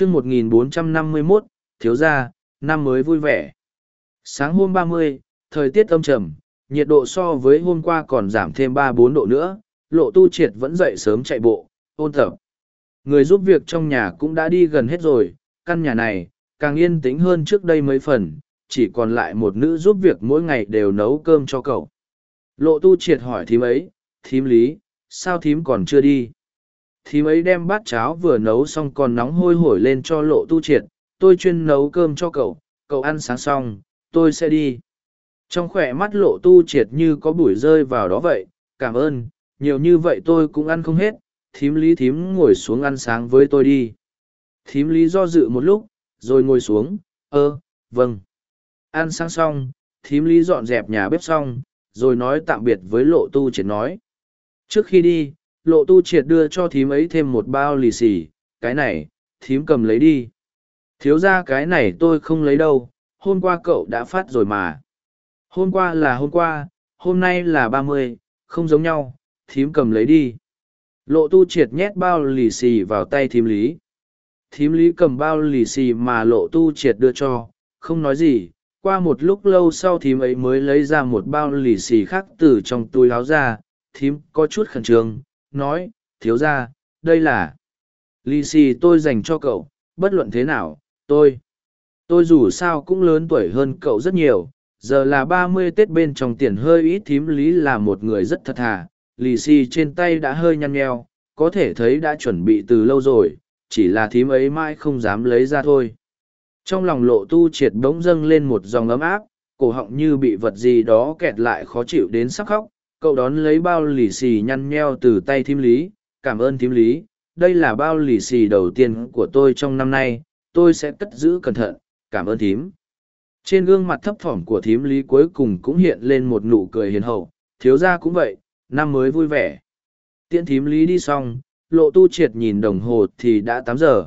chương 1451, thiếu gia, năm mới vui vẻ. Sáng hôm 30, thời tiết âm trầm, nhiệt độ so với hôm qua còn giảm thêm 3-4 độ nữa, lộ tu triệt vẫn dậy sớm chạy bộ, ôn tập. Người giúp việc trong nhà cũng đã đi gần hết rồi, căn nhà này, càng yên tĩnh hơn trước đây mấy phần, chỉ còn lại một nữ giúp việc mỗi ngày đều nấu cơm cho cậu. Lộ tu triệt hỏi thím ấy, thím lý, sao thím còn chưa đi? Thì mấy đem bát cháo vừa nấu xong còn nóng hôi hổi lên cho lộ tu triệt, tôi chuyên nấu cơm cho cậu, cậu ăn sáng xong, tôi sẽ đi. Trong khỏe mắt lộ tu triệt như có bụi rơi vào đó vậy, cảm ơn, nhiều như vậy tôi cũng ăn không hết, thím lý thím ngồi xuống ăn sáng với tôi đi. Thím lý do dự một lúc, rồi ngồi xuống, ơ, vâng. Ăn sáng xong, thím lý dọn dẹp nhà bếp xong, rồi nói tạm biệt với lộ tu triệt nói. Trước khi đi, lộ tu triệt đưa cho thím ấy thêm một bao lì xì, cái này, thím cầm lấy đi. Thiếu ra cái này tôi không lấy đâu, hôm qua cậu đã phát rồi mà. Hôm qua là hôm qua, hôm nay là ba mươi, không giống nhau, thím cầm lấy đi. Lộ tu triệt nhét bao lì xì vào tay thím lý. Thím lý cầm bao lì xì mà lộ tu triệt đưa cho, không nói gì. Qua một lúc lâu sau thím ấy mới lấy ra một bao lì xì khác từ trong túi áo ra, thím có chút khẩn trương, nói, thiếu ra, đây là lì xì tôi dành cho cậu, bất luận thế nào, tôi. Tôi dù sao cũng lớn tuổi hơn cậu rất nhiều, giờ là ba mươi tết bên trong tiền hơi ít thím lý là một người rất thật thà lì xì trên tay đã hơi nhăn nheo có thể thấy đã chuẩn bị từ lâu rồi chỉ là thím ấy mãi không dám lấy ra thôi trong lòng lộ tu triệt bỗng dâng lên một dòng ấm áp cổ họng như bị vật gì đó kẹt lại khó chịu đến sắc khóc cậu đón lấy bao lì xì nhăn nheo từ tay thím lý, cảm ơn thím lý, đây là bao lì xì đầu tiên của tôi trong năm nay, tôi sẽ cất giữ cẩn thận, cảm ơn thím. Trên gương mặt thấp thỏm của thím lý cuối cùng cũng hiện lên một nụ cười hiền hậu, thiếu ra cũng vậy, năm mới vui vẻ. Tiễn thím lý đi xong, lộ tu triệt nhìn đồng hồ thì đã tám giờ.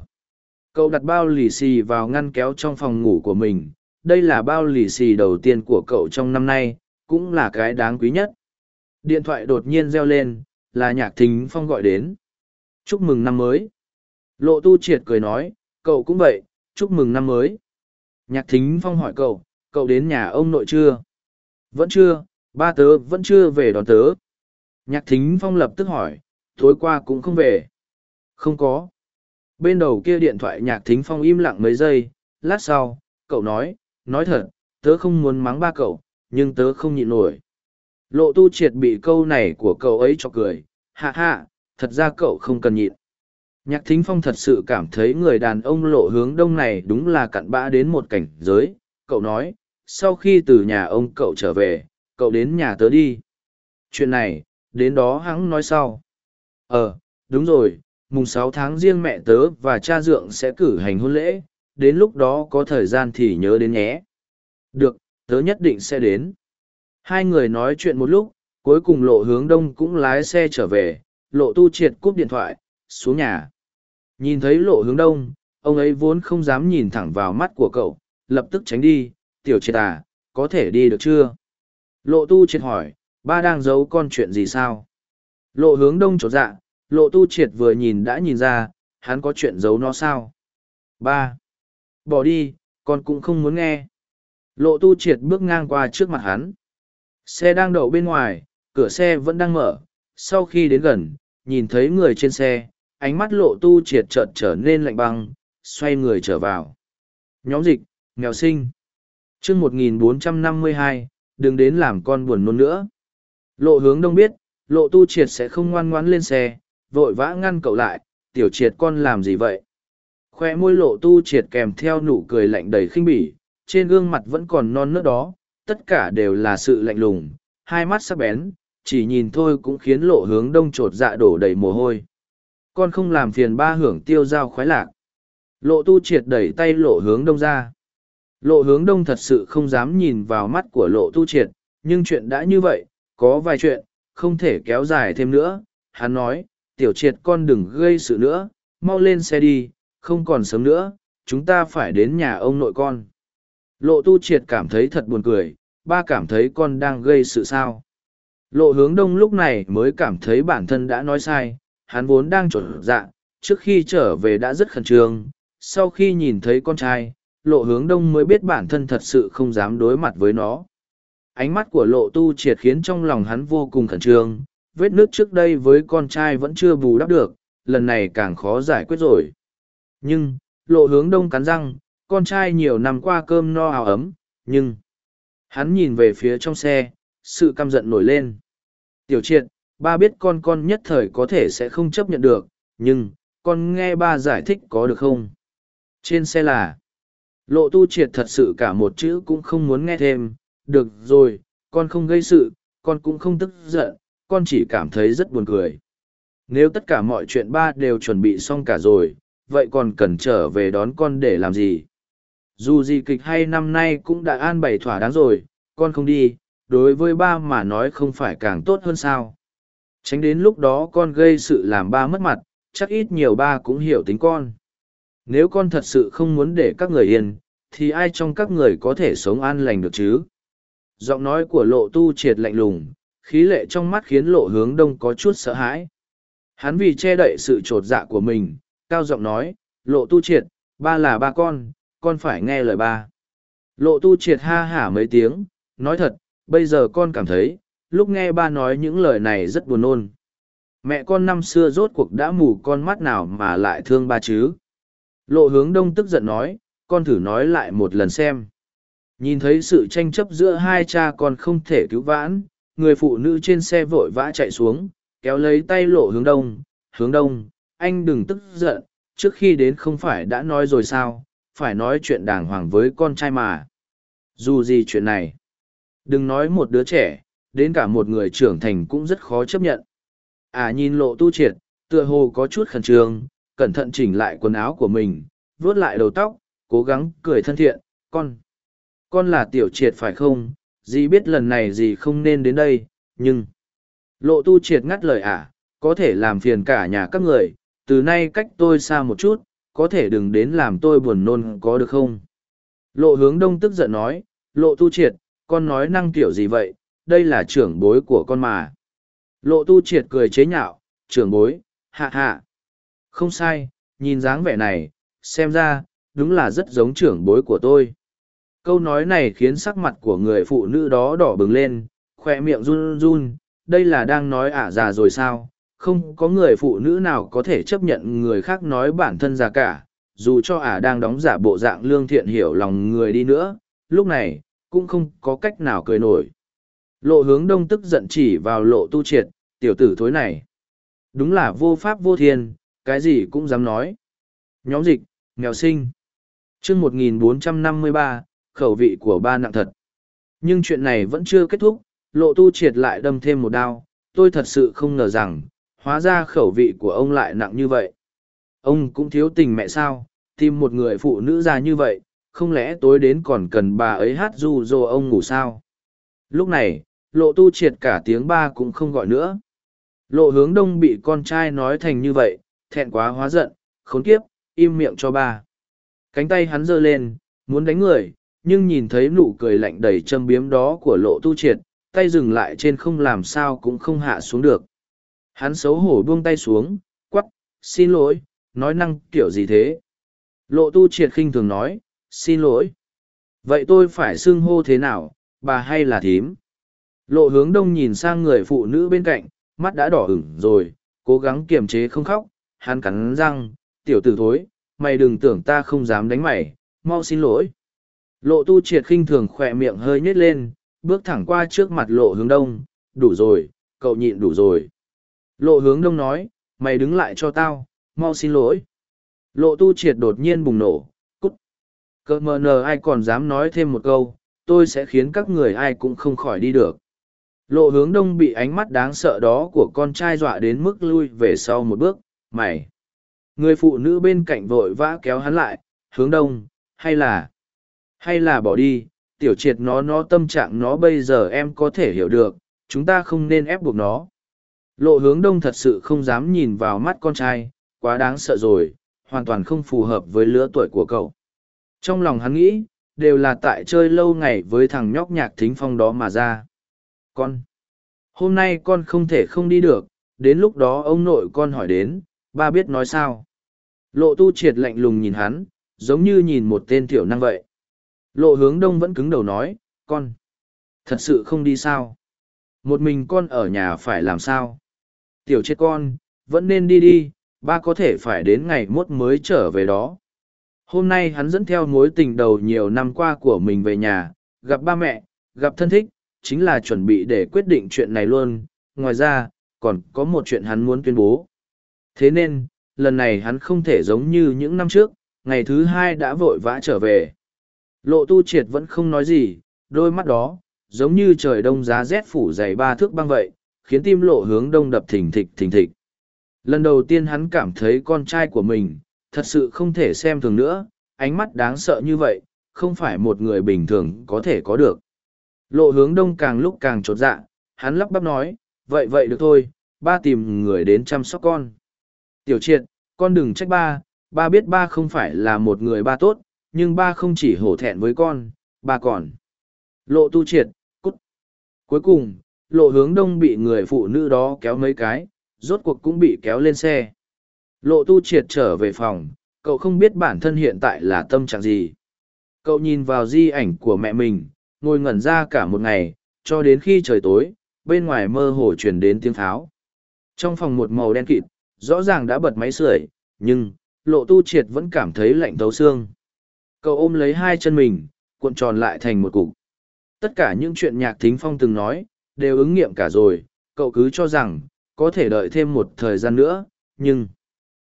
Cậu đặt bao lì xì vào ngăn kéo trong phòng ngủ của mình, đây là bao lì xì đầu tiên của cậu trong năm nay, cũng là cái đáng quý nhất điện thoại đột nhiên reo lên, là nhạc thính phong gọi đến. Chúc mừng năm mới. Lộ tu triệt cười nói, cậu cũng vậy, chúc mừng năm mới. Nhạc thính phong hỏi cậu cậu đến nhà ông nội chưa? Vẫn chưa, ba tớ vẫn chưa về đón tớ. Nhạc thính phong lập tức hỏi, tối qua cũng không về. Không có. Bên đầu kia điện thoại nhạc thính phong im lặng mấy giây, lát sau, cậu nói nói thật, tớ không muốn mắng ba cậu, nhưng tớ không nhịn nổi lộ tu triệt bị câu này của cậu ấy cho cười. Hạ hạ thật ra cậu không cần nhịn. Nhạc thính phong thật sự cảm thấy người đàn ông lộ hướng đông này đúng là cặn bã đến một cảnh giới. Cậu nói, sau khi từ nhà ông cậu trở về, cậu đến nhà tớ đi. Chuyện này, đến đó hắn nói sau. Ờ đúng rồi, mùng sáu tháng riêng mẹ tớ và cha dượng sẽ cử hành hôn lễ. Đến lúc đó có thời gian thì nhớ đến nhé. Được, tớ nhất định sẽ đến hai người nói chuyện một lúc, cuối cùng lộ hướng đông cũng lái xe trở về, lộ tu triệt cúp điện thoại, xuống nhà. Nhìn thấy lộ hướng đông, ông ấy vốn không dám nhìn thẳng vào mắt của cậu, lập tức tránh đi, tiểu triệt à có thể đi được chưa? Lộ tu triệt hỏi, ba đang giấu con chuyện gì sao? Lộ hướng đông trột dạ lộ tu triệt vừa nhìn đã nhìn ra, hắn có chuyện giấu nó sao? Ba, bỏ đi, con cũng không muốn nghe. Lộ tu triệt bước ngang qua trước mặt hắn xe đang đậu bên ngoài, cửa xe vẫn đang mở. Sau khi đến gần, nhìn thấy người trên xe, ánh mắt lộ tu triệt chợt trở nên lạnh băng, xoay người trở vào. Nhóm dịch, nghèo sinh. Chương một nghìn bốn trăm năm mươi hai, đừng đến làm con buồn nôn nữa. Lộ hướng đông biết, lộ tu triệt sẽ không ngoan ngoãn lên xe, vội vã ngăn cậu lại, tiểu triệt con làm gì vậy? Khoe môi lộ tu triệt kèm theo nụ cười lạnh đầy khinh bỉ, trên gương mặt vẫn còn non nớt đó tất cả đều là sự lạnh lùng hai mắt sắc bén chỉ nhìn thôi cũng khiến lộ hướng đông trột dạ đổ đầy mồ hôi. Con không làm phiền ba hưởng tiêu giao khoái lạc. Lộ tu triệt đẩy tay lộ hướng đông ra. Lộ hướng đông thật sự không dám nhìn vào mắt của lộ tu triệt nhưng chuyện đã như vậy có vài chuyện không thể kéo dài thêm nữa. Hắn nói tiểu triệt con đừng gây sự nữa, mau lên xe đi, không còn sớm nữa, chúng ta phải đến nhà ông nội con. Lộ tu triệt cảm thấy thật buồn cười, ba cảm thấy con đang gây sự sao. Lộ hướng đông lúc này mới cảm thấy bản thân đã nói sai, hắn vốn đang trộn dạ, trước khi trở về đã rất khẩn trương, sau khi nhìn thấy con trai lộ hướng đông mới biết bản thân thật sự không dám đối mặt với nó ánh mắt của lộ tu triệt khiến trong lòng hắn vô cùng khẩn trương vết nước trước đây với con trai vẫn chưa bù đắp được lần này càng khó giải quyết rồi nhưng lộ hướng đông cắn răng con trai nhiều năm qua cơm no áo ấm, nhưng hắn nhìn về phía trong xe, sự căm giận nổi lên. Tiểu triệt, ba biết con con nhất thời có thể sẽ không chấp nhận được, nhưng con nghe ba giải thích có được không? Trên xe là, lộ tu triệt thật sự cả một chữ cũng không muốn nghe thêm, được rồi, con không gây sự, con cũng không tức giận, con chỉ cảm thấy rất buồn cười. Nếu tất cả mọi chuyện ba đều chuẩn bị xong cả rồi, vậy còn cần trở về đón con để làm gì? Dù gì kịch hay năm nay cũng đã an bày thỏa đáng rồi, con không đi, đối với ba mà nói không phải càng tốt hơn sao. Tránh đến lúc đó con gây sự làm ba mất mặt, chắc ít nhiều ba cũng hiểu tính con. Nếu con thật sự không muốn để các người yên, thì ai trong các người có thể sống an lành được chứ? Giọng nói của lộ tu triệt lạnh lùng, khí lệ trong mắt khiến lộ hướng đông có chút sợ hãi. Hắn vì che đậy sự t r ộ t dạ của mình, cao giọng nói, lộ tu triệt, ba là ba con con phải nghe lời ba. Lộ tu triệt ha hả mấy tiếng nói thật bây giờ con cảm thấy lúc nghe ba nói những lời này rất buồn nôn. Mẹ con năm xưa rốt cuộc đã mù con mắt nào mà lại thương ba chứ? Lộ hướng đông tức giận nói con thử nói lại một lần xem. Nhìn thấy sự tranh chấp giữa hai cha con không thể cứu vãn người phụ nữ trên xe vội vã chạy xuống, kéo lấy tay lộ hướng đông, hướng đông, anh đừng tức giận, trước khi đến không phải đã nói rồi sao, phải nói chuyện đàng hoàng với con trai mà. Dù gì chuyện này, đừng nói một đứa trẻ, đến cả một người trưởng thành cũng rất khó chấp nhận. À nhìn lộ tu triệt, tựa hồ có chút khẩn trương, cẩn thận chỉnh lại quần áo của mình, vuốt lại đầu tóc, cố gắng cười thân thiện, con. Con là tiểu triệt phải không, dì biết lần này dì không nên đến đây nhưng lộ tu triệt ngắt lời ả có thể làm phiền cả nhà các người từ nay cách tôi xa một chút có thể đừng đến làm tôi buồn nôn có được không? Lộ hướng đông tức giận nói, lộ tu triệt, con nói năng kiểu gì vậy? Đây là trưởng bối của con mà. Lộ tu triệt cười chế nhạo, trưởng bối, hạ hạ. Không sai, nhìn dáng vẻ này, xem ra, đúng là rất giống trưởng bối của tôi. Câu nói này khiến sắc mặt của người phụ nữ đó đỏ bừng lên khoe miệng run run, đây là đang nói ả già rồi sao? Không có người phụ nữ nào có thể chấp nhận người khác nói bản thân già cả dù cho ả đang đóng giả bộ dạng lương thiện hiểu lòng người đi nữa lúc này cũng không có cách nào cười nổi. Lộ hướng đông tức giận chỉ vào lộ tu triệt tiểu tử thối này. Đúng là vô pháp vô thiên cái gì cũng dám nói. Nhóm dịch nghèo sinh. Chương một nghìn bốn trăm năm mươi ba khẩu vị của ba nặng thật. Nhưng chuyện này vẫn chưa kết thúc, lộ tu triệt lại đâm thêm một đao, tôi thật sự không ngờ rằng, hóa ra khẩu vị của ông lại nặng như vậy. Ông cũng thiếu tình mẹ sao, tìm một người phụ nữ già như vậy, không lẽ tối đến còn cần bà ấy hát du dô ông ngủ sao? Lúc này, lộ tu triệt cả tiếng ba cũng không gọi nữa. Lộ hướng đông bị con trai nói thành như vậy, thẹn quá hóa giận, khốn kiếp, im miệng cho ba. Cánh tay hắn giơ lên, muốn đánh người, nhưng nhìn thấy nụ cười lạnh đầy châm biếm đó của lộ tu triệt, tay dừng lại trên không làm sao cũng không hạ xuống được. Hắn xấu hổ buông tay xuống, quắc, xin lỗi, nói năng kiểu gì thế? Lộ tu triệt khinh thường nói, xin lỗi. Vậy tôi phải xưng hô thế nào, bà hay là thím? Lộ hướng đông nhìn sang người phụ nữ bên cạnh, mắt đã đỏ ửng rồi, cố gắng kiềm chế không khóc, hắn cắn răng, tiểu tử thối, mày đừng tưởng ta không dám đánh mày, mau xin lỗi. Lộ tu triệt khinh thường khỏe miệng hơi nhếch lên, bước thẳng qua trước mặt lộ hướng đông, đủ rồi, cậu nhịn đủ rồi. Lộ hướng đông nói, mày đứng lại cho tao, mau xin lỗi. Lộ tu triệt đột nhiên bùng nổ, cút. Cơ mờ nờ ai còn dám nói thêm một câu, tôi sẽ khiến các người ai cũng không khỏi đi được. Lộ hướng đông bị ánh mắt đáng sợ đó của con trai dọa đến mức lui về sau một bước, mày. Người phụ nữ bên cạnh vội vã kéo hắn lại, hướng đông, hay là hay là bỏ đi tiểu triệt nó nó tâm trạng nó bây giờ em có thể hiểu được chúng ta không nên ép buộc nó lộ hướng đông thật sự không dám nhìn vào mắt con trai quá đáng sợ rồi hoàn toàn không phù hợp với lứa tuổi của cậu trong lòng hắn nghĩ đều là tại chơi lâu ngày với thằng nhóc nhạc thính phong đó mà ra con hôm nay con không thể không đi được đến lúc đó ông nội con hỏi đến ba biết nói sao lộ tu triệt lạnh lùng nhìn hắn giống như nhìn một tên tiểu năng vậy. Lộ hướng đông vẫn cứng đầu nói, con, thật sự không đi sao? Một mình con ở nhà phải làm sao? Tiểu chết con, vẫn nên đi đi, ba có thể phải đến ngày mốt mới trở về đó. Hôm nay hắn dẫn theo mối tình đầu nhiều năm qua của mình về nhà, gặp ba mẹ, gặp thân thích, chính là chuẩn bị để quyết định chuyện này luôn. Ngoài ra, còn có một chuyện hắn muốn tuyên bố. Thế nên, lần này hắn không thể giống như những năm trước, ngày thứ hai đã vội vã trở về. Lộ tu triệt vẫn không nói gì, đôi mắt đó, giống như trời đông giá rét phủ dày ba thước băng vậy, khiến tim lộ hướng đông đập thình thịch thình thịch. Lần đầu tiên hắn cảm thấy con trai của mình, thật sự không thể xem thường nữa, ánh mắt đáng sợ như vậy, không phải một người bình thường có thể có được. Lộ hướng đông càng lúc càng trột dạ, hắn lắp bắp nói, vậy vậy được thôi, ba tìm người đến chăm sóc con. Tiểu triệt, con đừng trách ba, ba biết ba không phải là một người ba tốt, nhưng ba không chỉ hổ thẹn với con, ba còn. Lộ tu triệt, cút. Cuối cùng, lộ hướng đông bị người phụ nữ đó kéo mấy cái, rốt cuộc cũng bị kéo lên xe. Lộ tu triệt trở về phòng, cậu không biết bản thân hiện tại là tâm trạng gì. Cậu nhìn vào di ảnh của mẹ mình, ngồi ngẩn ra cả một ngày, cho đến khi trời tối, bên ngoài mơ hồ truyền đến tiếng pháo. Trong phòng một màu đen kịt, rõ ràng đã bật máy sưởi, nhưng, lộ tu triệt vẫn cảm thấy lạnh thấu xương. Cậu ôm lấy hai chân mình, cuộn tròn lại thành một cục. Tất cả những chuyện nhạc thính phong từng nói, đều ứng nghiệm cả rồi, cậu cứ cho rằng, có thể đợi thêm một thời gian nữa, nhưng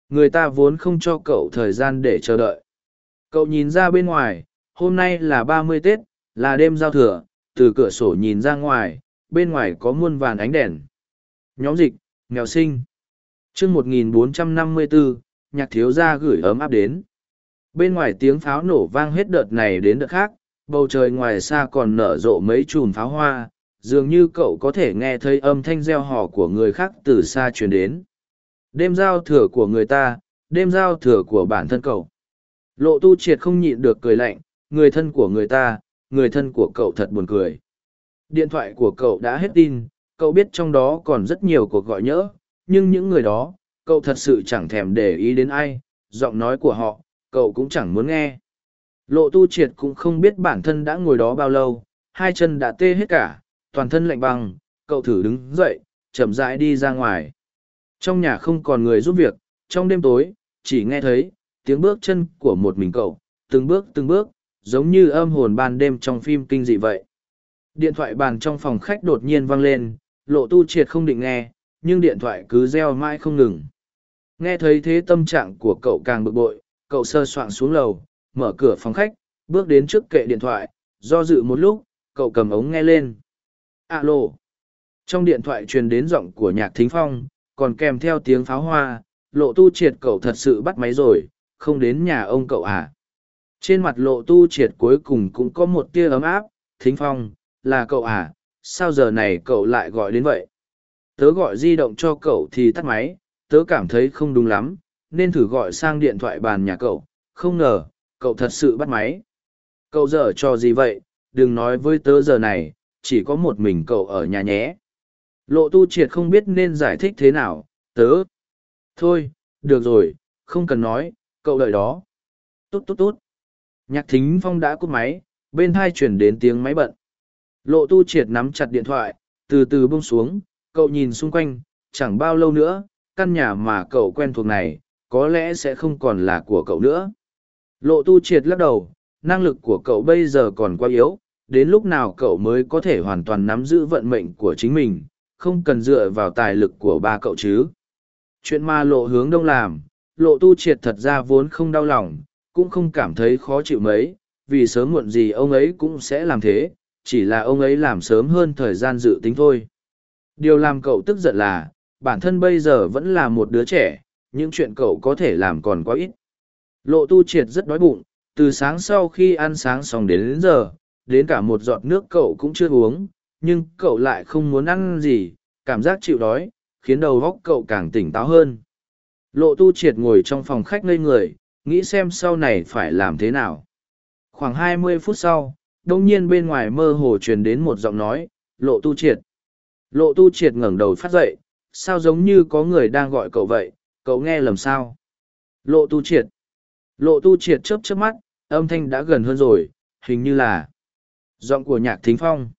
người ta vốn không cho cậu thời gian để chờ đợi. Cậu nhìn ra bên ngoài, hôm nay là ba mươi Tết, là đêm giao thừa, từ cửa sổ nhìn ra ngoài, bên ngoài có muôn vàn ánh đèn. Nhóm dịch, nghèo sinh. chương 1454, nhạc thiếu gia gửi ấm áp đến. Bên ngoài tiếng pháo nổ vang hết đợt này đến đợt khác, bầu trời ngoài xa còn nở rộ mấy chùm pháo hoa, dường như cậu có thể nghe thấy âm thanh reo hò của người khác từ xa truyền đến. Đêm giao thừa của người ta, đêm giao thừa của bản thân cậu. Lộ tu triệt không nhịn được cười lạnh, người thân của người ta, người thân của cậu thật buồn cười. Điện thoại của cậu đã hết tin, cậu biết trong đó còn rất nhiều cuộc gọi nhỡ, nhưng những người đó, cậu thật sự chẳng thèm để ý đến ai, giọng nói của họ, cậu cũng chẳng muốn nghe. Lộ tu triệt cũng không biết bản thân đã ngồi đó bao lâu, hai chân đã tê hết cả, toàn thân lạnh băng, cậu thử đứng dậy, chậm rãi đi ra ngoài. Trong nhà không còn người giúp việc, trong đêm tối, chỉ nghe thấy, tiếng bước chân của một mình cậu, từng bước từng bước, giống như âm hồn ban đêm trong phim kinh dị vậy. Điện thoại bàn trong phòng khách đột nhiên vang lên, lộ tu triệt không định nghe, nhưng điện thoại cứ reo mãi không ngừng. Nghe thấy thế tâm trạng của cậu càng bực bội, cậu sơ soạn xuống lầu, mở cửa phòng khách, bước đến trước kệ điện thoại, do dự một lúc, cậu cầm ống nghe lên. Alo! Trong điện thoại truyền đến giọng của nhạc thính phong, còn kèm theo tiếng pháo hoa, lộ tu triệt cậu thật sự bắt máy rồi, không đến nhà ông cậu à. Trên mặt lộ tu triệt cuối cùng cũng có một tia ấm áp, thính phong, là cậu à, sao giờ này cậu lại gọi đến vậy? Tớ gọi di động cho cậu thì tắt máy, tớ cảm thấy không đúng lắm, nên thử gọi sang điện thoại bàn nhà cậu, không ngờ, cậu thật sự bắt máy. Cậu dở cho gì vậy, đừng nói với tớ giờ này, chỉ có một mình cậu ở nhà nhé. Lộ tu triệt không biết nên giải thích thế nào, tớ. Thôi, được rồi, không cần nói, cậu đợi đó. Tốt tốt tốt. Nhạc thính phong đã cúp máy, bên thai chuyển đến tiếng máy bận. Lộ tu triệt nắm chặt điện thoại, từ từ bông xuống, cậu nhìn xung quanh, chẳng bao lâu nữa, căn nhà mà cậu quen thuộc này, có lẽ sẽ không còn là của cậu nữa. Lộ tu triệt lắc đầu, năng lực của cậu bây giờ còn quá yếu, đến lúc nào cậu mới có thể hoàn toàn nắm giữ vận mệnh của chính mình, không cần dựa vào tài lực của ba cậu chứ. Chuyện ma lộ hướng đông làm, lộ tu triệt thật ra vốn không đau lòng, cũng không cảm thấy khó chịu mấy, vì sớm muộn gì ông ấy cũng sẽ làm thế, chỉ là ông ấy làm sớm hơn thời gian dự tính thôi. Điều làm cậu tức giận là, bản thân bây giờ vẫn là một đứa trẻ, những chuyện cậu có thể làm còn quá ít. Lộ tu triệt rất đói bụng, từ sáng sau khi ăn sáng xong đến, đến giờ, đến cả một giọt nước cậu cũng chưa uống, nhưng cậu lại không muốn ăn gì, cảm giác chịu đói, khiến đầu óc cậu càng tỉnh táo hơn. Lộ tu triệt ngồi trong phòng khách ngây người, nghĩ xem sau này phải làm thế nào. Khoảng hai mươi phút sau, đông nhiên bên ngoài mơ hồ truyền đến một giọng nói, lộ tu triệt. Lộ tu triệt ngẩng đầu phát dậy, sao giống như có người đang gọi cậu vậy, cậu nghe lầm sao. Lộ tu triệt. Lộ tu triệt chớp chớp mắt, âm thanh đã gần hơn rồi, hình như là giọng của nhạc thính phong.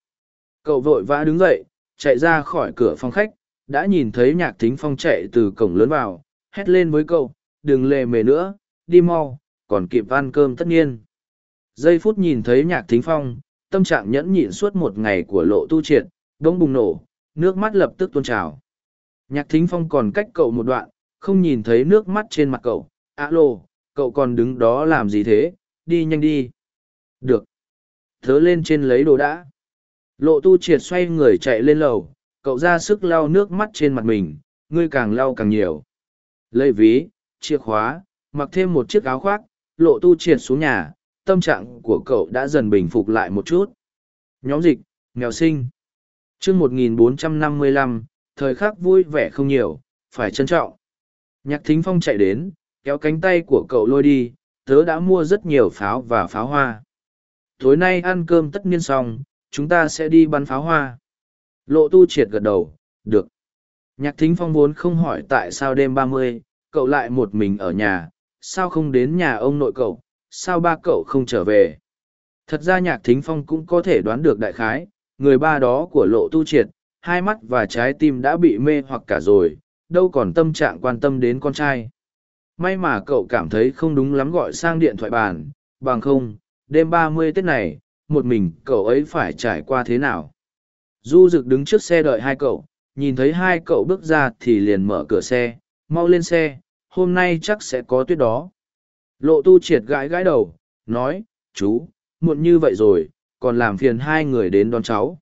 Cậu vội vã đứng dậy, chạy ra khỏi cửa phòng khách, đã nhìn thấy nhạc thính phong chạy từ cổng lớn vào, hét lên với cậu, đừng lề mề nữa, đi mau, còn kịp ăn cơm tất nhiên. Giây phút nhìn thấy nhạc thính phong, tâm trạng nhẫn nhịn suốt một ngày của lộ tu triệt, bỗng bùng nổ, nước mắt lập tức tuôn trào. Nhạc thính phong còn cách cậu một đoạn, không nhìn thấy nước mắt trên mặt cậu. Alo, cậu còn đứng đó làm gì thế, đi nhanh đi. Được. Thớ lên trên lấy đồ đã. Lộ tu triệt xoay người chạy lên lầu, cậu ra sức lau nước mắt trên mặt mình, ngươi càng lau càng nhiều. Lấy ví, chìa khóa, mặc thêm một chiếc áo khoác, lộ tu triệt xuống nhà, tâm trạng của cậu đã dần bình phục lại một chút. Nhóm dịch, nghèo sinh. chương 1455, thời khắc vui vẻ không nhiều, phải trân trọng. Nhạc thính phong chạy đến, kéo cánh tay của cậu lôi đi, tớ đã mua rất nhiều pháo và pháo hoa. Tối nay ăn cơm tất niên xong, chúng ta sẽ đi bắn pháo hoa. Lộ tu triệt gật đầu, được. Nhạc thính phong vốn không hỏi tại sao đêm ba mươi, cậu lại một mình ở nhà, sao không đến nhà ông nội cậu, sao ba cậu không trở về. Thật ra nhạc thính phong cũng có thể đoán được đại khái, người ba đó của lộ tu triệt, hai mắt và trái tim đã bị mê hoặc cả rồi, đâu còn tâm trạng quan tâm đến con trai. May mà cậu cảm thấy không đúng lắm gọi sang điện thoại bàn, bằng không, đêm ba mươi Tết này, một mình cậu ấy phải trải qua thế nào. Du rực đứng trước xe đợi hai cậu, nhìn thấy hai cậu bước ra thì liền mở cửa xe, mau lên xe, hôm nay chắc sẽ có tuyết đó. Lộ tu triệt gãi gãi đầu, nói, chú, muộn như vậy rồi, còn làm phiền hai người đến đón cháu.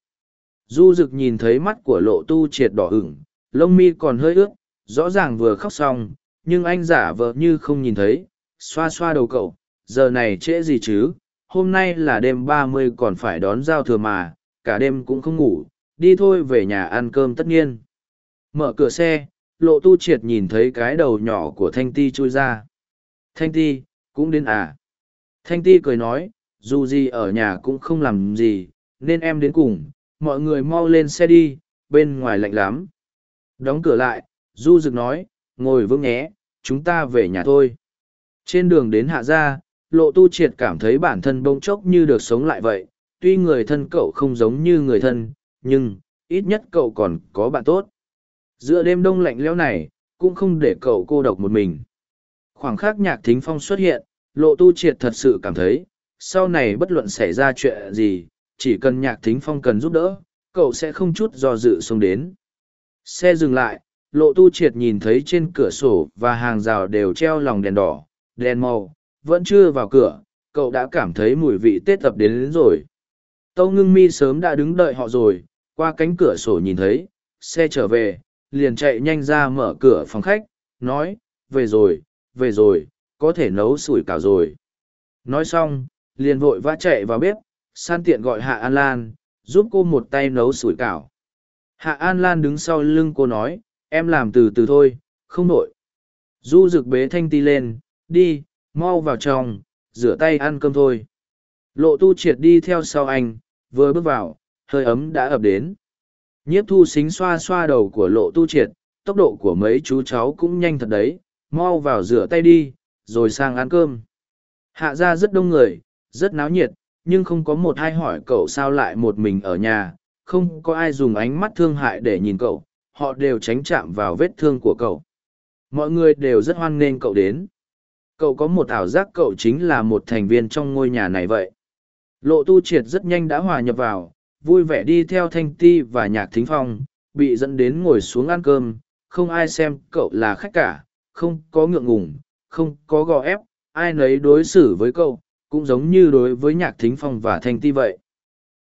Du rực nhìn thấy mắt của lộ tu triệt đỏ ửng, lông mi còn hơi ướt, rõ ràng vừa khóc xong, nhưng anh giả vờ như không nhìn thấy, xoa xoa đầu cậu, giờ này trễ gì chứ, hôm nay là đêm ba mươi còn phải đón giao thừa mà, cả đêm cũng không ngủ, đi thôi về nhà ăn cơm tất nhiên. Mở cửa xe, lộ tu triệt nhìn thấy cái đầu nhỏ của Thanh Ti chui ra. Thanh Ti, cũng đến à. Thanh Ti cười nói, dù gì ở nhà cũng không làm gì, nên em đến cùng, mọi người mau lên xe đi, bên ngoài lạnh lắm. Đóng cửa lại, Du Dực nói, ngồi vững nhé, chúng ta về nhà thôi. Trên đường đến hạ gia, lộ tu triệt cảm thấy bản thân bỗng chốc như được sống lại vậy. Tuy người thân cậu không giống như người thân, nhưng, ít nhất cậu còn có bạn tốt. Giữa đêm đông lạnh lẽo này, cũng không để cậu cô độc một mình. Khoảng khắc nhạc thính phong xuất hiện, lộ tu triệt thật sự cảm thấy, sau này bất luận xảy ra chuyện gì, chỉ cần nhạc thính phong cần giúp đỡ, cậu sẽ không chút do dự xông đến. Xe dừng lại, lộ tu triệt nhìn thấy trên cửa sổ và hàng rào đều treo lòng đèn đỏ, đèn màu, vẫn chưa vào cửa, cậu đã cảm thấy mùi vị Tết tập đến, đến rồi. Tâu ngưng mi sớm đã đứng đợi họ rồi, qua cánh cửa sổ nhìn thấy, xe trở về, liền chạy nhanh ra mở cửa phòng khách, nói, về rồi, về rồi, có thể nấu sủi cảo rồi. Nói xong, liền vội vã chạy vào bếp, san tiện gọi Hạ An Lan, giúp cô một tay nấu sủi cảo. Hạ An Lan đứng sau lưng cô nói, em làm từ từ thôi, không nổi. Du rực bế thanh ti lên, đi, mau vào trong, rửa tay ăn cơm thôi. Lộ tu triệt đi theo sau anh, vừa bước vào, hơi ấm đã ập đến. Nhiếp thu xính xoa xoa đầu của lộ tu triệt, tốc độ của mấy chú cháu cũng nhanh thật đấy, mau vào rửa tay đi, rồi sang ăn cơm. Hạ ra rất đông người, rất náo nhiệt, nhưng không có một ai hỏi cậu sao lại một mình ở nhà, không có ai dùng ánh mắt thương hại để nhìn cậu, họ đều tránh chạm vào vết thương của cậu. Mọi người đều rất hoan nghênh cậu đến. Cậu có một ảo giác cậu chính là một thành viên trong ngôi nhà này vậy. Lộ tu triệt rất nhanh đã hòa nhập vào, vui vẻ đi theo thanh ti và nhạc thính phong, bị dẫn đến ngồi xuống ăn cơm, không ai xem cậu là khách cả, không có ngượng ngùng, không có gò ép, ai nấy đối xử với cậu, cũng giống như đối với nhạc thính phong và thanh ti vậy.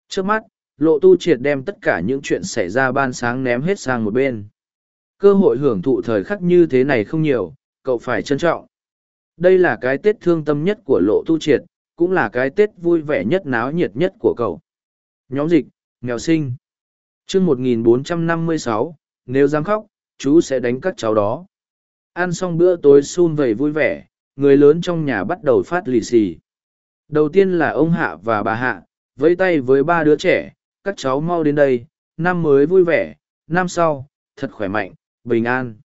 Trước mắt, lộ tu triệt đem tất cả những chuyện xảy ra ban sáng ném hết sang một bên. Cơ hội hưởng thụ thời khắc như thế này không nhiều, cậu phải trân trọng. Đây là cái Tết thương tâm nhất của lộ tu triệt, cũng là cái Tết vui vẻ nhất náo nhiệt nhất của cậu. Nhóm dịch, nghèo sinh. chương 1456, nếu dám khóc, chú sẽ đánh các cháu đó. Ăn xong bữa tối xun vầy vui vẻ, người lớn trong nhà bắt đầu phát lì xì. Đầu tiên là ông Hạ và bà Hạ, vẫy tay với ba đứa trẻ, các cháu mau đến đây, năm mới vui vẻ, năm sau, thật khỏe mạnh, bình an.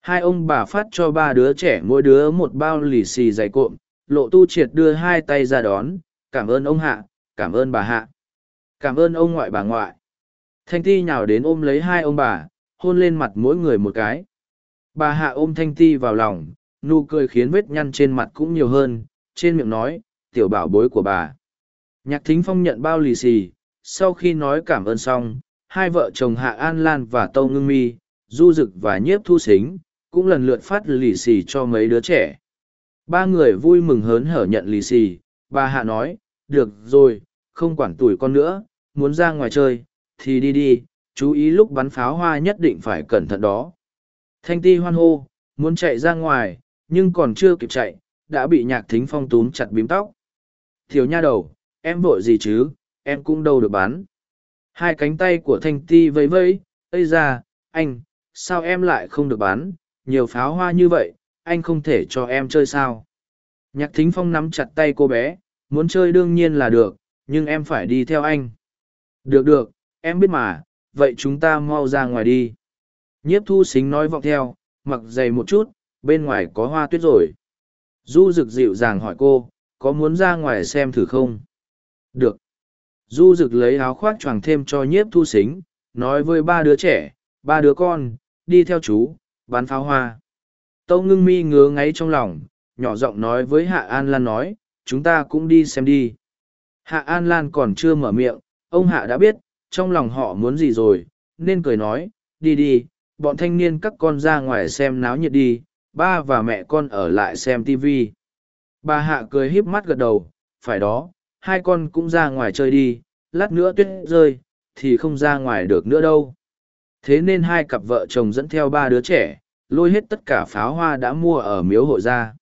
Hai ông bà phát cho ba đứa trẻ mỗi đứa một bao lì xì dày cộm, lộ tu triệt đưa hai tay ra đón, cảm ơn ông hạ, cảm ơn bà hạ. Cảm ơn ông ngoại bà ngoại. Thanh ti nhào đến ôm lấy hai ông bà, hôn lên mặt mỗi người một cái. Bà hạ ôm thanh ti vào lòng, nụ cười khiến vết nhăn trên mặt cũng nhiều hơn, trên miệng nói, tiểu bảo bối của bà. Nhạc thính phong nhận bao lì xì, sau khi nói cảm ơn xong, hai vợ chồng Hạ An Lan và Tâu Ngưng Mi, Du Dực và Nhiếp Thu Xính, cũng lần lượt phát lì xì cho mấy đứa trẻ. Ba người vui mừng hớn hở nhận lì xì, bà Hạ nói, được rồi, không quản tuổi con nữa, muốn ra ngoài chơi, thì đi đi, chú ý lúc bắn pháo hoa nhất định phải cẩn thận đó. Thanh ti hoan hô, muốn chạy ra ngoài, nhưng còn chưa kịp chạy, đã bị nhạc thính phong túm chặt bím tóc. Thiếu nha đầu, em vội gì chứ, em cũng đâu được bán. Hai cánh tay của thanh ti vẫy vẫy, ây ra, anh, sao em lại không được bán, nhiều pháo hoa như vậy, anh không thể cho em chơi sao. Nhạc thính phong nắm chặt tay cô bé, muốn chơi đương nhiên là được, nhưng em phải đi theo anh. Được được, em biết mà, vậy chúng ta mau ra ngoài đi. Nhiếp thu xính nói vọng theo, mặc dày một chút, bên ngoài có hoa tuyết rồi. Du rực dịu dàng hỏi cô, có muốn ra ngoài xem thử không? Được. Du rực lấy áo khoác choàng thêm cho nhiếp thu xính, nói với ba đứa trẻ, ba đứa con, đi theo chú, bán pháo hoa. Tâu ngưng mi ngứa ngáy trong lòng, nhỏ giọng nói với Hạ An Lan nói, chúng ta cũng đi xem đi. Hạ An Lan còn chưa mở miệng, ông Hạ đã biết, trong lòng họ muốn gì rồi, nên cười nói, đi đi, bọn thanh niên các con ra ngoài xem náo nhiệt đi, ba và mẹ con ở lại xem TV. Bà Hạ cười híp mắt gật đầu, phải đó, hai con cũng ra ngoài chơi đi, lát nữa tuyết rơi, thì không ra ngoài được nữa đâu. Thế nên hai cặp vợ chồng dẫn theo ba đứa trẻ, lôi hết tất cả pháo hoa đã mua ở miếu hội ra.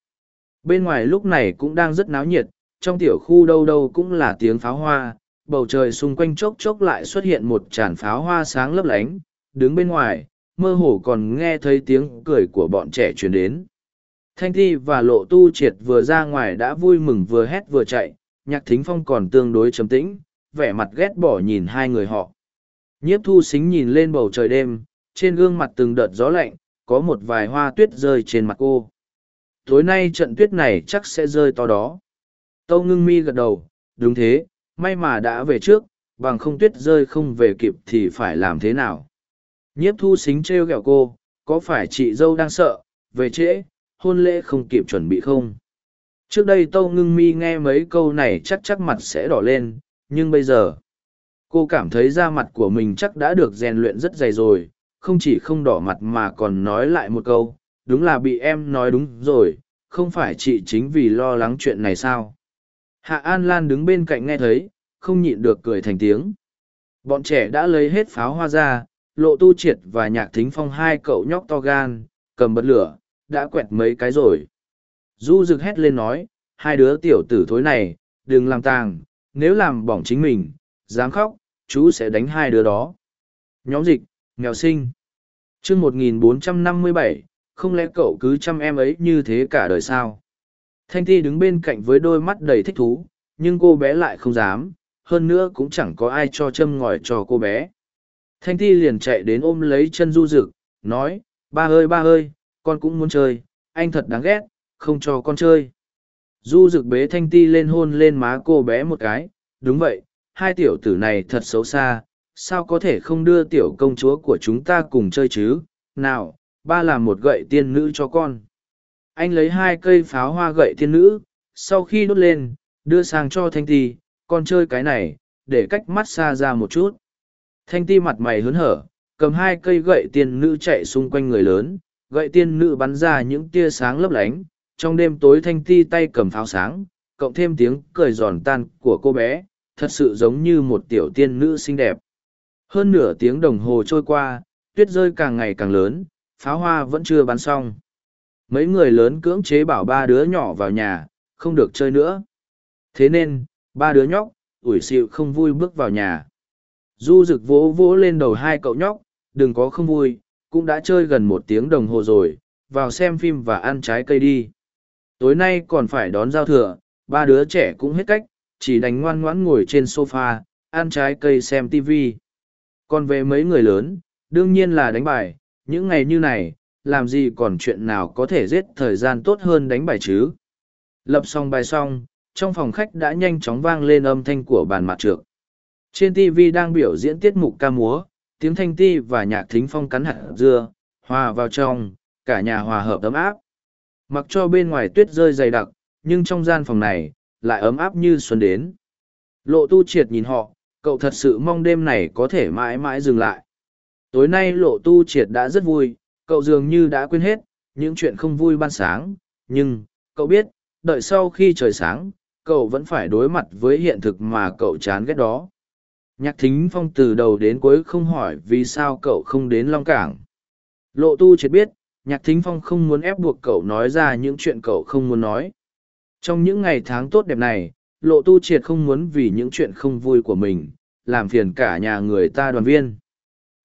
Bên ngoài lúc này cũng đang rất náo nhiệt, trong tiểu khu đâu đâu cũng là tiếng pháo hoa, bầu trời xung quanh chốc chốc lại xuất hiện một tràn pháo hoa sáng lấp lánh, đứng bên ngoài, mơ hồ còn nghe thấy tiếng cười của bọn trẻ truyền đến. Thanh Thi và Lộ Tu Triệt vừa ra ngoài đã vui mừng vừa hét vừa chạy, nhạc thính phong còn tương đối trầm tĩnh, vẻ mặt ghét bỏ nhìn hai người họ. Nhiếp thu xính nhìn lên bầu trời đêm, trên gương mặt từng đợt gió lạnh, có một vài hoa tuyết rơi trên mặt cô. Tối nay trận tuyết này chắc sẽ rơi to đó. Tâu ngưng mi gật đầu, đúng thế, may mà đã về trước, bằng không tuyết rơi không về kịp thì phải làm thế nào. Nhiếp thu xính trêu ghẹo cô, có phải chị dâu đang sợ, về trễ, hôn lễ không kịp chuẩn bị không? Trước đây Tâu Ngưng Mi nghe mấy câu này chắc chắc mặt sẽ đỏ lên, nhưng bây giờ, cô cảm thấy da mặt của mình chắc đã được rèn luyện rất dày rồi, không chỉ không đỏ mặt mà còn nói lại một câu, đúng là bị em nói đúng rồi, không phải chị chính vì lo lắng chuyện này sao? Hạ An Lan đứng bên cạnh nghe thấy, không nhịn được cười thành tiếng. Bọn trẻ đã lấy hết pháo hoa ra, lộ tu triệt và nhạc thính phong hai cậu nhóc to gan, cầm bật lửa, đã quẹt mấy cái rồi. Du rực hét lên nói, hai đứa tiểu tử thối này, đừng làm tàng, nếu làm bỏng chính mình, dám khóc, chú sẽ đánh hai đứa đó. Nhóm dịch, nghèo sinh. chương 1457, không lẽ cậu cứ chăm em ấy như thế cả đời sao? Thanh Ti đứng bên cạnh với đôi mắt đầy thích thú, nhưng cô bé lại không dám, hơn nữa cũng chẳng có ai cho châm ngòi cho cô bé. Thanh Ti liền chạy đến ôm lấy chân du rực, nói, ba ơi ba ơi, con cũng muốn chơi, anh thật đáng ghét, không cho con chơi. Du rực bế Thanh Ti lên hôn lên má cô bé một cái, đúng vậy, hai tiểu tử này thật xấu xa, sao có thể không đưa tiểu công chúa của chúng ta cùng chơi chứ, nào, ba làm một gậy tiên nữ cho con. Anh lấy hai cây pháo hoa gậy tiên nữ, sau khi đốt lên, đưa sang cho Thanh Ti, con chơi cái này, để cách mắt xa ra một chút. Thanh ti mặt mày hớn hở, cầm hai cây gậy tiên nữ chạy xung quanh người lớn, gậy tiên nữ bắn ra những tia sáng lấp lánh. Trong đêm tối thanh ti tay cầm pháo sáng, cộng thêm tiếng cười giòn tan của cô bé, thật sự giống như một tiểu tiên nữ xinh đẹp. Hơn nửa tiếng đồng hồ trôi qua, tuyết rơi càng ngày càng lớn, pháo hoa vẫn chưa bắn xong. Mấy người lớn cưỡng chế bảo ba đứa nhỏ vào nhà, không được chơi nữa. Thế nên, ba đứa nhóc, ủi xịu không vui bước vào nhà. Du rực vỗ vỗ lên đầu hai cậu nhóc, đừng có không vui, cũng đã chơi gần một tiếng đồng hồ rồi, vào xem phim và ăn trái cây đi. Tối nay còn phải đón giao thừa, ba đứa trẻ cũng hết cách, chỉ đành ngoan ngoãn ngồi trên sofa, ăn trái cây xem TV. Còn về mấy người lớn, đương nhiên là đánh bài, những ngày như này, làm gì còn chuyện nào có thể giết thời gian tốt hơn đánh bài chứ. Lập xong bài xong, trong phòng khách đã nhanh chóng vang lên âm thanh của bàn mặt trược. Trên TV đang biểu diễn tiết mục ca múa, tiếng thanh ti và nhạc thính phong cắn hạt dưa, hòa vào trong, cả nhà hòa hợp ấm áp. Mặc cho bên ngoài tuyết rơi dày đặc, nhưng trong gian phòng này, lại ấm áp như xuân đến. Lộ tu triệt nhìn họ, cậu thật sự mong đêm này có thể mãi mãi dừng lại. Tối nay lộ tu triệt đã rất vui, cậu dường như đã quên hết, những chuyện không vui ban sáng, nhưng, cậu biết, đợi sau khi trời sáng, cậu vẫn phải đối mặt với hiện thực mà cậu chán ghét đó. Nhạc thính phong từ đầu đến cuối không hỏi vì sao cậu không đến Long Cảng. Lộ tu triệt biết, nhạc thính phong không muốn ép buộc cậu nói ra những chuyện cậu không muốn nói. Trong những ngày tháng tốt đẹp này, lộ tu triệt không muốn vì những chuyện không vui của mình, làm phiền cả nhà người ta đoàn viên.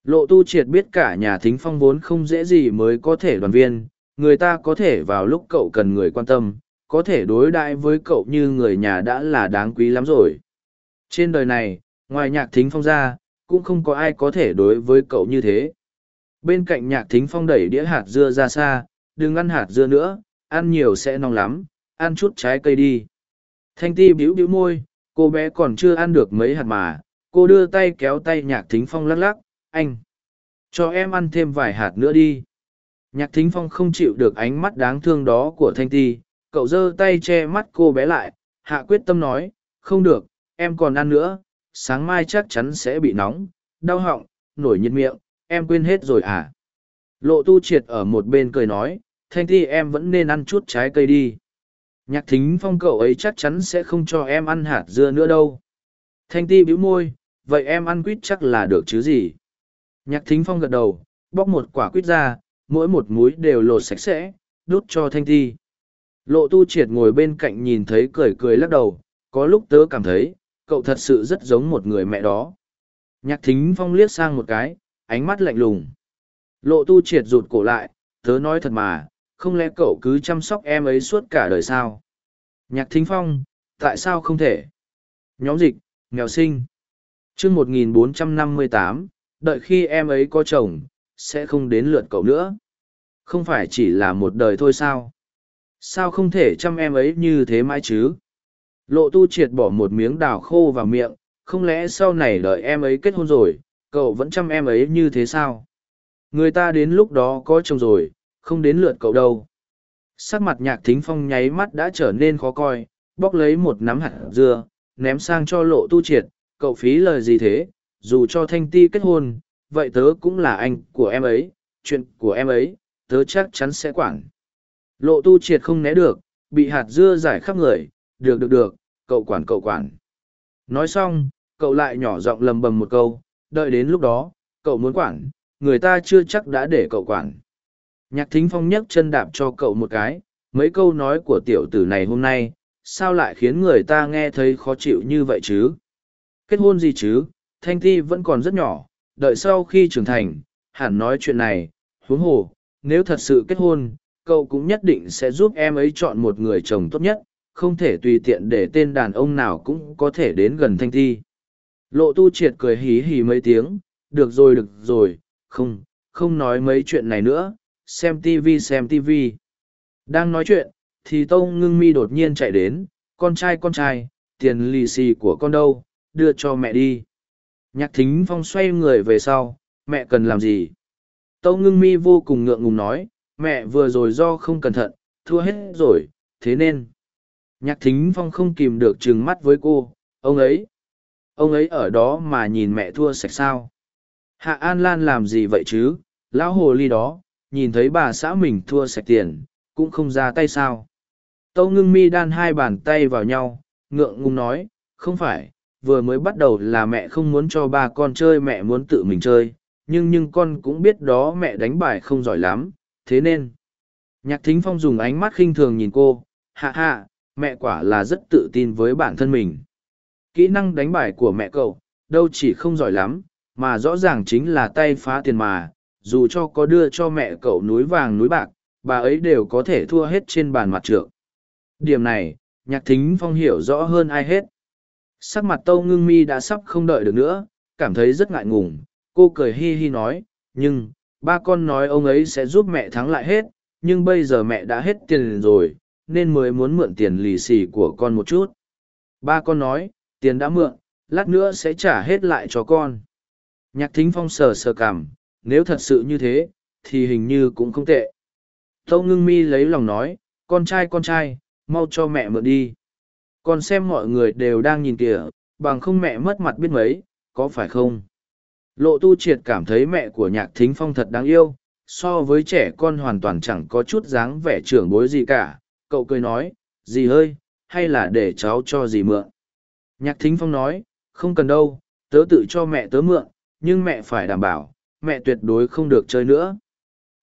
Lộ tu triệt biết cả nhà thính phong vốn không dễ gì mới có thể đoàn viên, người ta có thể vào lúc cậu cần người quan tâm, có thể đối đãi với cậu như người nhà đã là đáng quý lắm rồi. Trên đời này, ngoài nhạc thính phong ra, cũng không có ai có thể đối với cậu như thế. Bên cạnh nhạc thính phong đẩy đĩa hạt dưa ra xa, đừng ăn hạt dưa nữa, ăn nhiều sẽ nóng lắm, ăn chút trái cây đi. Thanh ti bĩu bĩu môi, cô bé còn chưa ăn được mấy hạt mà, cô đưa tay kéo tay nhạc thính phong lắc lắc, anh. Cho em ăn thêm vài hạt nữa đi. Nhạc thính phong không chịu được ánh mắt đáng thương đó của Thanh ti, cậu giơ tay che mắt cô bé lại, hạ quyết tâm nói, không được, em còn ăn nữa, sáng mai chắc chắn sẽ bị nóng, đau họng, nổi nhiệt miệng, em quên hết rồi à. Lộ tu triệt ở một bên cười nói, Thanh ti em vẫn nên ăn chút trái cây đi. Nhạc thính phong cậu ấy chắc chắn sẽ không cho em ăn hạt dưa nữa đâu. Thanh ti bĩu môi, vậy em ăn quýt chắc là được chứ gì. Nhạc thính phong gật đầu, bóc một quả quýt ra, mỗi một múi đều lột sạch sẽ, đút cho thanh ti. Lộ tu triệt ngồi bên cạnh nhìn thấy cười cười lắc đầu, có lúc tớ cảm thấy, cậu thật sự rất giống một người mẹ đó. Nhạc thính phong liếc sang một cái, ánh mắt lạnh lùng. Lộ tu triệt rụt cổ lại, tớ nói thật mà, không lẽ cậu cứ chăm sóc em ấy suốt cả đời sao? Nhạc thính phong, tại sao không thể? Nhóm dịch, nghèo sinh. chương 1458, đợi khi em ấy có chồng, sẽ không đến lượt cậu nữa. Không phải chỉ là một đời thôi sao? Sao không thể chăm em ấy như thế mãi chứ? Lộ tu triệt bỏ một miếng đào khô vào miệng, không lẽ sau này đợi em ấy kết hôn rồi, cậu vẫn chăm em ấy như thế sao? Người ta đến lúc đó có chồng rồi, không đến lượt cậu đâu. Sắc mặt nhạc thính phong nháy mắt đã trở nên khó coi, bóc lấy một nắm hạt dưa, ném sang cho lộ tu triệt, cậu phí lời gì thế, dù cho thanh ti kết hôn, vậy tớ cũng là anh của em ấy, chuyện của em ấy, tớ chắc chắn sẽ quản. Lộ tu triệt không né được, bị hạt dưa giải khắp người, được được được, cậu quản cậu quản. Nói xong, cậu lại nhỏ giọng lầm bầm một câu, đợi đến lúc đó, cậu muốn quản, người ta chưa chắc đã để cậu quản. Nhạc thính phong nhấc chân đạp cho cậu một cái, mấy câu nói của tiểu tử này hôm nay, sao lại khiến người ta nghe thấy khó chịu như vậy chứ? Kết hôn gì chứ, Thanh Ti vẫn còn rất nhỏ, đợi sau khi trưởng thành, hẳn nói chuyện này, huống hồ, nếu thật sự kết hôn, cậu cũng nhất định sẽ giúp em ấy chọn một người chồng tốt nhất, không thể tùy tiện để tên đàn ông nào cũng có thể đến gần Thanh Ti. Lộ tu triệt cười hí hí mấy tiếng, được rồi được rồi, không, không nói mấy chuyện này nữa, xem tv xem tv đang nói chuyện, thì tâu ngưng mi đột nhiên chạy đến, con trai con trai, tiền lì xì của con đâu, đưa cho mẹ đi. Nhạc thính phong xoay người về sau, mẹ cần làm gì? Tâu ngưng mi vô cùng ngượng ngùng nói, mẹ vừa rồi do không cẩn thận, thua hết rồi, thế nên. Nhạc thính phong không kìm được trừng mắt với cô, ông ấy. Ông ấy ở đó mà nhìn mẹ thua sạch sao? Hạ an lan làm gì vậy chứ? Lão hồ ly đó nhìn thấy bà xã mình thua sạch tiền, cũng không ra tay sao. Tâu ngưng mi đan hai bàn tay vào nhau, ngượng ngùng nói, không phải, vừa mới bắt đầu là mẹ không muốn cho ba con chơi mẹ muốn tự mình chơi, nhưng nhưng con cũng biết đó mẹ đánh bài không giỏi lắm, thế nên. Nhạc thính phong dùng ánh mắt khinh thường nhìn cô, hạ hạ, mẹ quả là rất tự tin với bản thân mình. Kỹ năng đánh bài của mẹ cậu, đâu chỉ không giỏi lắm, mà rõ ràng chính là tay phá tiền mà, dù cho có đưa cho mẹ cậu núi vàng núi bạc, bà ấy đều có thể thua hết trên bàn mặt trượng. Điểm này, nhạc thính phong hiểu rõ hơn ai hết. Sắc mặt tâu ngưng mi đã sắp không đợi được nữa, cảm thấy rất ngại ngùng, cô cười hi hi nói, nhưng, ba con nói ông ấy sẽ giúp mẹ thắng lại hết, nhưng bây giờ mẹ đã hết tiền rồi, nên mới muốn mượn tiền lì xì của con một chút. Ba con nói, tiền đã mượn, lát nữa sẽ trả hết lại cho con. Nhạc thính phong sờ sờ cảm, nếu thật sự như thế, thì hình như cũng không tệ. Tâu ngưng mi lấy lòng nói, con trai con trai, mau cho mẹ mượn đi. còn xem mọi người đều đang nhìn kìa, bằng không mẹ mất mặt biết mấy, có phải không? Lộ tu triệt cảm thấy mẹ của nhạc thính phong thật đáng yêu, so với trẻ con hoàn toàn chẳng có chút dáng vẻ trưởng bối gì cả. Cậu cười nói, dì ơi, hay là để cháu cho dì mượn. Nhạc thính phong nói, không cần đâu, tớ tự cho mẹ tớ mượn, nhưng mẹ phải đảm bảo, mẹ tuyệt đối không được chơi nữa.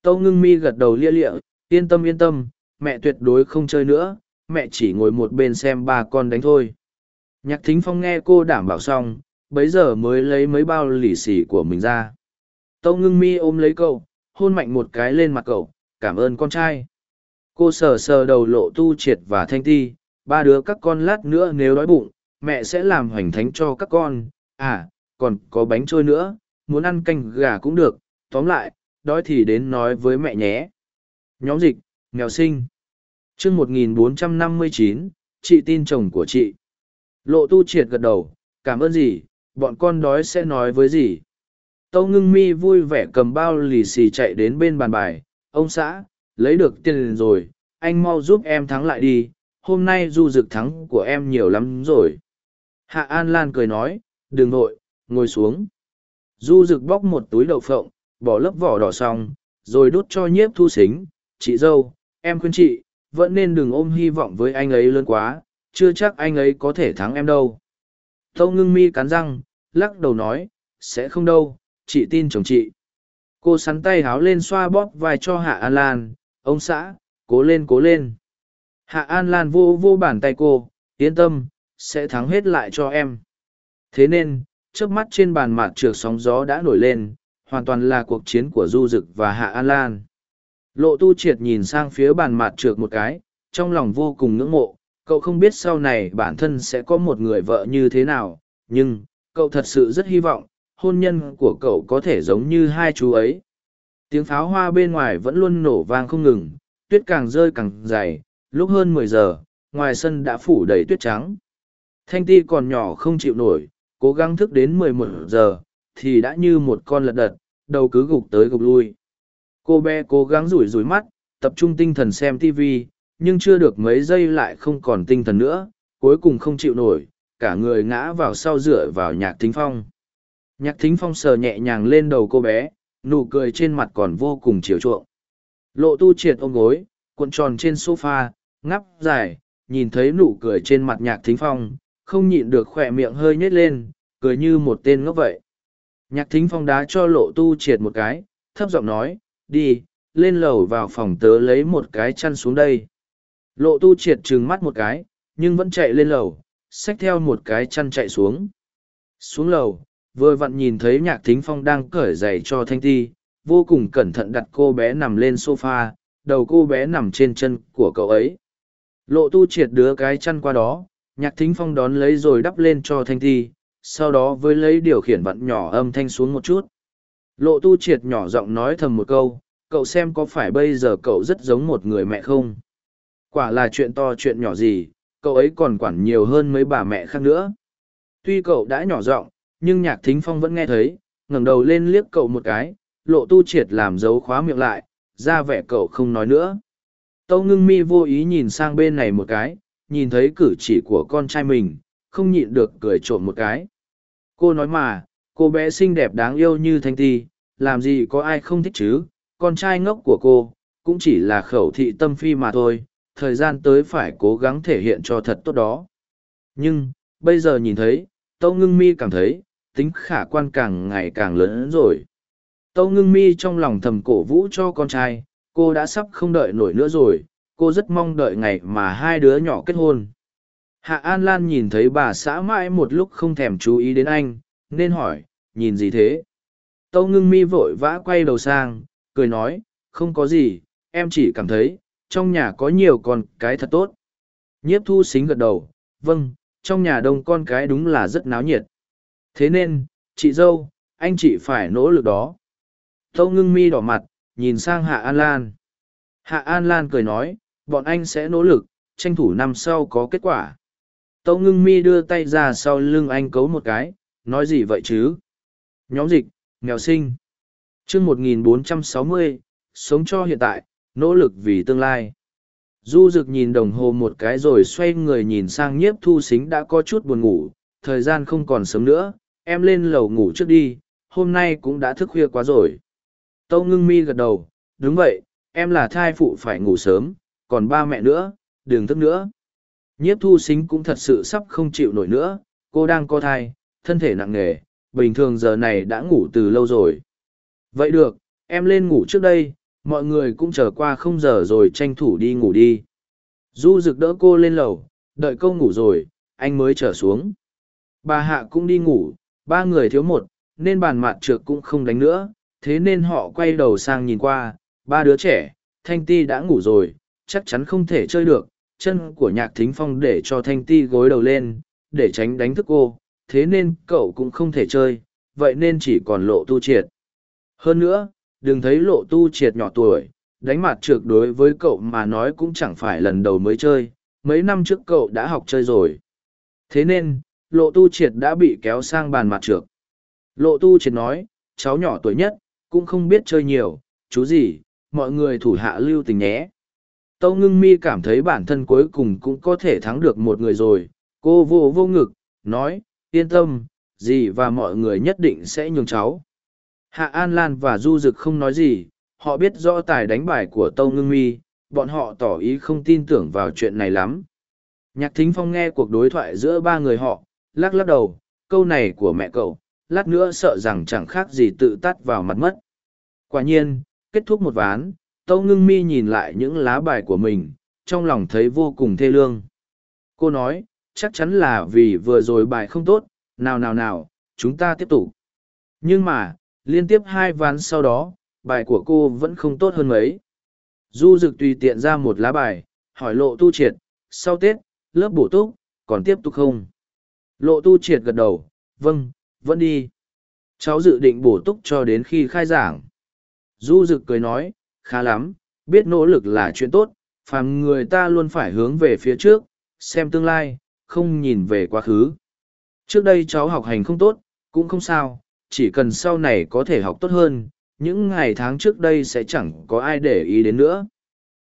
Tâu ngưng mi gật đầu lia lịa, yên tâm yên tâm, mẹ tuyệt đối không chơi nữa, mẹ chỉ ngồi một bên xem ba con đánh thôi. Nhạc thính phong nghe cô đảm bảo xong, bấy giờ mới lấy mấy bao lì xì của mình ra. Tâu ngưng mi ôm lấy cậu, hôn mạnh một cái lên mặt cậu, cảm ơn con trai. Cô sờ sờ đầu lộ tu triệt và thanh ti, ba đứa các con lát nữa nếu đói bụng, mẹ sẽ làm hoành thánh cho các con, à, còn có bánh trôi nữa, muốn ăn canh gà cũng được, tóm lại, đói thì đến nói với mẹ nhé. Nhóm dịch, nghèo sinh. chương 1459, chị tin chồng của chị. Lộ tu triệt gật đầu, cảm ơn gì, bọn con đói sẽ nói với gì. Tâu ngưng mi vui vẻ cầm bao lì xì chạy đến bên bàn bài, ông xã, lấy được tiền rồi, anh mau giúp em thắng lại đi, hôm nay du dực thắng của em nhiều lắm rồi. Hạ An Lan cười nói, đừng nội, ngồi xuống. Du dực bóc một túi đậu phộng, bỏ lớp vỏ đỏ xong, rồi đút cho nhiếp thu xính, chị dâu, em khuyên chị, vẫn nên đừng ôm hy vọng với anh ấy lớn quá, chưa chắc anh ấy có thể thắng em đâu. Tâu ngưng mi cắn răng, lắc đầu nói, sẽ không đâu, chị tin chồng chị. Cô sắn tay háo lên xoa bóp vai cho Hạ An Lan, ông xã, cố lên cố lên. Hạ An Lan vô vô bàn tay cô, yên tâm, sẽ thắng hết lại cho em. Thế nên, trước mắt trên bàn mặt trượt sóng gió đã nổi lên, hoàn toàn là cuộc chiến của Du Dực và Hạ An Lan. Lộ tu triệt nhìn sang phía bàn mặt trượt một cái, trong lòng vô cùng ngưỡng mộ, cậu không biết sau này bản thân sẽ có một người vợ như thế nào, nhưng, cậu thật sự rất hy vọng, hôn nhân của cậu có thể giống như hai chú ấy. Tiếng pháo hoa bên ngoài vẫn luôn nổ vang không ngừng, tuyết càng rơi càng dày, lúc hơn mười giờ, ngoài sân đã phủ đầy tuyết trắng. Thanh ti còn nhỏ không chịu nổi, cố gắng thức đến mười một giờ, thì đã như một con lật đật, đầu cứ gục tới gục lui. Cô bé cố gắng rủi rủi mắt, tập trung tinh thần xem TV, nhưng chưa được mấy giây lại không còn tinh thần nữa, cuối cùng không chịu nổi, cả người ngã vào sau dựa vào nhạc thính phong. Nhạc thính phong sờ nhẹ nhàng lên đầu cô bé, nụ cười trên mặt còn vô cùng chiều chuộng. Lộ tu triệt ôm gối, cuộn tròn trên sofa, ngắp dài, nhìn thấy nụ cười trên mặt nhạc thính phong, không nhịn được khỏe miệng hơi nhếch lên, cười như một tên ngốc vậy. Nhạc thính phong đá cho lộ tu triệt một cái, thấp giọng nói, đi, lên lầu vào phòng tớ lấy một cái chăn xuống đây. Lộ tu triệt trừng mắt một cái, nhưng vẫn chạy lên lầu, xách theo một cái chăn chạy xuống. Xuống lầu, vừa vặn nhìn thấy nhạc thính phong đang cởi giày cho thanh ti, vô cùng cẩn thận đặt cô bé nằm lên sofa, đầu cô bé nằm trên chân của cậu ấy. Lộ tu triệt đứa cái chăn qua đó, nhạc thính phong đón lấy rồi đắp lên cho thanh Thi. sau đó với lấy điều khiển vặn nhỏ âm thanh xuống một chút. Lộ tu triệt nhỏ giọng nói thầm một câu, cậu xem có phải bây giờ cậu rất giống một người mẹ không? Quả là chuyện to chuyện nhỏ gì, cậu ấy còn quản nhiều hơn mấy bà mẹ khác nữa. Tuy cậu đã nhỏ giọng, nhưng nhạc thính phong vẫn nghe thấy, ngẩng đầu lên liếc cậu một cái, lộ tu triệt làm dấu khóa miệng lại, ra vẻ cậu không nói nữa. Tâu ngưng mi vô ý nhìn sang bên này một cái, nhìn thấy cử chỉ của con trai mình, không nhịn được cười trộm một cái. Cô nói mà, cô bé xinh đẹp đáng yêu như thanh ti, làm gì có ai không thích chứ, con trai ngốc của cô, cũng chỉ là khẩu thị tâm phi mà thôi, thời gian tới phải cố gắng thể hiện cho thật tốt đó. Nhưng, bây giờ nhìn thấy, Tâu Ngưng Mi cảm thấy, tính khả quan càng ngày càng lớn hơn rồi. Tâu Ngưng Mi trong lòng thầm cổ vũ cho con trai, cô đã sắp không đợi nổi nữa rồi, cô rất mong đợi ngày mà hai đứa nhỏ kết hôn. Hạ An Lan nhìn thấy bà xã mãi một lúc không thèm chú ý đến anh, nên hỏi, nhìn gì thế? Tâu ngưng mi vội vã quay đầu sang, cười nói, không có gì, em chỉ cảm thấy, trong nhà có nhiều con cái thật tốt. Nhiếp thu xính gật đầu, vâng, trong nhà đông con cái đúng là rất náo nhiệt. Thế nên, chị dâu, anh chị phải nỗ lực đó. Tâu ngưng mi đỏ mặt, nhìn sang Hạ An Lan. Hạ An Lan cười nói, bọn anh sẽ nỗ lực, tranh thủ năm sau có kết quả. Tâu ngưng mi đưa tay ra sau lưng anh cấu một cái, nói gì vậy chứ? Nhóm dịch, nghèo sinh. chương 1460, sống cho hiện tại, nỗ lực vì tương lai. Du rực nhìn đồng hồ một cái rồi xoay người nhìn sang nhiếp thu xính đã có chút buồn ngủ, thời gian không còn sớm nữa, em lên lầu ngủ trước đi, hôm nay cũng đã thức khuya quá rồi. Tâu ngưng mi gật đầu, đúng vậy, em là thai phụ phải ngủ sớm, còn ba mẹ nữa, đừng thức nữa. Nhiếp thu xính cũng thật sự sắp không chịu nổi nữa, cô đang có thai, thân thể nặng nề, bình thường giờ này đã ngủ từ lâu rồi. Vậy được, em lên ngủ trước đây, mọi người cũng chờ qua không giờ rồi tranh thủ đi ngủ đi. Du rực đỡ cô lên lầu, đợi câu ngủ rồi, anh mới trở xuống. Bà Hạ cũng đi ngủ, ba người thiếu một, nên bàn mặt trượt cũng không đánh nữa, thế nên họ quay đầu sang nhìn qua, ba đứa trẻ, Thanh Ti đã ngủ rồi, chắc chắn không thể chơi được, chân của nhạc thính phong để cho Thanh Ti gối đầu lên, để tránh đánh thức cô, thế nên cậu cũng không thể chơi, vậy nên chỉ còn lộ tu triệt. Hơn nữa, đừng thấy lộ tu triệt nhỏ tuổi, đánh mặt trượt đối với cậu mà nói cũng chẳng phải lần đầu mới chơi, mấy năm trước cậu đã học chơi rồi. Thế nên, lộ tu triệt đã bị kéo sang bàn mặt trượt. Lộ tu triệt nói, cháu nhỏ tuổi nhất, cũng không biết chơi nhiều, chú gì, mọi người thủ hạ lưu tình nhé. Tâu ngưng mi cảm thấy bản thân cuối cùng cũng có thể thắng được một người rồi, cô vô vô ngực, nói, yên tâm, dì và mọi người nhất định sẽ nhường cháu. Hạ An Lan và Du Dực không nói gì, họ biết rõ tài đánh bài của Tâu Ngưng Mi, bọn họ tỏ ý không tin tưởng vào chuyện này lắm. Nhạc Thính Phong nghe cuộc đối thoại giữa ba người họ, lắc lắc đầu, câu này của mẹ cậu, lát nữa sợ rằng chẳng khác gì tự tắt vào mặt mất. Quả nhiên, kết thúc một ván, Tâu Ngưng Mi nhìn lại những lá bài của mình, trong lòng thấy vô cùng thê lương. Cô nói, chắc chắn là vì vừa rồi bài không tốt, nào nào nào, chúng ta tiếp tục. Nhưng mà, liên tiếp hai ván sau đó, bài của cô vẫn không tốt hơn mấy. Du Dực tùy tiện ra một lá bài, hỏi lộ tu triệt, sau Tết, lớp bổ túc, còn tiếp tục không? Lộ tu triệt gật đầu, vâng, vẫn đi. Cháu dự định bổ túc cho đến khi khai giảng. Du Dực cười nói, khá lắm, biết nỗ lực là chuyện tốt, phàm người ta luôn phải hướng về phía trước, xem tương lai, không nhìn về quá khứ. Trước đây cháu học hành không tốt, cũng không sao, chỉ cần sau này có thể học tốt hơn, những ngày tháng trước đây sẽ chẳng có ai để ý đến nữa.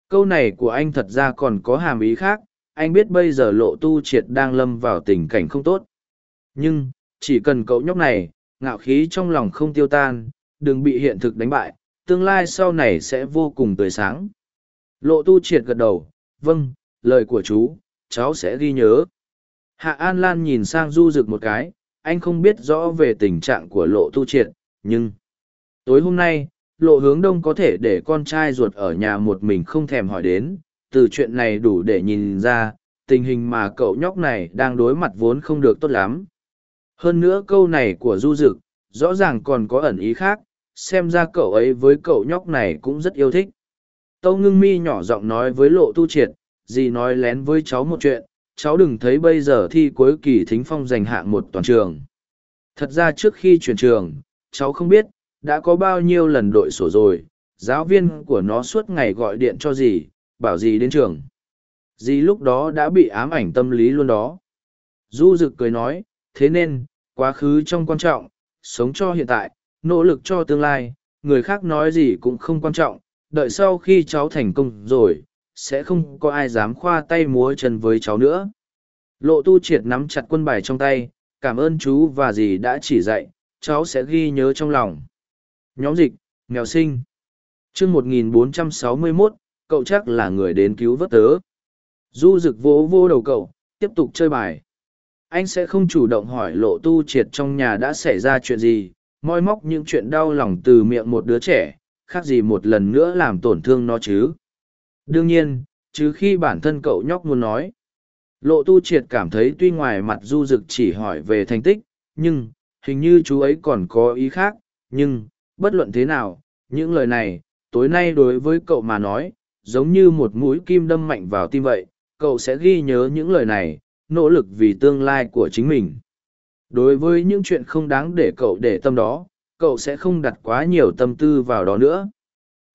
Câu này của anh thật ra còn có hàm ý khác, anh biết bây giờ lộ tu triệt đang lâm vào tình cảnh không tốt. Nhưng, chỉ cần cậu nhóc này, ngạo khí trong lòng không tiêu tan, đừng bị hiện thực đánh bại, tương lai sau này sẽ vô cùng tươi sáng. Lộ tu triệt gật đầu, vâng, lời của chú, cháu sẽ ghi nhớ. Hạ An Lan nhìn sang du rực một cái, anh không biết rõ về tình trạng của lộ tu triệt, nhưng... Tối hôm nay, lộ hướng đông có thể để con trai ruột ở nhà một mình không thèm hỏi đến, từ chuyện này đủ để nhìn ra, tình hình mà cậu nhóc này đang đối mặt vốn không được tốt lắm. Hơn nữa câu này của du dực, rõ ràng còn có ẩn ý khác, xem ra cậu ấy với cậu nhóc này cũng rất yêu thích. Tâu ngưng mi nhỏ giọng nói với lộ tu triệt, Dì nói lén với cháu một chuyện, cháu đừng thấy bây giờ thi cuối kỳ thính phong giành hạng một toàn trường. Thật ra trước khi chuyển trường, cháu không biết, đã có bao nhiêu lần đội sổ rồi, giáo viên của nó suốt ngày gọi điện cho dì, bảo dì đến trường. Dì lúc đó đã bị ám ảnh tâm lý luôn đó. Du Dực cười nói, thế nên, quá khứ trong quan trọng, sống cho hiện tại, nỗ lực cho tương lai, người khác nói gì cũng không quan trọng, đợi sau khi cháu thành công rồi, sẽ không có ai dám khoa tay múa chân với cháu nữa. Lộ tu triệt nắm chặt quân bài trong tay, cảm ơn chú và dì đã chỉ dạy, cháu sẽ ghi nhớ trong lòng. Nhóm dịch, nghèo sinh. chương 1461, cậu chắc là người đến cứu vớt tớ. Du rực vỗ vô đầu cậu, tiếp tục chơi bài. Anh sẽ không chủ động hỏi lộ tu triệt trong nhà đã xảy ra chuyện gì, moi móc những chuyện đau lòng từ miệng một đứa trẻ, khác gì một lần nữa làm tổn thương nó chứ. Đương nhiên, chứ khi bản thân cậu nhóc muốn nói. Lộ tu triệt cảm thấy tuy ngoài mặt du dực chỉ hỏi về thành tích, nhưng, hình như chú ấy còn có ý khác, nhưng, bất luận thế nào, những lời này, tối nay đối với cậu mà nói, giống như một mũi kim đâm mạnh vào tim vậy, cậu sẽ ghi nhớ những lời này, nỗ lực vì tương lai của chính mình. Đối với những chuyện không đáng để cậu để tâm đó, cậu sẽ không đặt quá nhiều tâm tư vào đó nữa.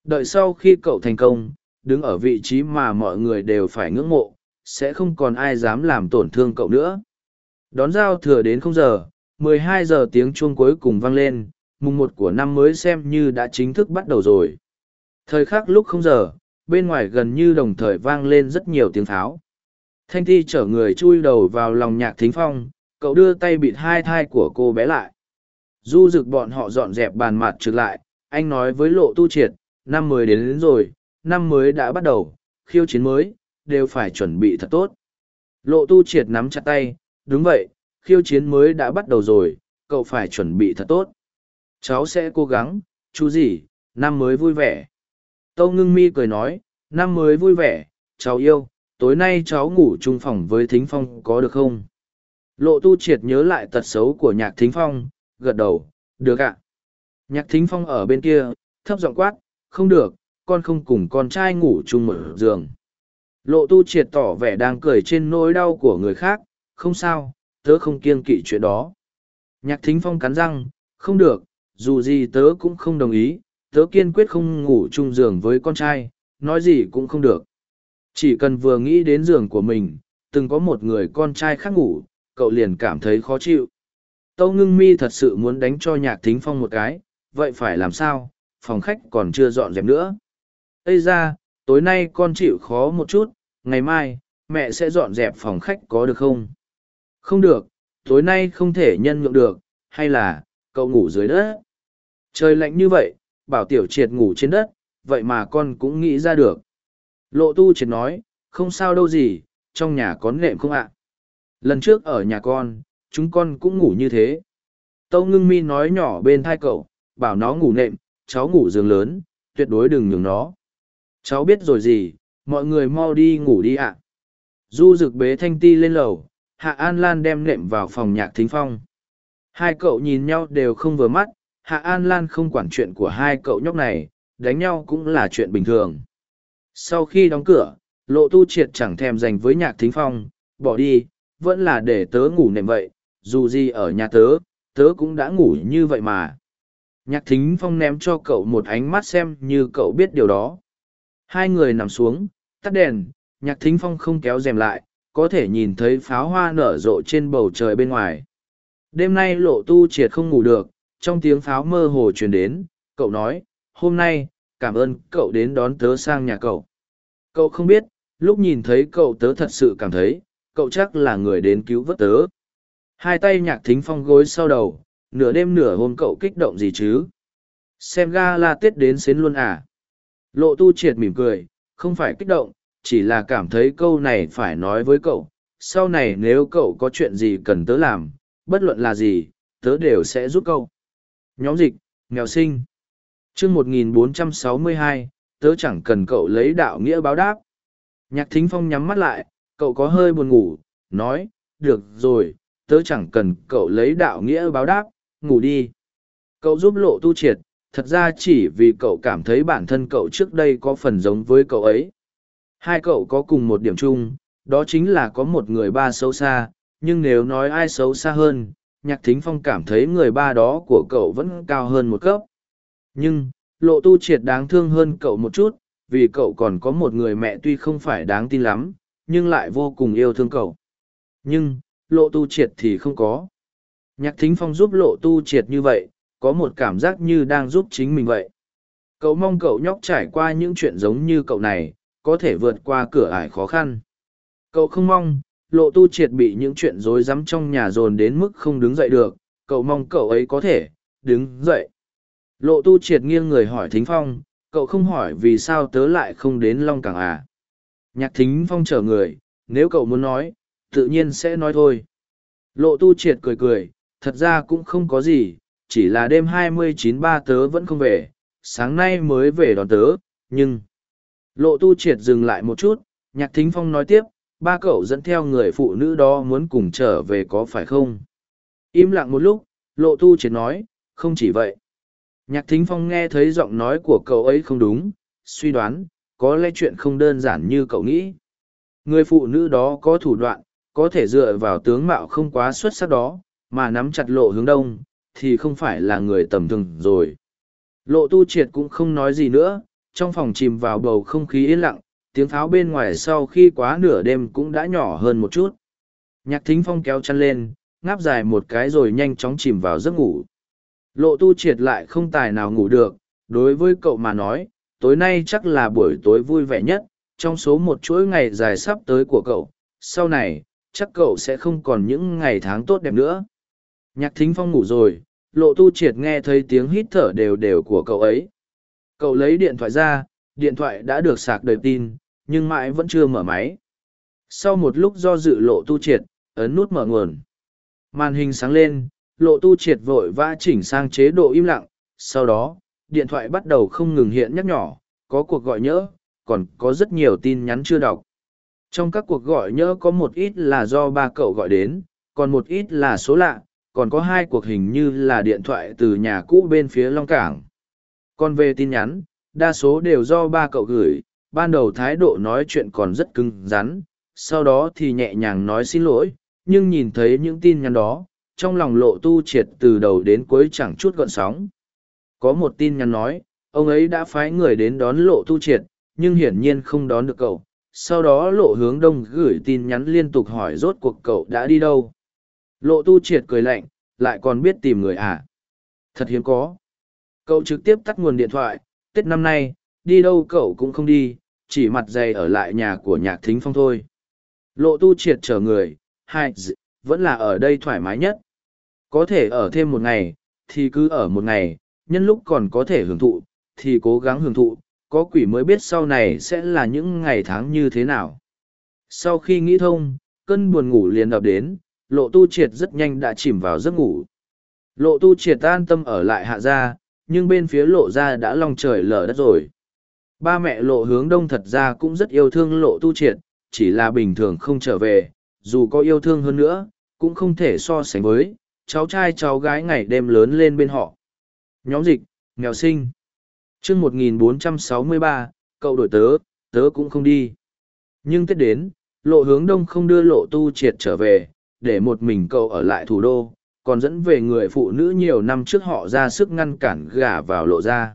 Đợi sau khi cậu thành công, đứng ở vị trí mà mọi người đều phải ngưỡng mộ, sẽ không còn ai dám làm tổn thương cậu nữa. Đón giao thừa đến không giờ, 12 giờ tiếng chuông cuối cùng vang lên, mùng một của năm mới xem như đã chính thức bắt đầu rồi. Thời khắc lúc không giờ, bên ngoài gần như đồng thời vang lên rất nhiều tiếng tháo. Thanh thi chở người chui đầu vào lòng nhạc thính phong, cậu đưa tay bịt hai thai của cô bé lại. Du rực bọn họ dọn dẹp bàn mặt trực lại, anh nói với lộ tu triệt, năm mới đến, đến rồi, năm mới đã bắt đầu, khiêu chiến mới, đều phải chuẩn bị thật tốt. Lộ tu triệt nắm chặt tay, đúng vậy, khiêu chiến mới đã bắt đầu rồi, cậu phải chuẩn bị thật tốt. Cháu sẽ cố gắng, chú gì, năm mới vui vẻ. Tâu ngưng mi cười nói, năm mới vui vẻ, cháu yêu, tối nay cháu ngủ chung phòng với thính phong có được không? Lộ tu triệt nhớ lại tật xấu của nhạc thính phong, gật đầu, được ạ. Nhạc thính phong ở bên kia, thấp giọng quát, không được, con không cùng con trai ngủ chung một giường. Lộ tu triệt tỏ vẻ đang cười trên nỗi đau của người khác, không sao, tớ không kiêng kỵ chuyện đó. Nhạc thính phong cắn răng, không được, dù gì tớ cũng không đồng ý, tớ kiên quyết không ngủ chung giường với con trai, nói gì cũng không được. Chỉ cần vừa nghĩ đến giường của mình, từng có một người con trai khác ngủ, cậu liền cảm thấy khó chịu. Tâu ngưng mi thật sự muốn đánh cho nhạc thính phong một cái, vậy phải làm sao, phòng khách còn chưa dọn dẹp nữa. Ây ra, tối nay con chịu khó một chút, ngày mai, mẹ sẽ dọn dẹp phòng khách có được không? Không được, tối nay không thể nhân nhượng được, hay là, cậu ngủ dưới đất? Trời lạnh như vậy, bảo tiểu triệt ngủ trên đất, vậy mà con cũng nghĩ ra được. Lộ tu triệt nói, không sao đâu gì, trong nhà có nệm không ạ? Lần trước ở nhà con, chúng con cũng ngủ như thế. Tâu ngưng mi nói nhỏ bên thai cậu, bảo nó ngủ nệm, cháu ngủ giường lớn, tuyệt đối đừng nhường nó. Cháu biết rồi gì, mọi người mau đi ngủ đi ạ. Du rực bế thanh ti lên lầu, Hạ An Lan đem nệm vào phòng nhạc thính phong. Hai cậu nhìn nhau đều không vừa mắt, Hạ An Lan không quản chuyện của hai cậu nhóc này, đánh nhau cũng là chuyện bình thường. Sau khi đóng cửa, lộ tu triệt chẳng thèm dành với nhạc thính phong, bỏ đi, vẫn là để tớ ngủ nệm vậy, dù gì ở nhà tớ, tớ cũng đã ngủ như vậy mà. Nhạc thính phong ném cho cậu một ánh mắt xem như cậu biết điều đó. Hai người nằm xuống, tắt đèn, nhạc thính phong không kéo rèm lại, có thể nhìn thấy pháo hoa nở rộ trên bầu trời bên ngoài. Đêm nay lộ tu triệt không ngủ được, trong tiếng pháo mơ hồ truyền đến, cậu nói, hôm nay, cảm ơn cậu đến đón tớ sang nhà cậu. Cậu không biết, lúc nhìn thấy cậu tớ thật sự cảm thấy, cậu chắc là người đến cứu vớt tớ. Hai tay nhạc thính phong gối sau đầu, nửa đêm nửa hôm cậu kích động gì chứ? Xem ga là Tết đến xến luôn à? Lộ tu triệt mỉm cười, không phải kích động, chỉ là cảm thấy câu này phải nói với cậu. Sau này nếu cậu có chuyện gì cần tớ làm, bất luận là gì, tớ đều sẽ giúp cậu. Nhóm dịch, nghèo sinh. chương 1462, tớ chẳng cần cậu lấy đạo nghĩa báo đáp. Nhạc thính phong nhắm mắt lại, cậu có hơi buồn ngủ, nói, được rồi, tớ chẳng cần cậu lấy đạo nghĩa báo đáp, ngủ đi. Cậu giúp lộ tu triệt, thật ra chỉ vì cậu cảm thấy bản thân cậu trước đây có phần giống với cậu ấy. Hai cậu có cùng một điểm chung, đó chính là có một người ba xấu xa, nhưng nếu nói ai xấu xa hơn, nhạc thính phong cảm thấy người ba đó của cậu vẫn cao hơn một cấp. Nhưng, lộ tu triệt đáng thương hơn cậu một chút, vì cậu còn có một người mẹ tuy không phải đáng tin lắm, nhưng lại vô cùng yêu thương cậu. Nhưng, lộ tu triệt thì không có. Nhạc thính phong giúp lộ tu triệt như vậy, có một cảm giác như đang giúp chính mình vậy. Cậu mong cậu nhóc trải qua những chuyện giống như cậu này, có thể vượt qua cửa ải khó khăn. Cậu không mong, lộ tu triệt bị những chuyện rối rắm trong nhà dồn đến mức không đứng dậy được, cậu mong cậu ấy có thể, đứng dậy. Lộ tu triệt nghiêng người hỏi thính phong, cậu không hỏi vì sao tớ lại không đến Long Cảng à. Nhạc thính phong chở người, nếu cậu muốn nói, tự nhiên sẽ nói thôi. Lộ tu triệt cười cười, thật ra cũng không có gì, chỉ là đêm hai mươi chín ba tớ vẫn không về, sáng nay mới về đón tớ, nhưng... Lộ tu triệt dừng lại một chút, nhạc thính phong nói tiếp, ba cậu dẫn theo người phụ nữ đó muốn cùng trở về có phải không? Im lặng một lúc, lộ tu triệt nói, không chỉ vậy. Nhạc thính phong nghe thấy giọng nói của cậu ấy không đúng, suy đoán, có lẽ chuyện không đơn giản như cậu nghĩ. Người phụ nữ đó có thủ đoạn, có thể dựa vào tướng mạo không quá xuất sắc đó, mà nắm chặt lộ hướng đông, thì không phải là người tầm thường rồi. Lộ tu triệt cũng không nói gì nữa, trong phòng chìm vào bầu không khí yên lặng, tiếng pháo bên ngoài sau khi quá nửa đêm cũng đã nhỏ hơn một chút. Nhạc thính phong kéo chăn lên, ngáp dài một cái rồi nhanh chóng chìm vào giấc ngủ. Lộ tu triệt lại không tài nào ngủ được, đối với cậu mà nói, tối nay chắc là buổi tối vui vẻ nhất, trong số một chuỗi ngày dài sắp tới của cậu. Sau này, chắc cậu sẽ không còn những ngày tháng tốt đẹp nữa. Nhạc thính phong ngủ rồi, lộ tu triệt nghe thấy tiếng hít thở đều đều của cậu ấy. Cậu lấy điện thoại ra, điện thoại đã được sạc đầy tin, nhưng mãi vẫn chưa mở máy. Sau một lúc do dự lộ tu triệt, ấn nút mở nguồn. Màn hình sáng lên, lộ tu triệt vội vã chỉnh sang chế độ im lặng, sau đó, điện thoại bắt đầu không ngừng hiện nhắc nhỏ, có cuộc gọi nhỡ, còn có rất nhiều tin nhắn chưa đọc. Trong các cuộc gọi nhỡ có một ít là do ba cậu gọi đến, còn một ít là số lạ, còn có hai cuộc hình như là điện thoại từ nhà cũ bên phía Long Cảng. Còn về tin nhắn, đa số đều do ba cậu gửi, ban đầu thái độ nói chuyện còn rất cứng rắn, sau đó thì nhẹ nhàng nói xin lỗi, nhưng nhìn thấy những tin nhắn đó, trong lòng lộ tu triệt từ đầu đến cuối chẳng chút gọn sóng. Có một tin nhắn nói, ông ấy đã phái người đến đón lộ tu triệt, nhưng hiển nhiên không đón được cậu. Sau đó lộ hướng đông gửi tin nhắn liên tục hỏi rốt cuộc cậu đã đi đâu. Lộ tu triệt cười lạnh, lại còn biết tìm người à. Thật hiếm có. Cậu trực tiếp tắt nguồn điện thoại, Tết năm nay, đi đâu cậu cũng không đi, chỉ mặt dày ở lại nhà của nhạc thính phong thôi. Lộ tu triệt chở người, hai, vẫn là ở đây thoải mái nhất. Có thể ở thêm một ngày, thì cứ ở một ngày, nhân lúc còn có thể hưởng thụ, thì cố gắng hưởng thụ, có quỷ mới biết sau này sẽ là những ngày tháng như thế nào. Sau khi nghĩ thông, cơn buồn ngủ liền ập đến, lộ tu triệt rất nhanh đã chìm vào giấc ngủ. Lộ tu triệt an tâm ở lại hạ gia, nhưng bên phía lộ gia đã long trời lở đất rồi. Ba mẹ lộ hướng đông thật ra cũng rất yêu thương lộ tu triệt, chỉ là bình thường không trở về, dù có yêu thương hơn nữa, cũng không thể so sánh với, cháu trai cháu gái ngày đêm lớn lên bên họ. Nhóm dịch, nghèo sinh. chương 1463, cậu đổi tớ, tớ cũng không đi. Nhưng Tết đến, lộ hướng đông không đưa lộ tu triệt trở về, để một mình cậu ở lại thủ đô, còn dẫn về người phụ nữ nhiều năm trước họ ra sức ngăn cản gả vào lộ ra.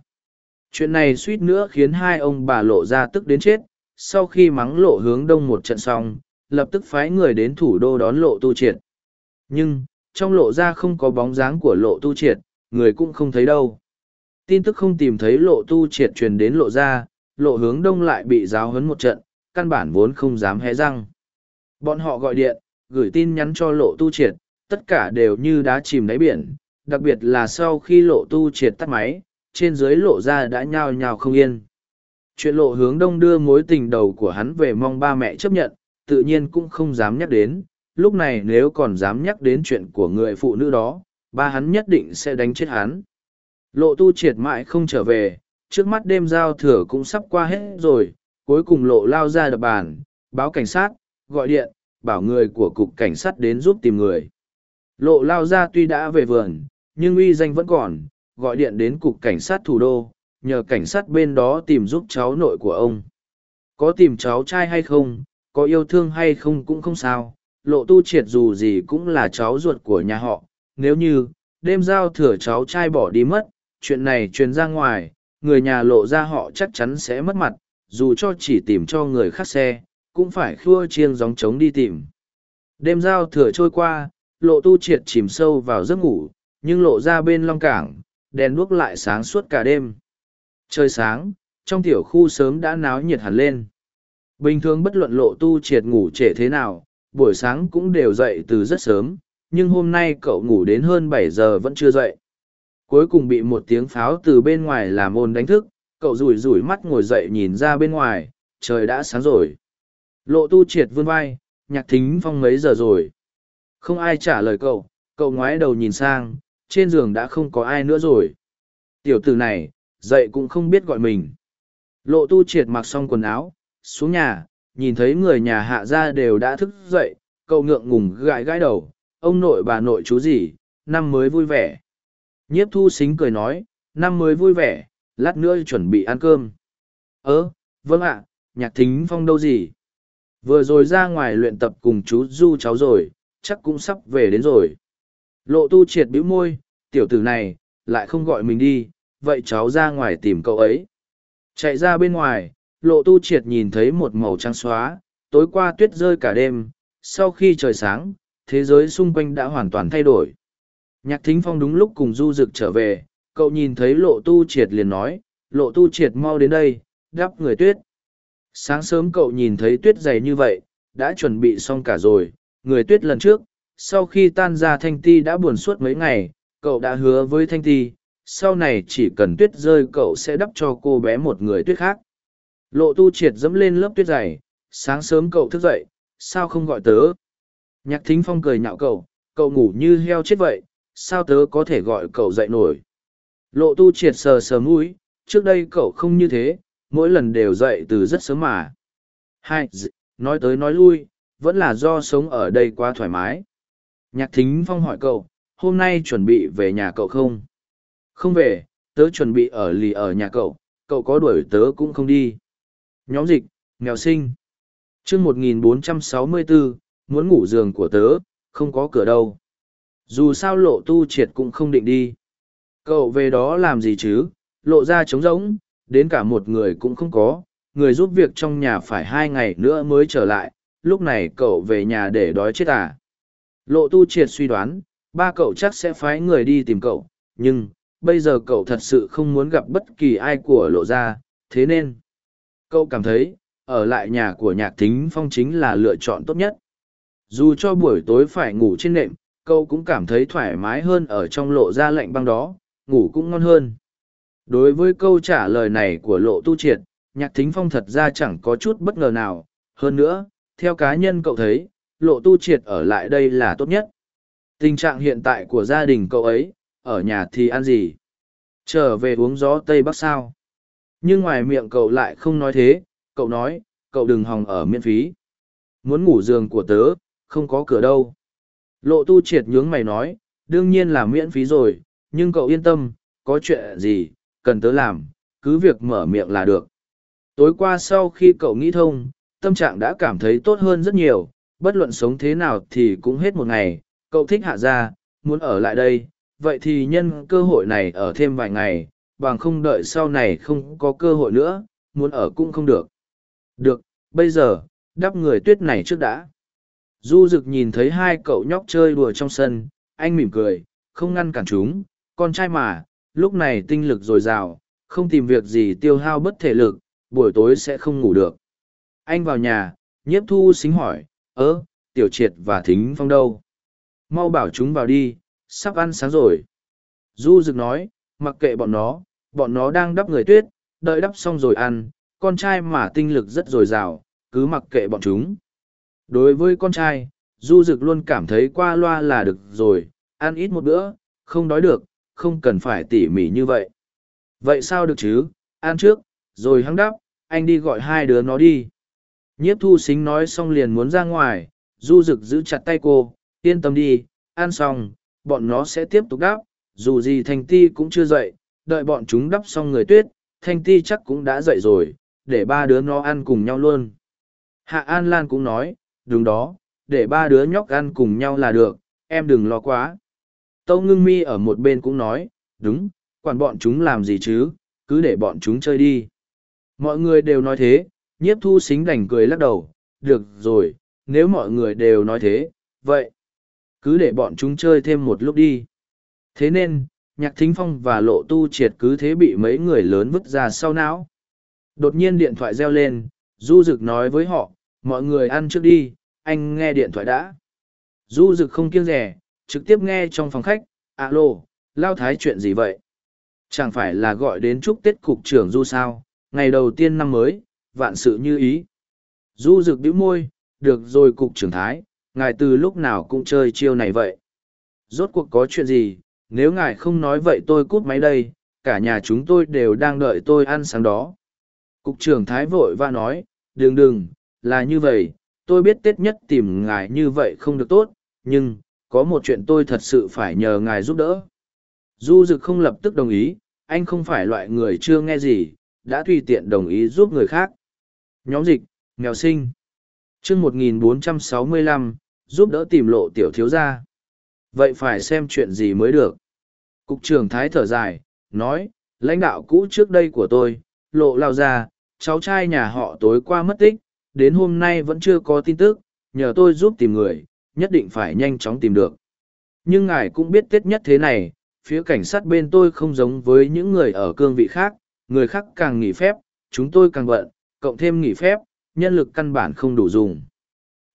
Chuyện này suýt nữa khiến hai ông bà lộ ra tức đến chết, sau khi mắng lộ hướng đông một trận xong, lập tức phái người đến thủ đô đón lộ tu triệt. Nhưng, trong lộ ra không có bóng dáng của lộ tu triệt, người cũng không thấy đâu. Tin tức không tìm thấy lộ tu triệt truyền đến lộ ra, lộ hướng đông lại bị giáo huấn một trận, căn bản vốn không dám hé răng. Bọn họ gọi điện, gửi tin nhắn cho lộ tu triệt, tất cả đều như đá chìm đáy biển, đặc biệt là sau khi lộ tu triệt tắt máy, trên dưới lộ ra đã nhao nhao không yên. Chuyện lộ hướng đông đưa mối tình đầu của hắn về mong ba mẹ chấp nhận, tự nhiên cũng không dám nhắc đến, lúc này nếu còn dám nhắc đến chuyện của người phụ nữ đó, ba hắn nhất định sẽ đánh chết hắn. Lộ tu triệt mãi không trở về, trước mắt đêm giao thừa cũng sắp qua hết rồi, cuối cùng lộ lao ra đập bàn, báo cảnh sát, gọi điện, bảo người của cục cảnh sát đến giúp tìm người. Lộ lao ra tuy đã về vườn, nhưng uy danh vẫn còn, gọi điện đến cục cảnh sát thủ đô, nhờ cảnh sát bên đó tìm giúp cháu nội của ông. Có tìm cháu trai hay không, có yêu thương hay không cũng không sao, lộ tu triệt dù gì cũng là cháu ruột của nhà họ, nếu như, đêm giao thừa cháu trai bỏ đi mất, chuyện này truyền ra ngoài, người nhà lộ ra họ chắc chắn sẽ mất mặt, dù cho chỉ tìm cho người khác xe, cũng phải khua chiêng gióng trống đi tìm. Đêm giao thừa trôi qua, lộ tu triệt chìm sâu vào giấc ngủ, nhưng lộ ra bên long cảng, đèn đuốc lại sáng suốt cả đêm. Trời sáng, trong tiểu khu sớm đã náo nhiệt hẳn lên. Bình thường bất luận lộ tu triệt ngủ trễ thế nào, buổi sáng cũng đều dậy từ rất sớm, nhưng hôm nay cậu ngủ đến hơn bảy giờ vẫn chưa dậy. Cuối cùng bị một tiếng pháo từ bên ngoài làm ồn đánh thức, cậu rủi rủi mắt ngồi dậy nhìn ra bên ngoài, trời đã sáng rồi. Lộ tu triệt vươn vai, nhạc thính phong mấy giờ rồi. Không ai trả lời cậu, cậu ngoái đầu nhìn sang, trên giường đã không có ai nữa rồi. Tiểu tử này, dậy cũng không biết gọi mình. Lộ tu triệt mặc xong quần áo, xuống nhà, nhìn thấy người nhà hạ gia đều đã thức dậy, cậu ngượng ngùng gãi gãi đầu, ông nội bà nội chú gì, năm mới vui vẻ. Nhiếp thu xính cười nói, năm mới vui vẻ, lát nữa chuẩn bị ăn cơm. Ơ, vâng ạ, nhạc thính phong đâu gì? Vừa rồi ra ngoài luyện tập cùng chú Du cháu rồi, chắc cũng sắp về đến rồi. Lộ tu triệt bĩu môi, tiểu tử này, lại không gọi mình đi, vậy cháu ra ngoài tìm cậu ấy. Chạy ra bên ngoài, Lộ tu triệt nhìn thấy một màu trắng xóa, tối qua tuyết rơi cả đêm, sau khi trời sáng, thế giới xung quanh đã hoàn toàn thay đổi. Nhạc thính phong đúng lúc cùng du dực trở về, cậu nhìn thấy lộ tu triệt liền nói, lộ tu triệt mau đến đây, đắp người tuyết. Sáng sớm cậu nhìn thấy tuyết dày như vậy, đã chuẩn bị xong cả rồi, người tuyết lần trước, sau khi tan ra thanh ti đã buồn suốt mấy ngày, cậu đã hứa với thanh ti, sau này chỉ cần tuyết rơi cậu sẽ đắp cho cô bé một người tuyết khác. Lộ tu triệt dẫm lên lớp tuyết dày, sáng sớm cậu thức dậy, sao không gọi tớ? Nhạc thính phong cười nhạo cậu, cậu ngủ như heo chết vậy, sao tớ có thể gọi cậu dậy nổi? Lộ tu triệt sờ sờ mũi, trước đây cậu không như thế, mỗi lần đều dậy từ rất sớm mà. Hai, nói tới nói lui, vẫn là do sống ở đây quá thoải mái. Nhạc thính phong hỏi cậu, hôm nay chuẩn bị về nhà cậu không? Không về, tớ chuẩn bị ở lì ở nhà cậu, cậu có đuổi tớ cũng không đi. Nhóm dịch, nghèo sinh. chương 1464, muốn ngủ giường của tớ, không có cửa đâu. Dù sao lộ tu triệt cũng không định đi. Cậu về đó làm gì chứ, lộ ra trống rỗng, đến cả một người cũng không có, người giúp việc trong nhà phải hai ngày nữa mới trở lại, lúc này cậu về nhà để đói chết à. Lộ tu triệt suy đoán, ba cậu chắc sẽ phái người đi tìm cậu, nhưng, bây giờ cậu thật sự không muốn gặp bất kỳ ai của lộ ra, thế nên, cậu cảm thấy, ở lại nhà của nhạc thính phong chính là lựa chọn tốt nhất. Dù cho buổi tối phải ngủ trên nệm, cậu cũng cảm thấy thoải mái hơn ở trong lộ ra lạnh băng đó, ngủ cũng ngon hơn. Đối với câu trả lời này của lộ tu triệt, nhạc thính phong thật ra chẳng có chút bất ngờ nào. Hơn nữa, theo cá nhân cậu thấy, lộ tu triệt ở lại đây là tốt nhất. Tình trạng hiện tại của gia đình cậu ấy, ở nhà thì ăn gì? Trở về uống gió Tây Bắc sao? Nhưng ngoài miệng cậu lại không nói thế, cậu nói, cậu đừng hòng ở miễn phí. Muốn ngủ giường của tớ, không có cửa đâu. Lộ tu triệt nhướng mày nói, đương nhiên là miễn phí rồi, nhưng cậu yên tâm, có chuyện gì, cần tớ làm, cứ việc mở miệng là được. Tối qua sau khi cậu nghĩ thông, tâm trạng đã cảm thấy tốt hơn rất nhiều, bất luận sống thế nào thì cũng hết một ngày, cậu thích hạ ra, muốn ở lại đây, vậy thì nhân cơ hội này ở thêm vài ngày, bằng không đợi sau này không có cơ hội nữa, muốn ở cũng không được. Được, bây giờ, đắp người tuyết này trước đã. Du Dực nhìn thấy hai cậu nhóc chơi đùa trong sân, anh mỉm cười, không ngăn cản chúng, con trai mà, lúc này tinh lực dồi dào, không tìm việc gì tiêu hao bất thể lực, buổi tối sẽ không ngủ được. Anh vào nhà, nhiếp thu xính hỏi, ơ, tiểu triệt và thính phong đâu? Mau bảo chúng vào đi, sắp ăn sáng rồi. Du Dực nói, mặc kệ bọn nó, bọn nó đang đắp người tuyết, đợi đắp xong rồi ăn, con trai mà tinh lực rất dồi dào, cứ mặc kệ bọn chúng. Đối với con trai, Du Dực luôn cảm thấy qua loa là được rồi, ăn ít một bữa, không đói được, không cần phải tỉ mỉ như vậy. Vậy sao được chứ, ăn trước, rồi hăng đắp, anh đi gọi hai đứa nó đi. Nhiếp thu xính nói xong liền muốn ra ngoài, du dực giữ chặt tay cô, yên tâm đi, ăn xong, bọn nó sẽ tiếp tục đắp, dù gì thanh ti cũng chưa dậy, đợi bọn chúng đắp xong người tuyết, thanh ti chắc cũng đã dậy rồi, để ba đứa nó ăn cùng nhau luôn. Hạ An Lan cũng nói, đúng đó, để ba đứa nhóc ăn cùng nhau là được, em đừng lo quá. Tâu ngưng mi ở một bên cũng nói, đúng, quản bọn chúng làm gì chứ, cứ để bọn chúng chơi đi. Mọi người đều nói thế, nhiếp thu xính đành cười lắc đầu, được rồi, nếu mọi người đều nói thế, vậy, cứ để bọn chúng chơi thêm một lúc đi. Thế nên, nhạc thính phong và lộ tu triệt cứ thế bị mấy người lớn vứt ra sau não. Đột nhiên điện thoại reo lên, Du Dực nói với họ, mọi người ăn trước đi, anh nghe điện thoại đã. Du Dực không kiêng rẻ, trực tiếp nghe trong phòng khách, alo, lao thái chuyện gì vậy? Chẳng phải là gọi đến chúc Tết cục trưởng Du sao, ngày đầu tiên năm mới, vạn sự như ý. Du rực đĩu môi, được rồi cục trưởng thái, ngài từ lúc nào cũng chơi chiêu này vậy. Rốt cuộc có chuyện gì, nếu ngài không nói vậy tôi cút máy đây, cả nhà chúng tôi đều đang đợi tôi ăn sáng đó. Cục trưởng thái vội va nói, đừng đừng, là như vậy, tôi biết Tết nhất tìm ngài như vậy không được tốt, nhưng, có một chuyện tôi thật sự phải nhờ ngài giúp đỡ. Du Dực không lập tức đồng ý, anh không phải loại người chưa nghe gì, đã tùy tiện đồng ý giúp người khác. Nhóm dịch, nghèo sinh. chương 1465, giúp đỡ tìm lộ tiểu thiếu gia. Vậy phải xem chuyện gì mới được. Cục trưởng Thái thở dài, nói, lãnh đạo cũ trước đây của tôi, lộ lao ra, cháu trai nhà họ tối qua mất tích, đến hôm nay vẫn chưa có tin tức, nhờ tôi giúp tìm người, nhất định phải nhanh chóng tìm được. Nhưng ngài cũng biết tết nhất thế này, phía cảnh sát bên tôi không giống với những người ở cương vị khác, người khác càng nghỉ phép, chúng tôi càng bận, cộng thêm nghỉ phép, nhân lực căn bản không đủ dùng.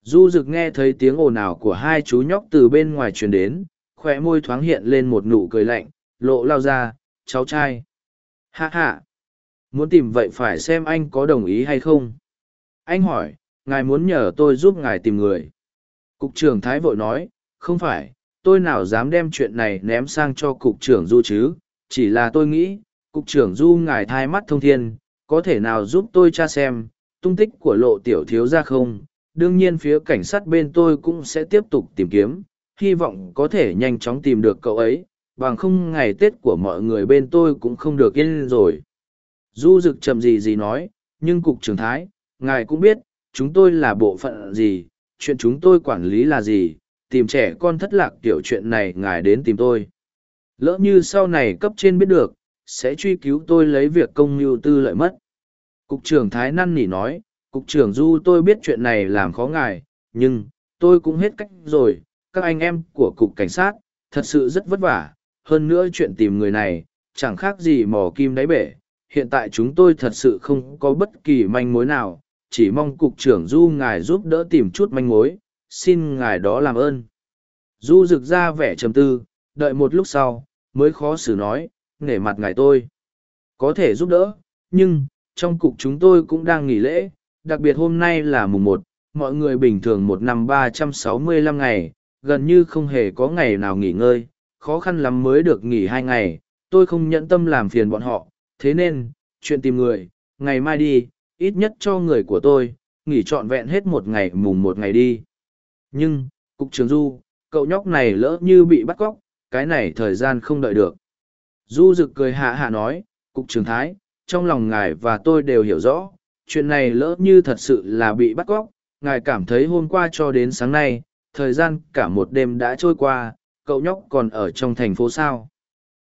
Du Dực nghe thấy tiếng ồn ào của hai chú nhóc từ bên ngoài truyền đến, khỏe môi thoáng hiện lên một nụ cười lạnh, lộ lao ra, cháu trai. Hạ hạ! Muốn tìm vậy phải xem anh có đồng ý hay không? Anh hỏi, ngài muốn nhờ tôi giúp ngài tìm người. Cục trưởng Thái vội nói, không phải, tôi nào dám đem chuyện này ném sang cho cục trưởng Du chứ, chỉ là tôi nghĩ, cục trưởng Du ngài thai mắt thông thiên, có thể nào giúp tôi tra xem, tung tích của lộ tiểu thiếu ra không? Đương nhiên phía cảnh sát bên tôi cũng sẽ tiếp tục tìm kiếm, hy vọng có thể nhanh chóng tìm được cậu ấy, bằng không ngày Tết của mọi người bên tôi cũng không được yên rồi. Du rực chậm gì gì nói, nhưng cục trưởng thái, ngài cũng biết, chúng tôi là bộ phận gì, chuyện chúng tôi quản lý là gì, tìm trẻ con thất lạc tiểu chuyện này ngài đến tìm tôi. Lỡ như sau này cấp trên biết được, sẽ truy cứu tôi lấy việc công mưu tư lợi mất. Cục trưởng Thái năn nỉ nói, Cục trưởng Du tôi biết chuyện này làm khó ngài, nhưng, tôi cũng hết cách rồi, các anh em của Cục Cảnh sát, thật sự rất vất vả, hơn nữa chuyện tìm người này, chẳng khác gì mò kim đáy bể. Hiện tại chúng tôi thật sự không có bất kỳ manh mối nào, chỉ mong Cục trưởng Du ngài giúp đỡ tìm chút manh mối, xin ngài đó làm ơn. Du rực ra vẻ trầm tư, đợi một lúc sau, mới khó xử nói, nể mặt ngài tôi. Có thể giúp đỡ, nhưng, trong cục chúng tôi cũng đang nghỉ lễ, đặc biệt hôm nay là mùng một, mọi người bình thường một năm ba trăm sáu mươi lăm ngày, gần như không hề có ngày nào nghỉ ngơi, khó khăn lắm mới được nghỉ hai ngày, tôi không nhẫn tâm làm phiền bọn họ, thế nên, chuyện tìm người, ngày mai đi, ít nhất cho người của tôi, nghỉ trọn vẹn hết một ngày mùng một ngày đi. Nhưng, Cục trưởng Du, cậu nhóc này lỡ như bị bắt cóc, cái này thời gian không đợi được. Du rực cười hạ hạ nói, Cục trưởng Thái, trong lòng ngài và tôi đều hiểu rõ, chuyện này lỡ như thật sự là bị bắt cóc, ngài cảm thấy hôm qua cho đến sáng nay, thời gian cả một đêm đã trôi qua, cậu nhóc còn ở trong thành phố sao.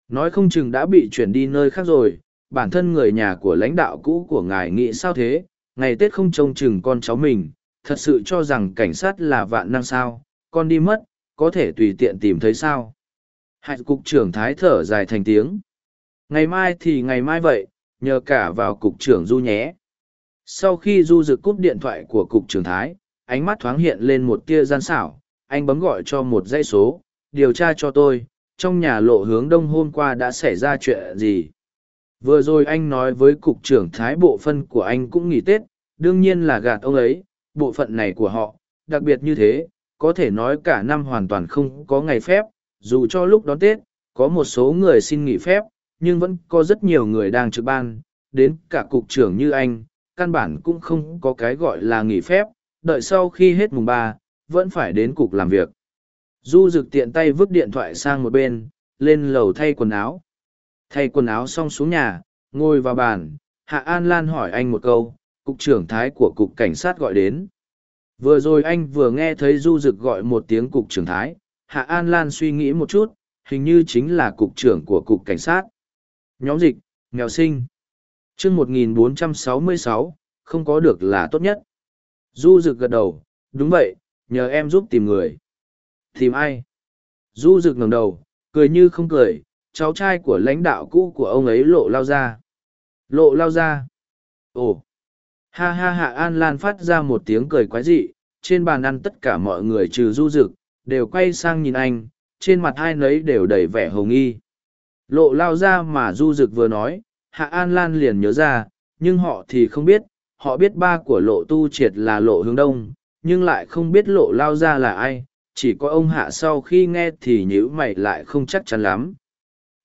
Nói không chừng đã bị chuyển đi nơi khác rồi, bản thân người nhà của lãnh đạo cũ của ngài nghĩ sao thế, ngày Tết không trông chừng con cháu mình, thật sự cho rằng cảnh sát là vạn năng sao, con đi mất, có thể tùy tiện tìm thấy sao. hạnh cục trưởng thái thở dài thành tiếng. Ngày mai thì ngày mai vậy, nhờ cả vào cục trưởng du nhé. Sau khi du rực cúp điện thoại của cục trưởng thái, ánh mắt thoáng hiện lên một tia gian xảo, anh bấm gọi cho một dãy số, điều tra cho tôi, trong nhà lộ hướng đông hôm qua đã xảy ra chuyện gì. Vừa rồi anh nói với cục trưởng thái bộ phân của anh cũng nghỉ Tết, đương nhiên là gạt ông ấy, bộ phận này của họ, đặc biệt như thế, có thể nói cả năm hoàn toàn không có ngày phép, dù cho lúc đón Tết, có một số người xin nghỉ phép, nhưng vẫn có rất nhiều người đang trực ban, đến cả cục trưởng như anh, căn bản cũng không có cái gọi là nghỉ phép, đợi sau khi hết mùng ba, vẫn phải đến cục làm việc. Du rực tiện tay vứt điện thoại sang một bên, lên lầu thay quần áo. Thay quần áo xong xuống nhà, ngồi vào bàn, Hạ An Lan hỏi anh một câu, cục trưởng thái của cục cảnh sát gọi đến. Vừa rồi anh vừa nghe thấy Du Dực gọi một tiếng cục trưởng thái, Hạ An Lan suy nghĩ một chút, hình như chính là cục trưởng của cục cảnh sát. Nhóm dịch, nghèo sinh. chương 1466, không có được là tốt nhất. Du Dực gật đầu, đúng vậy, nhờ em giúp tìm người. Tìm ai? Du Dực ngẩng đầu, cười như không cười, cháu trai của lãnh đạo cũ của ông ấy lộ lao ra. Lộ lao ra. Ồ, Ha ha hạ An Lan phát ra một tiếng cười quái dị, trên bàn ăn tất cả mọi người trừ du rực, đều quay sang nhìn anh, trên mặt hai nấy đều đầy vẻ hồng nghi. Lộ lao ra mà du rực vừa nói, hạ An Lan liền nhớ ra, nhưng họ thì không biết, họ biết ba của lộ tu triệt là lộ hướng đông, nhưng lại không biết lộ lao ra là ai, chỉ có ông hạ sau khi nghe thì nhữ mày lại không chắc chắn lắm.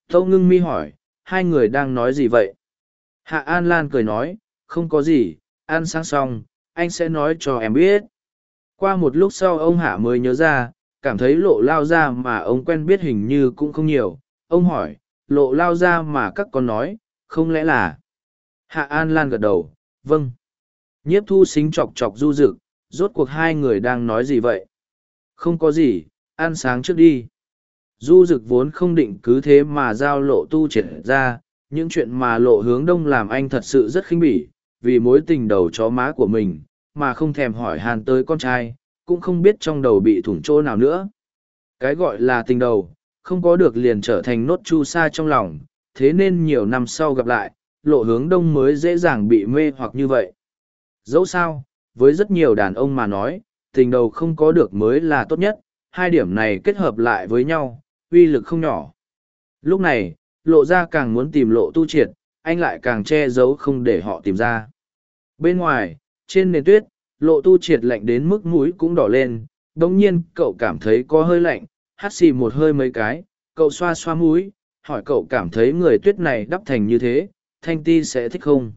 Tâu ngưng mi hỏi, hai người đang nói gì vậy? Hạ An Lan cười nói, không có gì, ăn sáng xong, anh sẽ nói cho em biết. Qua một lúc sau ông Hạ mới nhớ ra, cảm thấy lộ lao ra mà ông quen biết hình như cũng không nhiều. Ông hỏi, lộ lao ra mà các con nói, không lẽ là... Hạ An Lan gật đầu, vâng. Nhiếp thu xính chọc chọc du rực, rốt cuộc hai người đang nói gì vậy? Không có gì, ăn sáng trước đi. Du Dực vốn không định cứ thế mà giao lộ tu triệt ra, những chuyện mà lộ hướng đông làm anh thật sự rất khinh bỉ, vì mối tình đầu chó má của mình, mà không thèm hỏi hàn tới con trai, cũng không biết trong đầu bị thủng chỗ nào nữa. Cái gọi là tình đầu, không có được liền trở thành nốt chu sa trong lòng, thế nên nhiều năm sau gặp lại, lộ hướng đông mới dễ dàng bị mê hoặc như vậy. Dẫu sao, với rất nhiều đàn ông mà nói, tình đầu không có được mới là tốt nhất, hai điểm này kết hợp lại với nhau, uy lực không nhỏ. Lúc này, lộ ra càng muốn tìm lộ tu triệt, anh lại càng che giấu không để họ tìm ra. Bên ngoài, trên nền tuyết, lộ tu triệt lạnh đến mức mũi cũng đỏ lên, đồng nhiên cậu cảm thấy có hơi lạnh, hắt xì một hơi mấy cái, cậu xoa xoa mũi, hỏi cậu cảm thấy người tuyết này đắp thành như thế, thanh ti sẽ thích không?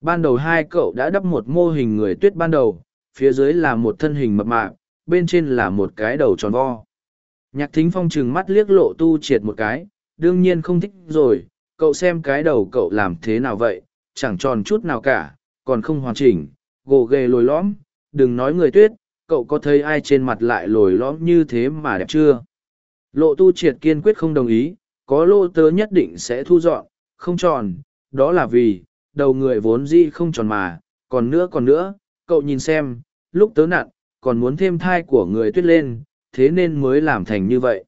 Ban đầu hai cậu đã đắp một mô hình người tuyết ban đầu, phía dưới là một thân hình mập mạp, bên trên là một cái đầu tròn vo. Nhạc thính phong trừng mắt liếc lộ tu triệt một cái, đương nhiên không thích rồi, cậu xem cái đầu cậu làm thế nào vậy, chẳng tròn chút nào cả, còn không hoàn chỉnh, gồ ghề lồi lõm, đừng nói người tuyết, cậu có thấy ai trên mặt lại lồi lõm như thế mà đẹp chưa? Lộ tu triệt kiên quyết không đồng ý, có lô tớ nhất định sẽ thu dọn, không tròn, đó là vì, đầu người vốn dĩ không tròn mà, còn nữa còn nữa, cậu nhìn xem, lúc tớ nặn, còn muốn thêm thai của người tuyết lên, thế nên mới làm thành như vậy.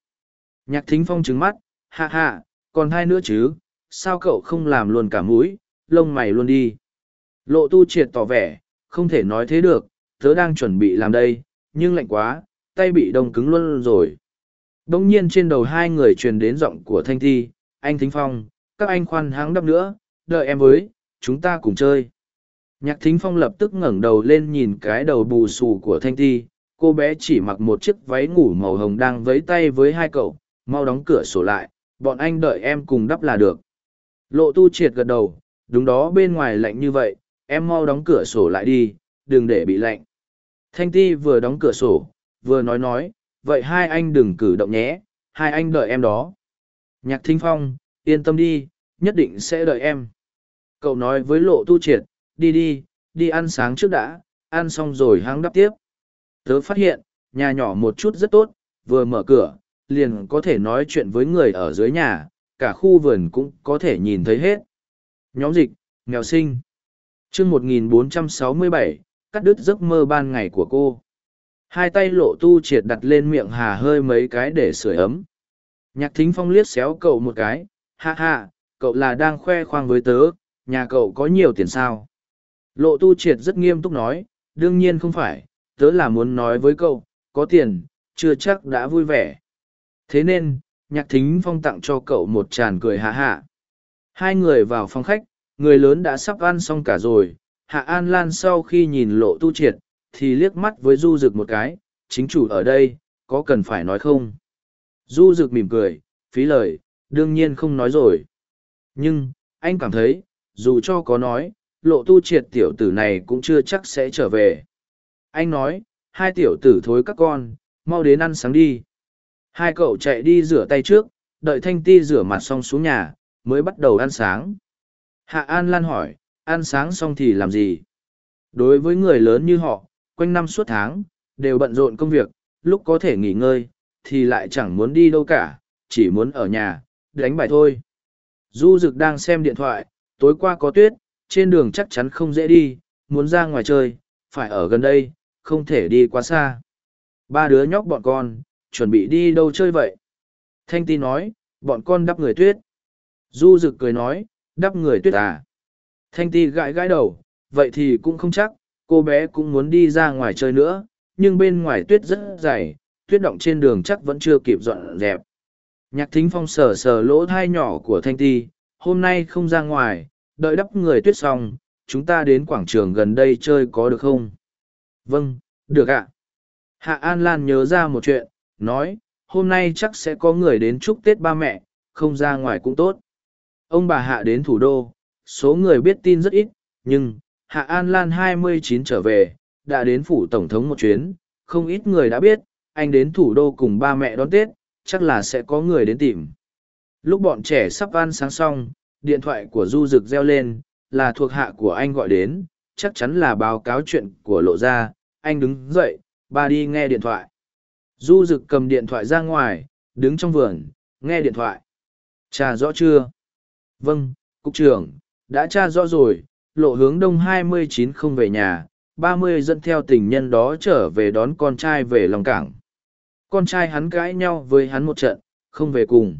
Nhạc thính phong trứng mắt, ha ha, còn hai nữa chứ, sao cậu không làm luôn cả mũi, lông mày luôn đi. Lộ tu triệt tỏ vẻ, không thể nói thế được, tớ đang chuẩn bị làm đây, nhưng lạnh quá, tay bị đông cứng luôn rồi. Đông nhiên trên đầu hai người truyền đến giọng của Thanh Thi, anh Thính Phong, các anh khoan háng đắp nữa, đợi em với, chúng ta cùng chơi. Nhạc Thính Phong lập tức ngẩng đầu lên nhìn cái đầu bù xù của Thanh Thi, cô bé chỉ mặc một chiếc váy ngủ màu hồng đang vấy tay với hai cậu, mau đóng cửa sổ lại, bọn anh đợi em cùng đắp là được. Lộ tu triệt gật đầu, đúng đó bên ngoài lạnh như vậy, em mau đóng cửa sổ lại đi, đừng để bị lạnh. Thanh Ti vừa đóng cửa sổ, vừa nói nói, vậy hai anh đừng cử động nhé, hai anh đợi em đó. Nhạc Thính Phong, yên tâm đi, nhất định sẽ đợi em. Cậu nói với lộ tu triệt, đi đi, đi ăn sáng trước đã, ăn xong rồi hăng đắp tiếp. Tớ phát hiện, nhà nhỏ một chút rất tốt, vừa mở cửa, liền có thể nói chuyện với người ở dưới nhà, cả khu vườn cũng có thể nhìn thấy hết. Nhóm dịch, nghèo sinh. chương 1467, cắt đứt giấc mơ ban ngày của cô. Hai tay lộ tu triệt đặt lên miệng hà hơi mấy cái để sưởi ấm. Nhạc thính phong liếc xéo cậu một cái, ha ha, cậu là đang khoe khoang với tớ, nhà cậu có nhiều tiền sao. Lộ tu triệt rất nghiêm túc nói, đương nhiên không phải, tớ là muốn nói với cậu, có tiền, chưa chắc đã vui vẻ. Thế nên, nhạc thính phong tặng cho cậu một tràn cười hạ hạ. Hai người vào phòng khách, người lớn đã sắp ăn xong cả rồi. Hạ An Lan sau khi nhìn lộ tu triệt, thì liếc mắt với Du rực một cái, chính chủ ở đây, có cần phải nói không? Du rực mỉm cười, phí lời, đương nhiên không nói rồi. Nhưng, anh cảm thấy, dù cho có nói, lộ tu triệt tiểu tử này cũng chưa chắc sẽ trở về. Anh nói, hai tiểu tử thối các con, mau đến ăn sáng đi. Hai cậu chạy đi rửa tay trước, đợi Thanh Ti rửa mặt xong xuống nhà, mới bắt đầu ăn sáng. Hạ An Lan hỏi, ăn sáng xong thì làm gì? Đối với người lớn như họ, quanh năm suốt tháng, đều bận rộn công việc, lúc có thể nghỉ ngơi, thì lại chẳng muốn đi đâu cả, chỉ muốn ở nhà, đánh bài thôi. Du Dực đang xem điện thoại, tối qua có tuyết, trên đường chắc chắn không dễ đi, muốn ra ngoài chơi, phải ở gần đây, không thể đi quá xa. Ba đứa nhóc bọn con, chuẩn bị đi đâu chơi vậy? Thanh Ti nói, bọn con đắp người tuyết. Du Dực cười nói, đắp người tuyết à? Thanh Ti gãi gãi đầu, vậy thì cũng không chắc, cô bé cũng muốn đi ra ngoài chơi nữa, nhưng bên ngoài tuyết rất dày, tuyết động trên đường chắc vẫn chưa kịp dọn dẹp. Nhạc thính phong sờ sờ lỗ thai nhỏ của Thanh Ti, hôm nay không ra ngoài, đợi đắp người tuyết xong, chúng ta đến quảng trường gần đây chơi có được không? Vâng, được ạ. Hạ An Lan nhớ ra một chuyện, nói, hôm nay chắc sẽ có người đến chúc Tết ba mẹ, không ra ngoài cũng tốt. Ông bà Hạ đến thủ đô, số người biết tin rất ít, nhưng, Hạ An Lan 29 trở về, đã đến phủ Tổng thống một chuyến, không ít người đã biết, anh đến thủ đô cùng ba mẹ đón Tết, chắc là sẽ có người đến tìm. Lúc bọn trẻ sắp ăn sáng xong, điện thoại của Du Dực reo lên, là thuộc hạ của anh gọi đến, chắc chắn là báo cáo chuyện của lộ ra, anh đứng dậy, ba đi nghe điện thoại. Du Dực cầm điện thoại ra ngoài, đứng trong vườn, nghe điện thoại. Cha rõ chưa? Vâng, cục trưởng, đã tra rõ rồi, lộ hướng đông 29 không về nhà, 30 dẫn theo tình nhân đó trở về đón con trai về lòng cảng. Con trai hắn cãi nhau với hắn một trận, không về cùng.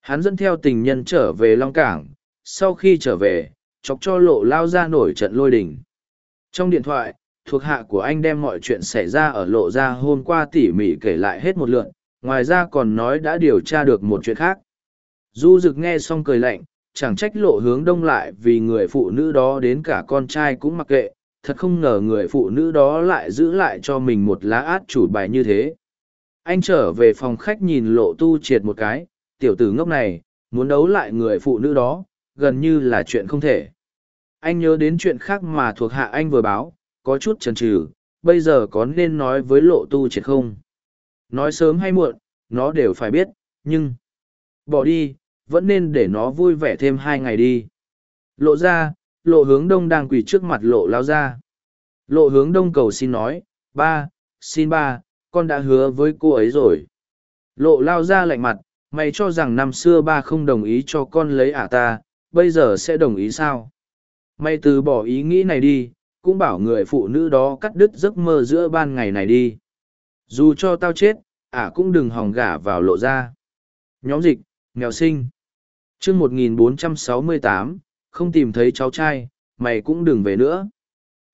Hắn dẫn theo tình nhân trở về Long Cảng, sau khi trở về, chọc cho lộ lao ra nổi trận lôi đình. Trong điện thoại, thuộc hạ của anh đem mọi chuyện xảy ra ở lộ ra hôm qua tỉ mỉ kể lại hết một lượn, ngoài ra còn nói đã điều tra được một chuyện khác. Du rực nghe xong cười lạnh, chẳng trách lộ hướng đông lại vì người phụ nữ đó đến cả con trai cũng mặc kệ, thật không ngờ người phụ nữ đó lại giữ lại cho mình một lá át chủ bài như thế. Anh trở về phòng khách nhìn lộ tu triệt một cái, tiểu tử ngốc này, muốn đấu lại người phụ nữ đó, gần như là chuyện không thể. Anh nhớ đến chuyện khác mà thuộc hạ anh vừa báo, có chút chần chừ, bây giờ có nên nói với lộ tu triệt không? Nói sớm hay muộn, nó đều phải biết, nhưng... Bỏ đi, vẫn nên để nó vui vẻ thêm hai ngày đi. Lộ ra, lộ hướng đông đang quỳ trước mặt lộ lao ra. Lộ hướng đông cầu xin nói, ba, xin ba, con đã hứa với cô ấy rồi. Lộ lao ra lạnh mặt, mày cho rằng năm xưa ba không đồng ý cho con lấy ả ta, bây giờ sẽ đồng ý sao? Mày từ bỏ ý nghĩ này đi, cũng bảo người phụ nữ đó cắt đứt giấc mơ giữa ban ngày này đi. Dù cho tao chết, ả cũng đừng hòng gả vào lộ ra. Nhóm dịch, nghèo sinh. chương 1468, không tìm thấy cháu trai, mày cũng đừng về nữa.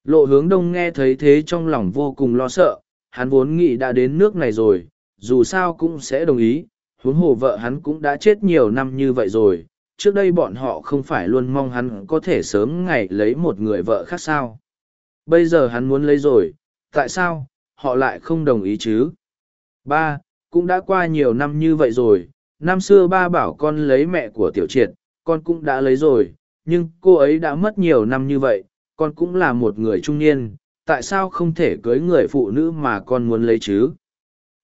Lộ hướng đông nghe thấy thế trong lòng vô cùng lo sợ, hắn vốn nghĩ đã đến nước này rồi, dù sao cũng sẽ đồng ý, huống hồ vợ hắn cũng đã chết nhiều năm như vậy rồi, trước đây bọn họ không phải luôn mong hắn có thể sớm ngày lấy một người vợ khác sao. Bây giờ hắn muốn lấy rồi, tại sao, họ lại không đồng ý chứ? Ba, cũng đã qua nhiều năm như vậy rồi, năm xưa ba bảo con lấy mẹ của tiểu triệt, con cũng đã lấy rồi, nhưng cô ấy đã mất nhiều năm như vậy, con cũng là một người trung niên, tại sao không thể cưới người phụ nữ mà con muốn lấy chứ?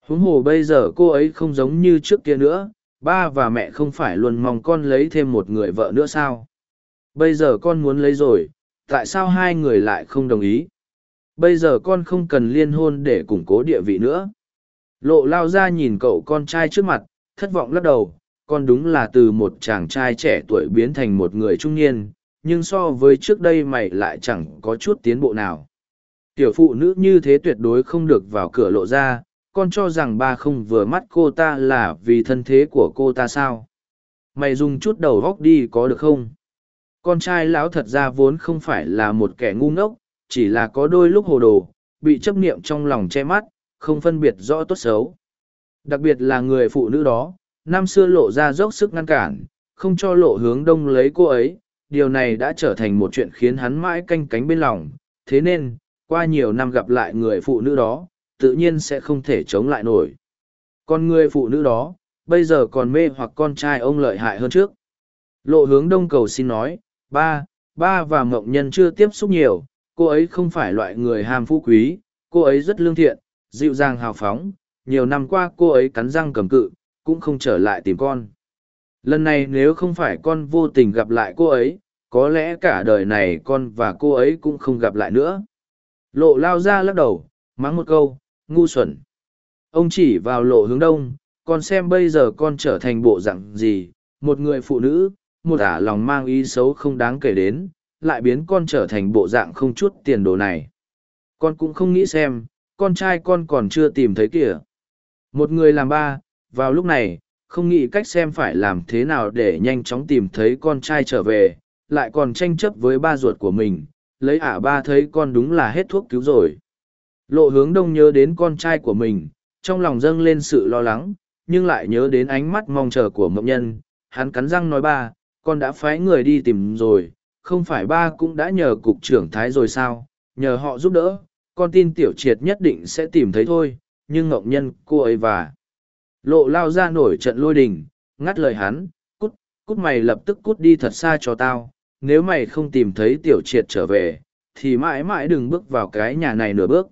huống hồ bây giờ cô ấy không giống như trước kia nữa ba và mẹ không phải luôn mong con lấy thêm một người vợ nữa sao? Bây giờ con muốn lấy rồi, tại sao hai người lại không đồng ý? Bây giờ con không cần liên hôn để củng cố địa vị nữa. Lộ lao ra nhìn cậu con trai trước mặt, thất vọng lắc đầu, con đúng là từ một chàng trai trẻ tuổi biến thành một người trung niên, nhưng so với trước đây mày lại chẳng có chút tiến bộ nào. Tiểu phụ nữ như thế tuyệt đối không được vào cửa lộ ra con cho rằng ba không vừa mắt cô ta là vì thân thế của cô ta sao? Mày dùng chút đầu góc đi có được không? Con trai lão thật ra vốn không phải là một kẻ ngu ngốc, chỉ là có đôi lúc hồ đồ, bị chấp niệm trong lòng che mắt, không phân biệt rõ tốt xấu. Đặc biệt là người phụ nữ đó, năm xưa lộ ra dốc sức ngăn cản, không cho lộ hướng đông lấy cô ấy, điều này đã trở thành một chuyện khiến hắn mãi canh cánh bên lòng. Thế nên, qua nhiều năm gặp lại người phụ nữ đó tự nhiên sẽ không thể chống lại nổi. Con người phụ nữ đó, bây giờ còn mê hoặc con trai ông lợi hại hơn trước. Lộ hướng đông cầu xin nói, ba, ba và mộng nhân chưa tiếp xúc nhiều, cô ấy không phải loại người ham phú quý, cô ấy rất lương thiện, dịu dàng hào phóng, nhiều năm qua cô ấy cắn răng cầm cự, cũng không trở lại tìm con. Lần này nếu không phải con vô tình gặp lại cô ấy, có lẽ cả đời này con và cô ấy cũng không gặp lại nữa. Lộ lao ra lắc đầu, mắng một câu, ngu xuẩn. Ông chỉ vào lộ hướng đông, con xem bây giờ con trở thành bộ dạng gì, một người phụ nữ, một ả lòng mang ý xấu không đáng kể đến, lại biến con trở thành bộ dạng không chút tiền đồ này. Con cũng không nghĩ xem, con trai con còn chưa tìm thấy kìa. Một người làm ba, vào lúc này, không nghĩ cách xem phải làm thế nào để nhanh chóng tìm thấy con trai trở về, lại còn tranh chấp với ba ruột của mình, lấy ả ba thấy con đúng là hết thuốc cứu rồi. Lộ hướng đông nhớ đến con trai của mình, trong lòng dâng lên sự lo lắng, nhưng lại nhớ đến ánh mắt mong chờ của mộng nhân. Hắn cắn răng nói ba, con đã phái người đi tìm rồi, không phải ba cũng đã nhờ cục trưởng thái rồi sao, nhờ họ giúp đỡ, con tin tiểu triệt nhất định sẽ tìm thấy thôi, nhưng mộng nhân cô ấy và. Lộ lao ra nổi trận lôi đình, ngắt lời hắn, cút, cút mày lập tức cút đi thật xa cho tao, nếu mày không tìm thấy tiểu triệt trở về, thì mãi mãi đừng bước vào cái nhà này nửa bước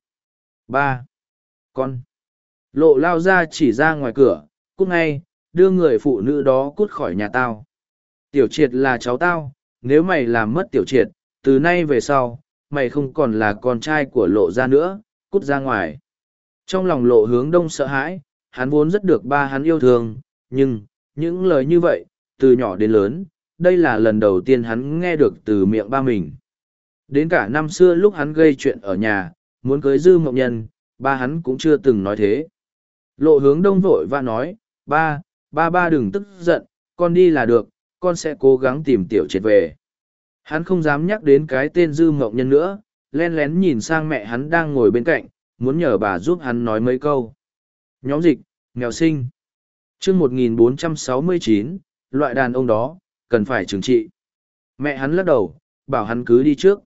ba. Con. Lộ lao ra chỉ ra ngoài cửa cút ngay đưa người phụ nữ đó cút khỏi nhà tao. Tiểu triệt là cháu tao nếu mày làm mất tiểu triệt từ nay về sau mày không còn là con trai của lộ ra nữa cút ra ngoài. Trong lòng lộ hướng đông sợ hãi hắn vốn rất được ba hắn yêu thương nhưng những lời như vậy từ nhỏ đến lớn đây là lần đầu tiên hắn nghe được từ miệng ba mình. Đến cả năm xưa lúc hắn gây chuyện ở nhà, muốn cưới dư mộng nhân, ba hắn cũng chưa từng nói thế. Lộ hướng đông vội và nói, ba, ba ba đừng tức giận, con đi là được, con sẽ cố gắng tìm tiểu triệt về. Hắn không dám nhắc đến cái tên dư mộng nhân nữa, len lén nhìn sang mẹ hắn đang ngồi bên cạnh, muốn nhờ bà giúp hắn nói mấy câu. Nhóm dịch, nghèo sinh. chương 1469, loại đàn ông đó, cần phải trừng trị. Mẹ hắn lắc đầu, bảo hắn cứ đi trước.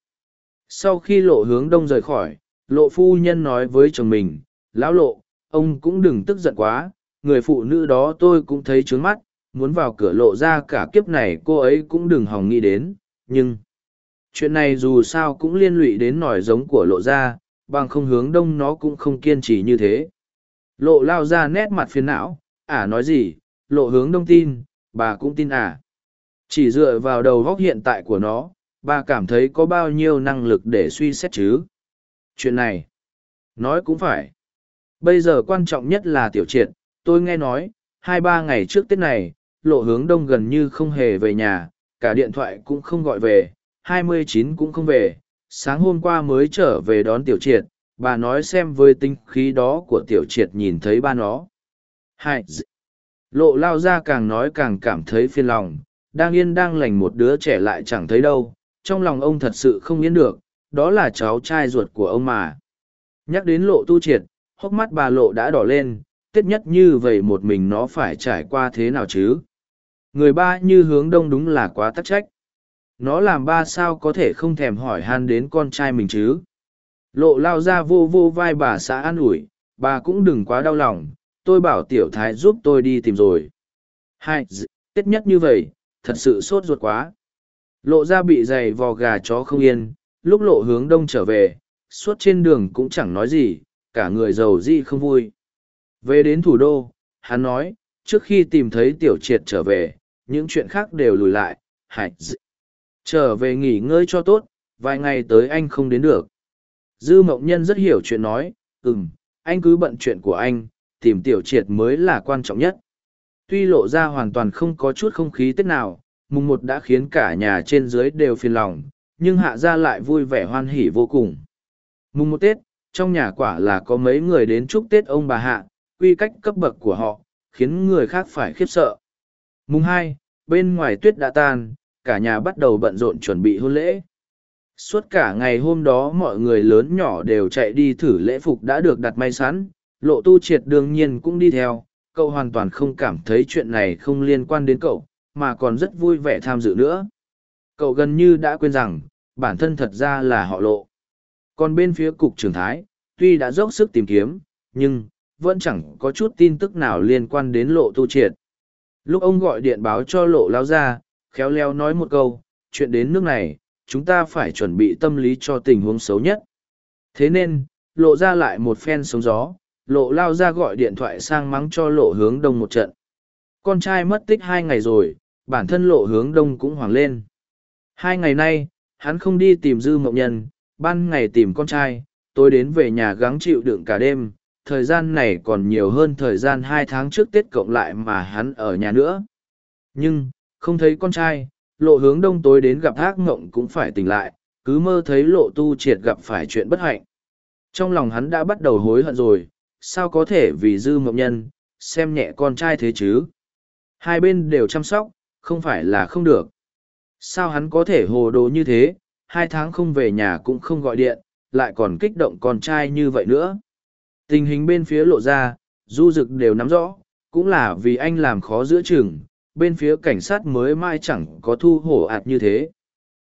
Sau khi lộ hướng đông rời khỏi, lộ phu nhân nói với chồng mình, lão lộ, ông cũng đừng tức giận quá, người phụ nữ đó tôi cũng thấy trướng mắt, muốn vào cửa lộ ra cả kiếp này cô ấy cũng đừng hòng nghĩ đến, nhưng chuyện này dù sao cũng liên lụy đến nòi giống của lộ ra, bằng không hướng đông nó cũng không kiên trì như thế. Lộ lao ra nét mặt phiền não, ả nói gì, lộ hướng đông tin, bà cũng tin ả. Chỉ dựa vào đầu góc hiện tại của nó, bà cảm thấy có bao nhiêu năng lực để suy xét chứ. Chuyện này, nói cũng phải. Bây giờ quan trọng nhất là tiểu triệt, tôi nghe nói, hai ba ngày trước Tết này, lộ hướng đông gần như không hề về nhà, cả điện thoại cũng không gọi về, hai mươi chín cũng không về, sáng hôm qua mới trở về đón tiểu triệt, bà nói xem với tinh khí đó của tiểu triệt nhìn thấy ba nó. Hai, lộ lao ra càng nói càng cảm thấy phiền lòng, đang yên đang lành một đứa trẻ lại chẳng thấy đâu, trong lòng ông thật sự không yên được, đó là cháu trai ruột của ông mà. Nhắc đến lộ tu triệt, hốc mắt bà lộ đã đỏ lên, tiết nhất như vậy một mình nó phải trải qua thế nào chứ? Người ba như hướng đông đúng là quá tắc trách. Nó làm ba sao có thể không thèm hỏi han đến con trai mình chứ? Lộ lao ra vô vô vai bà xã an ủi, bà cũng đừng quá đau lòng, tôi bảo tiểu thái giúp tôi đi tìm rồi. Hai, tiết nhất như vậy, thật sự sốt ruột quá. Lộ ra bị dày vò gà chó không yên, lúc lộ hướng đông trở về, suốt trên đường cũng chẳng nói gì, cả người giàu di không vui. Về đến thủ đô, hắn nói, trước khi tìm thấy tiểu triệt trở về, những chuyện khác đều lùi lại, hại trở về nghỉ ngơi cho tốt, vài ngày tới anh không đến được. Dư mộng nhân rất hiểu chuyện nói, ừm, anh cứ bận chuyện của anh, tìm tiểu triệt mới là quan trọng nhất. Tuy lộ ra hoàn toàn không có chút không khí tết nào, mùng một đã khiến cả nhà trên dưới đều phiền lòng, nhưng hạ gia lại vui vẻ hoan hỉ vô cùng. Mùng một Tết, trong nhà quả là có mấy người đến chúc Tết ông bà hạ, quy cách cấp bậc của họ, khiến người khác phải khiếp sợ. Mùng hai, bên ngoài tuyết đã tan, cả nhà bắt đầu bận rộn chuẩn bị hôn lễ. Suốt cả ngày hôm đó mọi người lớn nhỏ đều chạy đi thử lễ phục đã được đặt may sẵn, lộ tu triệt đương nhiên cũng đi theo, cậu hoàn toàn không cảm thấy chuyện này không liên quan đến cậu, mà còn rất vui vẻ tham dự nữa. Cậu gần như đã quên rằng, bản thân thật ra là họ lộ. Còn bên phía cục trưởng thái, tuy đã dốc sức tìm kiếm, nhưng, vẫn chẳng có chút tin tức nào liên quan đến lộ tu triệt. Lúc ông gọi điện báo cho lộ lao ra, khéo léo nói một câu, chuyện đến nước này, chúng ta phải chuẩn bị tâm lý cho tình huống xấu nhất. Thế nên, lộ ra lại một phen sóng gió, lộ lao ra gọi điện thoại sang mắng cho lộ hướng đông một trận. Con trai mất tích hai ngày rồi, bản thân lộ hướng đông cũng hoảng lên. Hai ngày nay, hắn không đi tìm dư mộng nhân, ban ngày tìm con trai, tôi đến về nhà gắng chịu đựng cả đêm, thời gian này còn nhiều hơn thời gian hai tháng trước Tết cộng lại mà hắn ở nhà nữa. Nhưng, không thấy con trai, lộ hướng đông tối đến gặp ác ngộng cũng phải tỉnh lại, cứ mơ thấy lộ tu triệt gặp phải chuyện bất hạnh. Trong lòng hắn đã bắt đầu hối hận rồi, sao có thể vì dư mộng nhân, xem nhẹ con trai thế chứ? Hai bên đều chăm sóc, không phải là không được. Sao hắn có thể hồ đồ như thế, hai tháng không về nhà cũng không gọi điện, lại còn kích động con trai như vậy nữa. Tình hình bên phía lộ ra, du dực đều nắm rõ, cũng là vì anh làm khó giữa chừng, bên phía cảnh sát mới mai chẳng có thu hổ ạt như thế.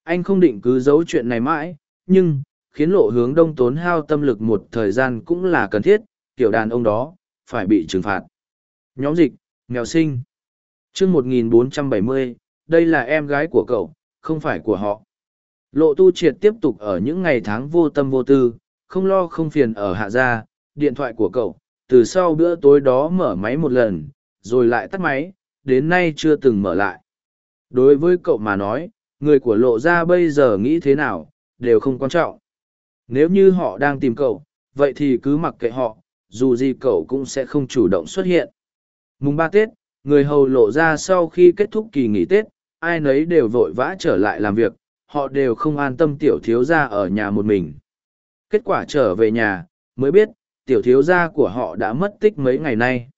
Anh không định cứ giấu chuyện này mãi, nhưng, khiến lộ hướng đông tốn hao tâm lực một thời gian cũng là cần thiết, kiểu đàn ông đó, phải bị trừng phạt. Nhóm dịch, nghèo sinh. chương 1470, đây là em gái của cậu, không phải của họ. Lộ tu triệt tiếp tục ở những ngày tháng vô tâm vô tư, không lo không phiền ở hạ gia, điện thoại của cậu, từ sau bữa tối đó mở máy một lần, rồi lại tắt máy, đến nay chưa từng mở lại. Đối với cậu mà nói, người của lộ gia bây giờ nghĩ thế nào, đều không quan trọng. Nếu như họ đang tìm cậu, vậy thì cứ mặc kệ họ, dù gì cậu cũng sẽ không chủ động xuất hiện. Mùng ba Tết, người hầu lộ ra sau khi kết thúc kỳ nghỉ Tết, ai nấy đều vội vã trở lại làm việc, họ đều không an tâm tiểu thiếu gia ở nhà một mình. Kết quả trở về nhà, mới biết, tiểu thiếu gia của họ đã mất tích mấy ngày nay.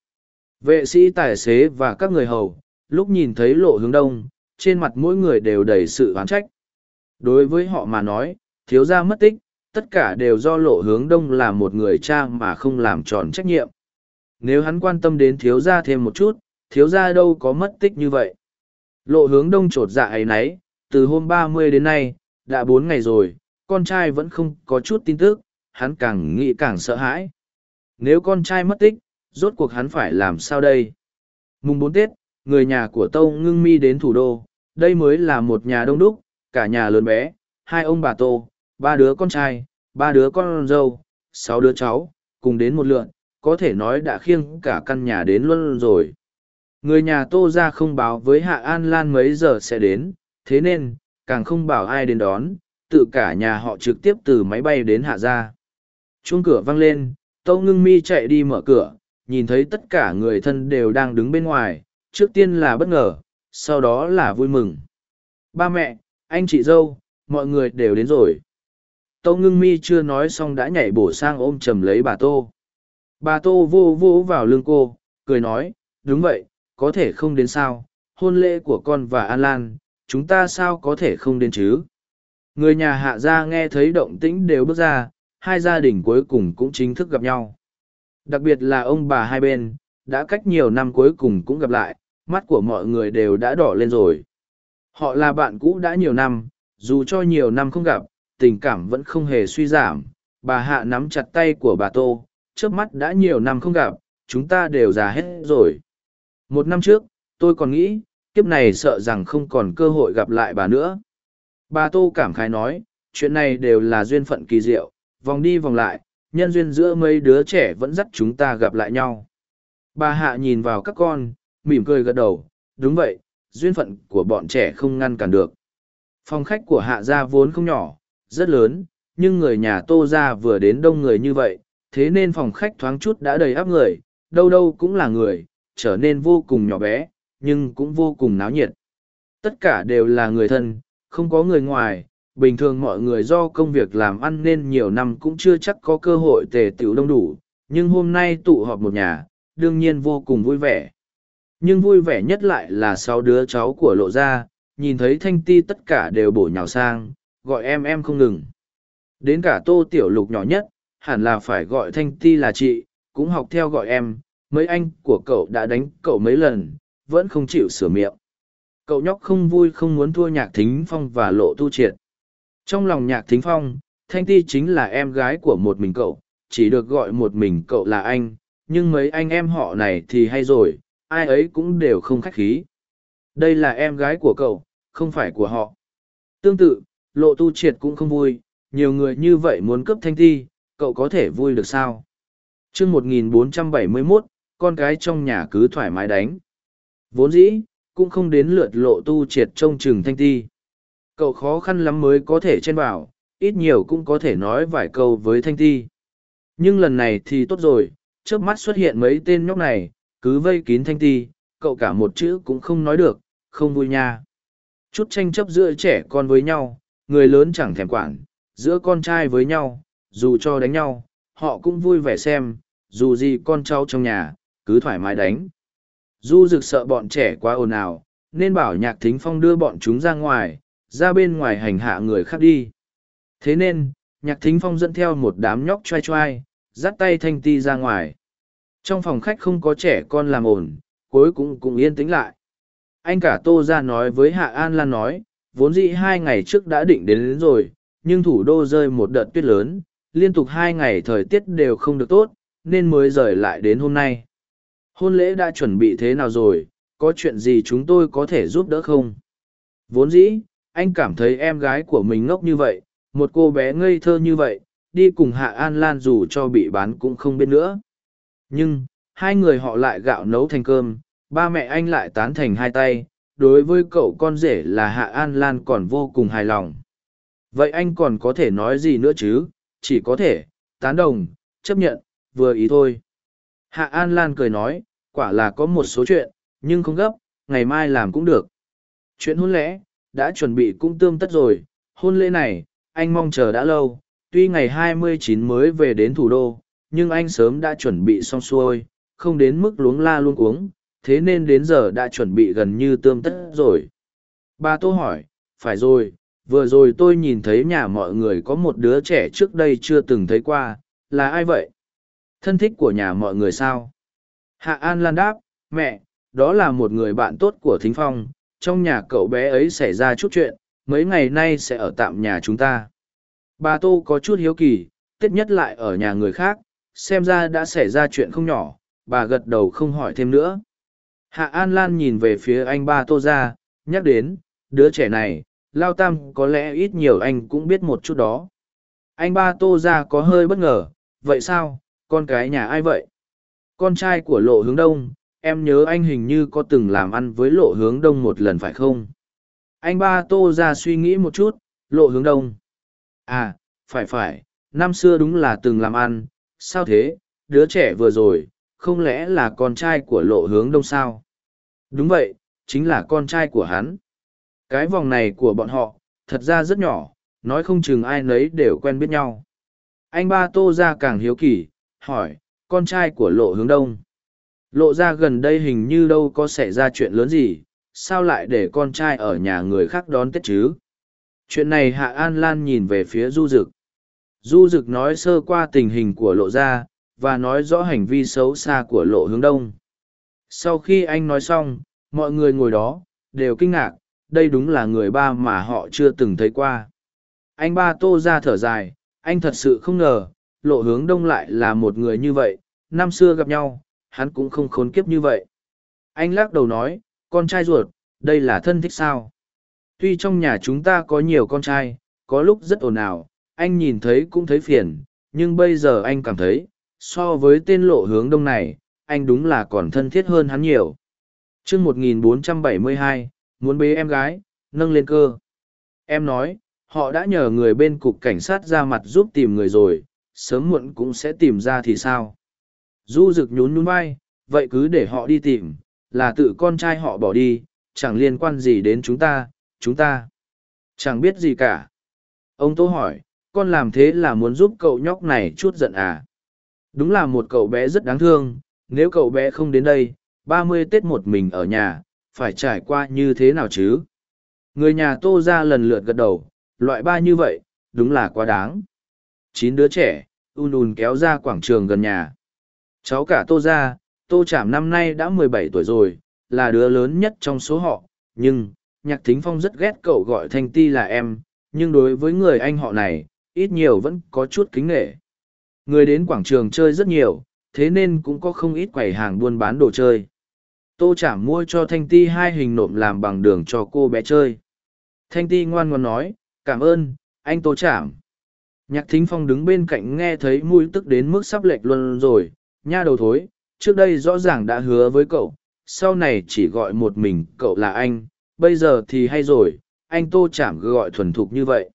Vệ sĩ tài xế và các người hầu, lúc nhìn thấy lộ hướng đông, trên mặt mỗi người đều đầy sự oán trách. Đối với họ mà nói, thiếu gia mất tích, tất cả đều do lộ hướng đông là một người cha mà không làm tròn trách nhiệm. Nếu hắn quan tâm đến thiếu gia thêm một chút, thiếu gia đâu có mất tích như vậy. Lộ hướng đông trột dạ ấy nấy, từ hôm ba mươi đến nay, đã bốn ngày rồi, con trai vẫn không có chút tin tức, hắn càng nghĩ càng sợ hãi. Nếu con trai mất tích, rốt cuộc hắn phải làm sao đây? Mùng bốn Tết, người nhà của Tâu Ngưng Mi đến thủ đô, đây mới là một nhà đông đúc, cả nhà lớn bé, hai ông bà Tô, ba đứa con trai, ba đứa con dâu, sáu đứa cháu, cùng đến một lượn, có thể nói đã khiêng cả căn nhà đến luôn rồi. Người nhà Tô ra không báo với Hạ An Lan mấy giờ sẽ đến, thế nên, càng không bảo ai đến đón, tự cả nhà họ trực tiếp từ máy bay đến Hạ ra. Chuông cửa vang lên, Tâu Ngưng Mi chạy đi mở cửa, nhìn thấy tất cả người thân đều đang đứng bên ngoài, trước tiên là bất ngờ, sau đó là vui mừng. Ba mẹ, anh chị dâu, mọi người đều đến rồi. Tâu ngưng mi chưa nói xong đã nhảy bổ sang ôm chầm lấy bà Tô. Bà Tô vô vô vào lưng cô, cười nói, đúng vậy, có thể không đến sao, hôn lễ của con và An Lan, chúng ta sao có thể không đến chứ? Người nhà hạ gia nghe thấy động tĩnh đều bước ra, hai gia đình cuối cùng cũng chính thức gặp nhau. Đặc biệt là ông bà hai bên, đã cách nhiều năm cuối cùng cũng gặp lại, mắt của mọi người đều đã đỏ lên rồi. Họ là bạn cũ đã nhiều năm, dù cho nhiều năm không gặp, tình cảm vẫn không hề suy giảm. Bà Hạ nắm chặt tay của bà Tô, trước mắt đã nhiều năm không gặp, chúng ta đều già hết rồi. Một năm trước, tôi còn nghĩ, kiếp này sợ rằng không còn cơ hội gặp lại bà nữa. Bà Tô cảm khái nói, chuyện này đều là duyên phận kỳ diệu, vòng đi vòng lại, nhân duyên giữa mấy đứa trẻ vẫn dắt chúng ta gặp lại nhau. Bà Hạ nhìn vào các con, mỉm cười gật đầu, đúng vậy, duyên phận của bọn trẻ không ngăn cản được. Phòng khách của Hạ gia vốn không nhỏ, rất lớn, nhưng người nhà Tô gia vừa đến đông người như vậy, thế nên phòng khách thoáng chút đã đầy áp người, đâu đâu cũng là người, trở nên vô cùng nhỏ bé, nhưng cũng vô cùng náo nhiệt. Tất cả đều là người thân, không có người ngoài, bình thường mọi người do công việc làm ăn nên nhiều năm cũng chưa chắc có cơ hội tề tiểu đông đủ, nhưng hôm nay tụ họp một nhà, đương nhiên vô cùng vui vẻ. Nhưng vui vẻ nhất lại là sáu đứa cháu của lộ gia, nhìn thấy thanh ti tất cả đều bổ nhào sang, gọi em em không ngừng. Đến cả tô tiểu lục nhỏ nhất, hẳn là phải gọi thanh ti là chị, cũng học theo gọi em, mấy anh của cậu đã đánh cậu mấy lần, vẫn không chịu sửa miệng. Cậu nhóc không vui không muốn thua nhạc thính phong và lộ tu triệt. Trong lòng nhạc thính phong, thanh ti chính là em gái của một mình cậu, chỉ được gọi một mình cậu là anh, nhưng mấy anh em họ này thì hay rồi, ai ấy cũng đều không khách khí. Đây là em gái của cậu, không phải của họ. Tương tự, lộ tu triệt cũng không vui, nhiều người như vậy muốn cướp thanh ti cậu có thể vui được sao? chương 1471, con cái trong nhà cứ thoải mái đánh. Vốn dĩ, cũng không đến lượt lộ tu triệt trông chừng thanh thi. Cậu khó khăn lắm mới có thể chen vào, ít nhiều cũng có thể nói vài câu với thanh thi. Nhưng lần này thì tốt rồi, trước mắt xuất hiện mấy tên nhóc này, cứ vây kín thanh thi, cậu cả một chữ cũng không nói được, không vui nha. Chút tranh chấp giữa trẻ con với nhau, người lớn chẳng thèm quản, giữa con trai với nhau, dù cho đánh nhau, họ cũng vui vẻ xem, dù gì con cháu trong nhà, cứ thoải mái đánh. Du rực sợ bọn trẻ quá ồn ào, nên bảo nhạc thính phong đưa bọn chúng ra ngoài, ra bên ngoài hành hạ người khác đi. Thế nên, nhạc thính phong dẫn theo một đám nhóc choai choai, dắt tay thanh ti ra ngoài. Trong phòng khách không có trẻ con làm ồn, cuối cùng cũng yên tĩnh lại. Anh cả Tô ra nói với Hạ An Lan nói, vốn dĩ hai ngày trước đã định đến, đến rồi, nhưng thủ đô rơi một đợt tuyết lớn, liên tục hai ngày thời tiết đều không được tốt, nên mới rời lại đến hôm nay. Hôn lễ đã chuẩn bị thế nào rồi, có chuyện gì chúng tôi có thể giúp đỡ không? Vốn dĩ, anh cảm thấy em gái của mình ngốc như vậy, một cô bé ngây thơ như vậy, đi cùng Hạ An Lan dù cho bị bán cũng không biết nữa. Nhưng, hai người họ lại gạo nấu thành cơm, ba mẹ anh lại tán thành hai tay, đối với cậu con rể là Hạ An Lan còn vô cùng hài lòng. Vậy anh còn có thể nói gì nữa chứ, chỉ có thể, tán đồng, chấp nhận, vừa ý thôi. Hạ An Lan cười nói, quả là có một số chuyện, nhưng không gấp, ngày mai làm cũng được. Chuyện hôn lễ, đã chuẩn bị cũng tươm tất rồi, hôn lễ này, anh mong chờ đã lâu, tuy ngày 29 mới về đến thủ đô, nhưng anh sớm đã chuẩn bị xong xuôi, không đến mức luống la luôn cuống, thế nên đến giờ đã chuẩn bị gần như tươm tất rồi. Bà Tô hỏi, phải rồi, vừa rồi tôi nhìn thấy nhà mọi người có một đứa trẻ trước đây chưa từng thấy qua, là ai vậy? Thân thích của nhà mọi người sao? Hạ An Lan đáp, mẹ, đó là một người bạn tốt của Thính Phong, trong nhà cậu bé ấy xảy ra chút chuyện, mấy ngày nay sẽ ở tạm nhà chúng ta. Bà Tô có chút hiếu kỳ, tết nhất lại ở nhà người khác, xem ra đã xảy ra chuyện không nhỏ, bà gật đầu không hỏi thêm nữa. Hạ An Lan nhìn về phía anh ba Tô ra, nhắc đến, đứa trẻ này, Lao Tam có lẽ ít nhiều anh cũng biết một chút đó. Anh ba Tô ra có hơi bất ngờ, vậy sao, con cái nhà ai vậy? Con trai của lộ hướng đông, em nhớ anh hình như có từng làm ăn với lộ hướng đông một lần phải không? Anh ba Tô ra suy nghĩ một chút, lộ hướng đông. À, phải phải, năm xưa đúng là từng làm ăn, sao thế, đứa trẻ vừa rồi, không lẽ là con trai của lộ hướng đông sao? Đúng vậy, chính là con trai của hắn. Cái vòng này của bọn họ, thật ra rất nhỏ, nói không chừng ai nấy đều quen biết nhau. Anh ba tô ra càng hiếu kỳ, hỏi, con trai của lộ hướng đông. Lộ ra gần đây hình như đâu có xảy ra chuyện lớn gì, sao lại để con trai ở nhà người khác đón tết chứ? Chuyện này Hạ An Lan nhìn về phía Du Dực. Du Dực nói sơ qua tình hình của lộ ra, và nói rõ hành vi xấu xa của lộ hướng đông. Sau khi anh nói xong, mọi người ngồi đó, đều kinh ngạc, đây đúng là người ba mà họ chưa từng thấy qua. Anh ba tô ra thở dài, anh thật sự không ngờ, lộ hướng đông lại là một người như vậy, năm xưa gặp nhau, hắn cũng không khốn kiếp như vậy. Anh lắc đầu nói, con trai ruột, đây là thân thích sao? Tuy trong nhà chúng ta có nhiều con trai, có lúc rất ồn ào, anh nhìn thấy cũng thấy phiền, nhưng bây giờ anh cảm thấy, so với tên lộ hướng đông này, anh đúng là còn thân thiết hơn hắn nhiều. chương 1472, muốn bế em gái, nâng lên cơ. Em nói, họ đã nhờ người bên cục cảnh sát ra mặt giúp tìm người rồi, sớm muộn cũng sẽ tìm ra thì sao. Du rực nhún nhún vai, vậy cứ để họ đi tìm, là tự con trai họ bỏ đi, chẳng liên quan gì đến chúng ta, chúng ta. Chẳng biết gì cả. Ông Tô hỏi, con làm thế là muốn giúp cậu nhóc này chút giận à? Đúng là một cậu bé rất đáng thương, nếu cậu bé không đến đây, ba mươi Tết một mình ở nhà, phải trải qua như thế nào chứ? Người nhà Tô ra lần lượt gật đầu, loại ba như vậy, đúng là quá đáng. Chín đứa trẻ, un un kéo ra quảng trường gần nhà. Cháu cả Tô ra, Tô Chảm năm nay đã mười bảy tuổi rồi, là đứa lớn nhất trong số họ, nhưng, Nhạc Thính Phong rất ghét cậu gọi Thanh Ti là em, nhưng đối với người anh họ này, ít nhiều vẫn có chút kính nghệ. Người đến quảng trường chơi rất nhiều, thế nên cũng có không ít quầy hàng buôn bán đồ chơi. Tô Chảm mua cho Thanh Ti hai hình nộm làm bằng đường cho cô bé chơi. Thanh Ti ngoan ngoan nói, cảm ơn, anh Tô Chảm. Nhạc Thính Phong đứng bên cạnh nghe thấy mũi tức đến mức sắp lệch luôn rồi, nha đầu thối, trước đây rõ ràng đã hứa với cậu, sau này chỉ gọi một mình cậu là anh, bây giờ thì hay rồi, anh Tô Chảm gọi thuần thục như vậy.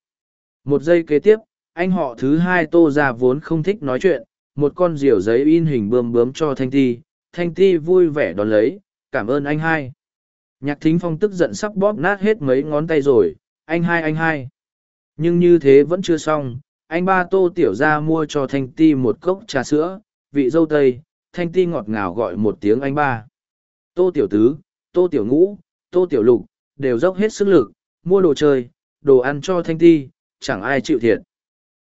Một giây kế tiếp, anh họ thứ hai Tô ra vốn không thích nói chuyện, một con diều giấy in hình bươm bướm cho Thanh Ti, Thanh Ti vui vẻ đón lấy, cảm ơn anh hai. Nhạc thính phong tức giận sắp bóp nát hết mấy ngón tay rồi, anh hai anh hai. Nhưng như thế vẫn chưa xong, anh ba tô tiểu ra mua cho Thanh Ti một cốc trà sữa, vị dâu tây, Thanh Ti ngọt ngào gọi một tiếng anh ba. Tô tiểu tứ, tô tiểu ngũ, tô tiểu lục, đều dốc hết sức lực, mua đồ chơi, đồ ăn cho Thanh Ti, chẳng ai chịu thiệt.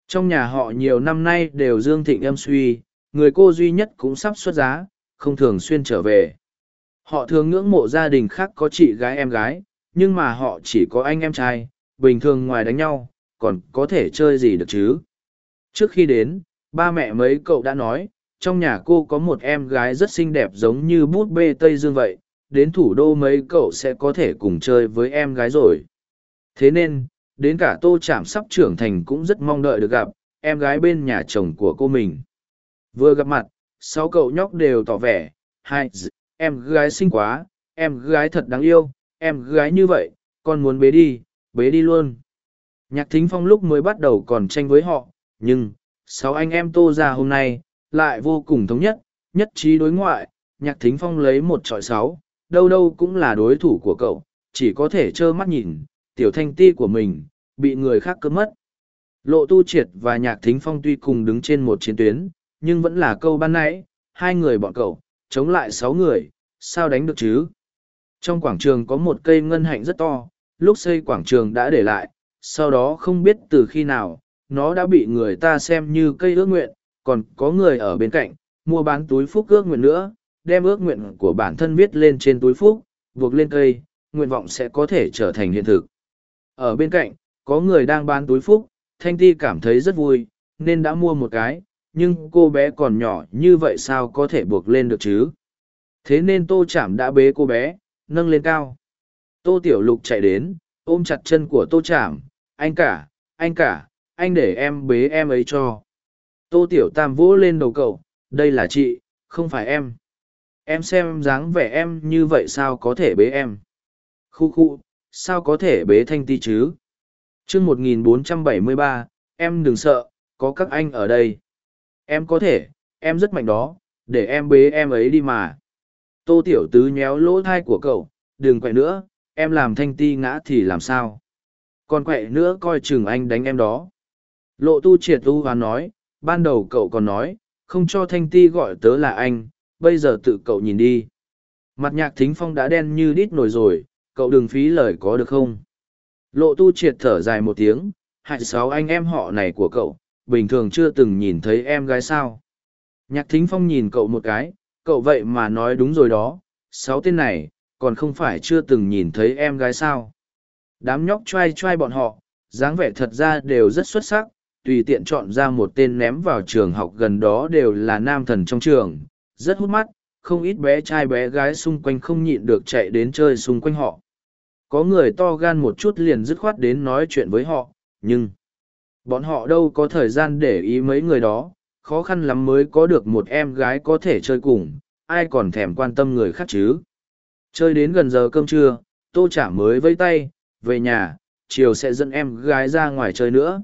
Trong nhà họ nhiều năm nay đều dương thịnh em suy, người cô duy nhất cũng sắp xuất giá, không thường xuyên trở về. Họ thường ngưỡng mộ gia đình khác có chị gái em gái, nhưng mà họ chỉ có anh em trai, bình thường ngoài đánh nhau, còn có thể chơi gì được chứ. Trước khi đến, ba mẹ mấy cậu đã nói, trong nhà cô có một em gái rất xinh đẹp giống như bút bê Tây Dương vậy, đến thủ đô mấy cậu sẽ có thể cùng chơi với em gái rồi. Thế nên, đến cả tô chạm sắp trưởng thành cũng rất mong đợi được gặp, em gái bên nhà chồng của cô mình. Vừa gặp mặt, sáu cậu nhóc đều tỏ vẻ, hai, em gái xinh quá, em gái thật đáng yêu, em gái như vậy, con muốn bế đi, bế đi luôn. Nhạc thính phong lúc mới bắt đầu còn tranh với họ, nhưng, sáu anh em tô ra hôm nay, lại vô cùng thống nhất, nhất trí đối ngoại, nhạc thính phong lấy một trọi sáu, đâu đâu cũng là đối thủ của cậu, chỉ có thể trơ mắt nhìn, tiểu thanh ti của mình, bị người khác cướp mất. Lộ tu triệt và nhạc thính phong tuy cùng đứng trên một chiến tuyến, nhưng vẫn là câu ban nãy, hai người bọn cậu, chống lại sáu người, sao đánh được chứ? Trong quảng trường có một cây ngân hạnh rất to, lúc xây quảng trường đã để lại, sau đó không biết từ khi nào, nó đã bị người ta xem như cây ước nguyện, còn có người ở bên cạnh, mua bán túi phúc ước nguyện nữa, đem ước nguyện của bản thân viết lên trên túi phúc, buộc lên cây, nguyện vọng sẽ có thể trở thành hiện thực. Ở bên cạnh, có người đang bán túi phúc, Thanh Ti cảm thấy rất vui, nên đã mua một cái, nhưng cô bé còn nhỏ như vậy sao có thể buộc lên được chứ? Thế nên Tô Chảm đã bế cô bé, nâng lên cao. Tô Tiểu Lục chạy đến, ôm chặt chân của Tô Chảm, anh cả, anh cả, anh để em bế em ấy cho. Tô Tiểu Tam vỗ lên đầu cậu, đây là chị, không phải em. Em xem dáng vẻ em như vậy sao có thể bế em. Khu khu, sao có thể bế Thanh Ti chứ? chương 1473, em đừng sợ, có các anh ở đây. Em có thể, em rất mạnh đó, để em bế em ấy đi mà. Tô Tiểu Tứ nhéo lỗ thai của cậu, đừng quậy nữa, em làm thanh ti ngã thì làm sao? Còn quậy nữa coi chừng anh đánh em đó. Lộ tu triệt tu và nói, ban đầu cậu còn nói, không cho thanh ti gọi tớ là anh, bây giờ tự cậu nhìn đi. Mặt nhạc thính phong đã đen như đít nổi rồi, cậu đừng phí lời có được không? Lộ tu triệt thở dài một tiếng, hại sáu anh em họ này của cậu, bình thường chưa từng nhìn thấy em gái sao. Nhạc thính phong nhìn cậu một cái, cậu vậy mà nói đúng rồi đó, sáu tên này, còn không phải chưa từng nhìn thấy em gái sao. Đám nhóc trai trai bọn họ, dáng vẻ thật ra đều rất xuất sắc, tùy tiện chọn ra một tên ném vào trường học gần đó đều là nam thần trong trường, rất hút mắt, không ít bé trai bé gái xung quanh không nhịn được chạy đến chơi xung quanh họ. Có người to gan một chút liền dứt khoát đến nói chuyện với họ, nhưng bọn họ đâu có thời gian để ý mấy người đó, khó khăn lắm mới có được một em gái có thể chơi cùng, ai còn thèm quan tâm người khác chứ. Chơi đến gần giờ cơm trưa, tô trả mới vây tay, về nhà, chiều sẽ dẫn em gái ra ngoài chơi nữa.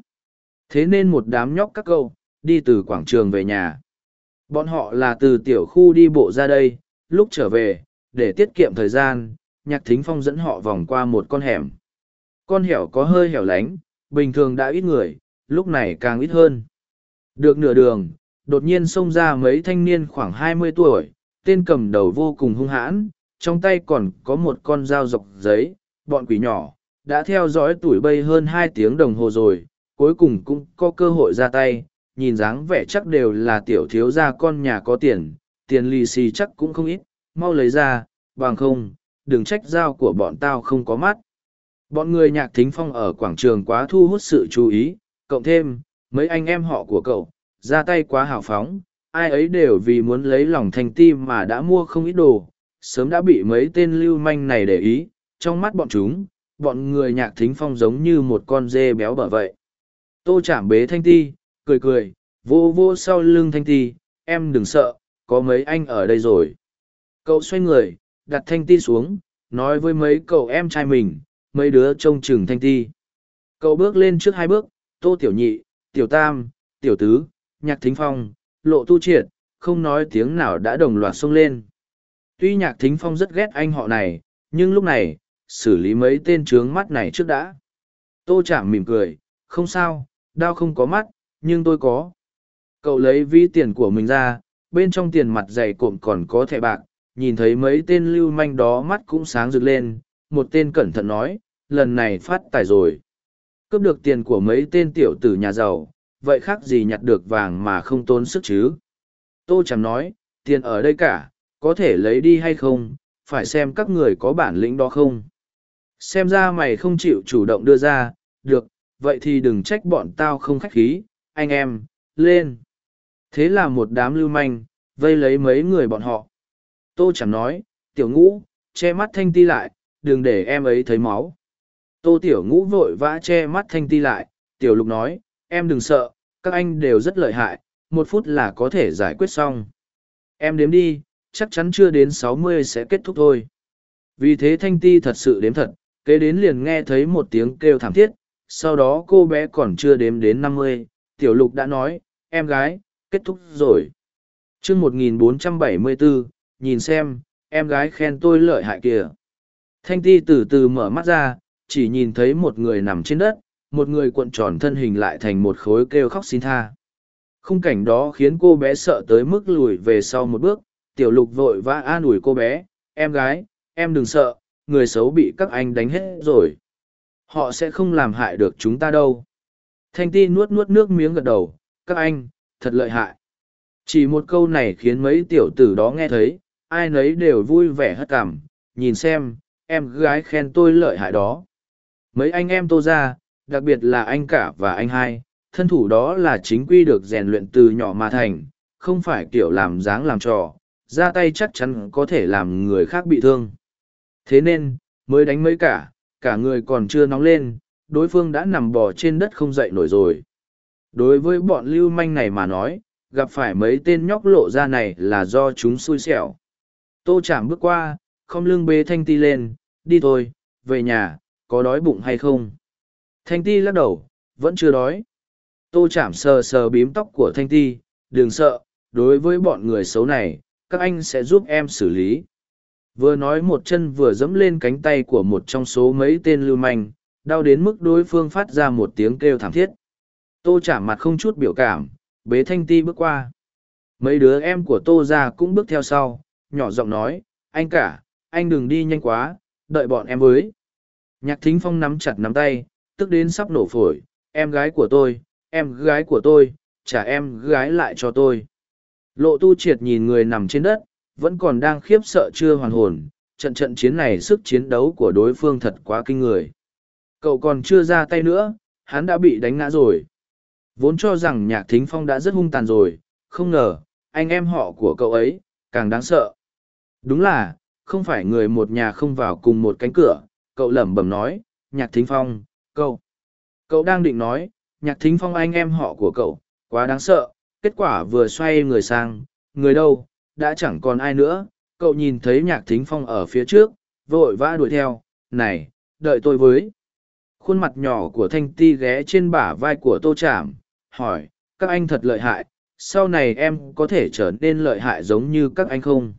Thế nên một đám nhóc các cậu, đi từ quảng trường về nhà. Bọn họ là từ tiểu khu đi bộ ra đây, lúc trở về, để tiết kiệm thời gian, nhạc thính phong dẫn họ vòng qua một con hẻm. Con hẻo có hơi hẻo lánh, bình thường đã ít người, lúc này càng ít hơn. Được nửa đường, đột nhiên xông ra mấy thanh niên khoảng hai mươi tuổi, tên cầm đầu vô cùng hung hãn, trong tay còn có một con dao dọc giấy, bọn quỷ nhỏ, đã theo dõi tuổi bây hơn hai tiếng đồng hồ rồi, cuối cùng cũng có cơ hội ra tay, nhìn dáng vẻ chắc đều là tiểu thiếu gia con nhà có tiền, tiền lì xì chắc cũng không ít, mau lấy ra, bằng không, đừng trách dao của bọn tao không có mắt. Bọn người nhạc thính phong ở quảng trường quá thu hút sự chú ý, cộng thêm, mấy anh em họ của cậu, ra tay quá hào phóng, ai ấy đều vì muốn lấy lòng thành ti mà đã mua không ít đồ, sớm đã bị mấy tên lưu manh này để ý, trong mắt bọn chúng, bọn người nhạc thính phong giống như một con dê béo bở vậy. Tô chạm bế thanh ti, cười cười, vô vô sau lưng thanh ti, em đừng sợ, có mấy anh ở đây rồi. Cậu xoay người, đặt thanh ti xuống, nói với mấy cậu em trai mình, mấy đứa trông chừng thanh ti. Cậu bước lên trước hai bước, tô tiểu nhị, tiểu tam, tiểu tứ, nhạc thính phong, lộ tu triệt, không nói tiếng nào đã đồng loạt xông lên. Tuy nhạc thính phong rất ghét anh họ này, nhưng lúc này, xử lý mấy tên trướng mắt này trước đã. Tô chạm mỉm cười, không sao, đau không có mắt, nhưng tôi có. Cậu lấy ví tiền của mình ra, bên trong tiền mặt dày cộm còn có thẻ bạc, nhìn thấy mấy tên lưu manh đó mắt cũng sáng rực lên, một tên cẩn thận nói, lần này phát tài rồi. Cướp được tiền của mấy tên tiểu tử nhà giàu, vậy khác gì nhặt được vàng mà không tốn sức chứ? Tô chẳng nói, tiền ở đây cả, có thể lấy đi hay không, phải xem các người có bản lĩnh đó không. Xem ra mày không chịu chủ động đưa ra, được, vậy thì đừng trách bọn tao không khách khí, anh em, lên. Thế là một đám lưu manh, vây lấy mấy người bọn họ. Tô chẳng nói, tiểu ngũ, che mắt thanh ti lại, đừng để em ấy thấy máu. Tô tiểu ngũ vội vã che mắt thanh ti lại, tiểu lục nói, em đừng sợ, các anh đều rất lợi hại, một phút là có thể giải quyết xong. Em đếm đi, chắc chắn chưa đến sáu mươi sẽ kết thúc thôi. Vì thế thanh ti thật sự đếm thật, kế đến liền nghe thấy một tiếng kêu thảm thiết, sau đó cô bé còn chưa đếm đến năm mươi, tiểu lục đã nói, em gái, kết thúc rồi. chương một nghìn bốn trăm bảy mươi bốn, nhìn xem, em gái khen tôi lợi hại kìa. Thanh ti từ từ mở mắt ra, chỉ nhìn thấy một người nằm trên đất, một người cuộn tròn thân hình lại thành một khối kêu khóc xin tha. Khung cảnh đó khiến cô bé sợ tới mức lùi về sau một bước, tiểu lục vội vã an ủi cô bé, em gái, em đừng sợ, người xấu bị các anh đánh hết rồi. Họ sẽ không làm hại được chúng ta đâu. Thanh ti nuốt nuốt nước miếng gật đầu, các anh, thật lợi hại. Chỉ một câu này khiến mấy tiểu tử đó nghe thấy, ai nấy đều vui vẻ hất cảm, nhìn xem, em gái khen tôi lợi hại đó. Mấy anh em tô ra, đặc biệt là anh cả và anh hai, thân thủ đó là chính quy được rèn luyện từ nhỏ mà thành, không phải kiểu làm dáng làm trò, ra tay chắc chắn có thể làm người khác bị thương. Thế nên, mới đánh mấy cả, cả người còn chưa nóng lên, đối phương đã nằm bò trên đất không dậy nổi rồi. Đối với bọn lưu manh này mà nói, gặp phải mấy tên nhóc lộ ra này là do chúng xui xẻo. Tô chạm bước qua, không lưng bê Thanh Ti lên, đi thôi, về nhà, có đói bụng hay không? Thanh Ti lắc đầu, vẫn chưa đói. Tô chạm sờ sờ bím tóc của Thanh Ti, đừng sợ, đối với bọn người xấu này, các anh sẽ giúp em xử lý. Vừa nói một chân vừa dẫm lên cánh tay của một trong số mấy tên lưu manh, đau đến mức đối phương phát ra một tiếng kêu thảm thiết. Tô chả mặt không chút biểu cảm, bế Thanh Ti bước qua. Mấy đứa em của Tô ra cũng bước theo sau, nhỏ giọng nói, anh cả, anh đừng đi nhanh quá, đợi bọn em với. Nhạc thính phong nắm chặt nắm tay, tức đến sắp nổ phổi, em gái của tôi, em gái của tôi, trả em gái lại cho tôi. Lộ tu triệt nhìn người nằm trên đất, vẫn còn đang khiếp sợ chưa hoàn hồn, trận trận chiến này sức chiến đấu của đối phương thật quá kinh người. Cậu còn chưa ra tay nữa, hắn đã bị đánh ngã rồi. Vốn cho rằng nhạc thính phong đã rất hung tàn rồi, không ngờ, anh em họ của cậu ấy, càng đáng sợ. Đúng là, không phải người một nhà không vào cùng một cánh cửa, cậu lẩm bẩm nói, nhạc thính phong, cậu. Cậu đang định nói, nhạc thính phong anh em họ của cậu, quá đáng sợ, kết quả vừa xoay người sang, người đâu, đã chẳng còn ai nữa, cậu nhìn thấy nhạc thính phong ở phía trước, vội vã đuổi theo, này, đợi tôi với. Khuôn mặt nhỏ của Thanh Ti ghé trên bả vai của Tô Trảm, hỏi, các anh thật lợi hại, sau này em có thể trở nên lợi hại giống như các anh không?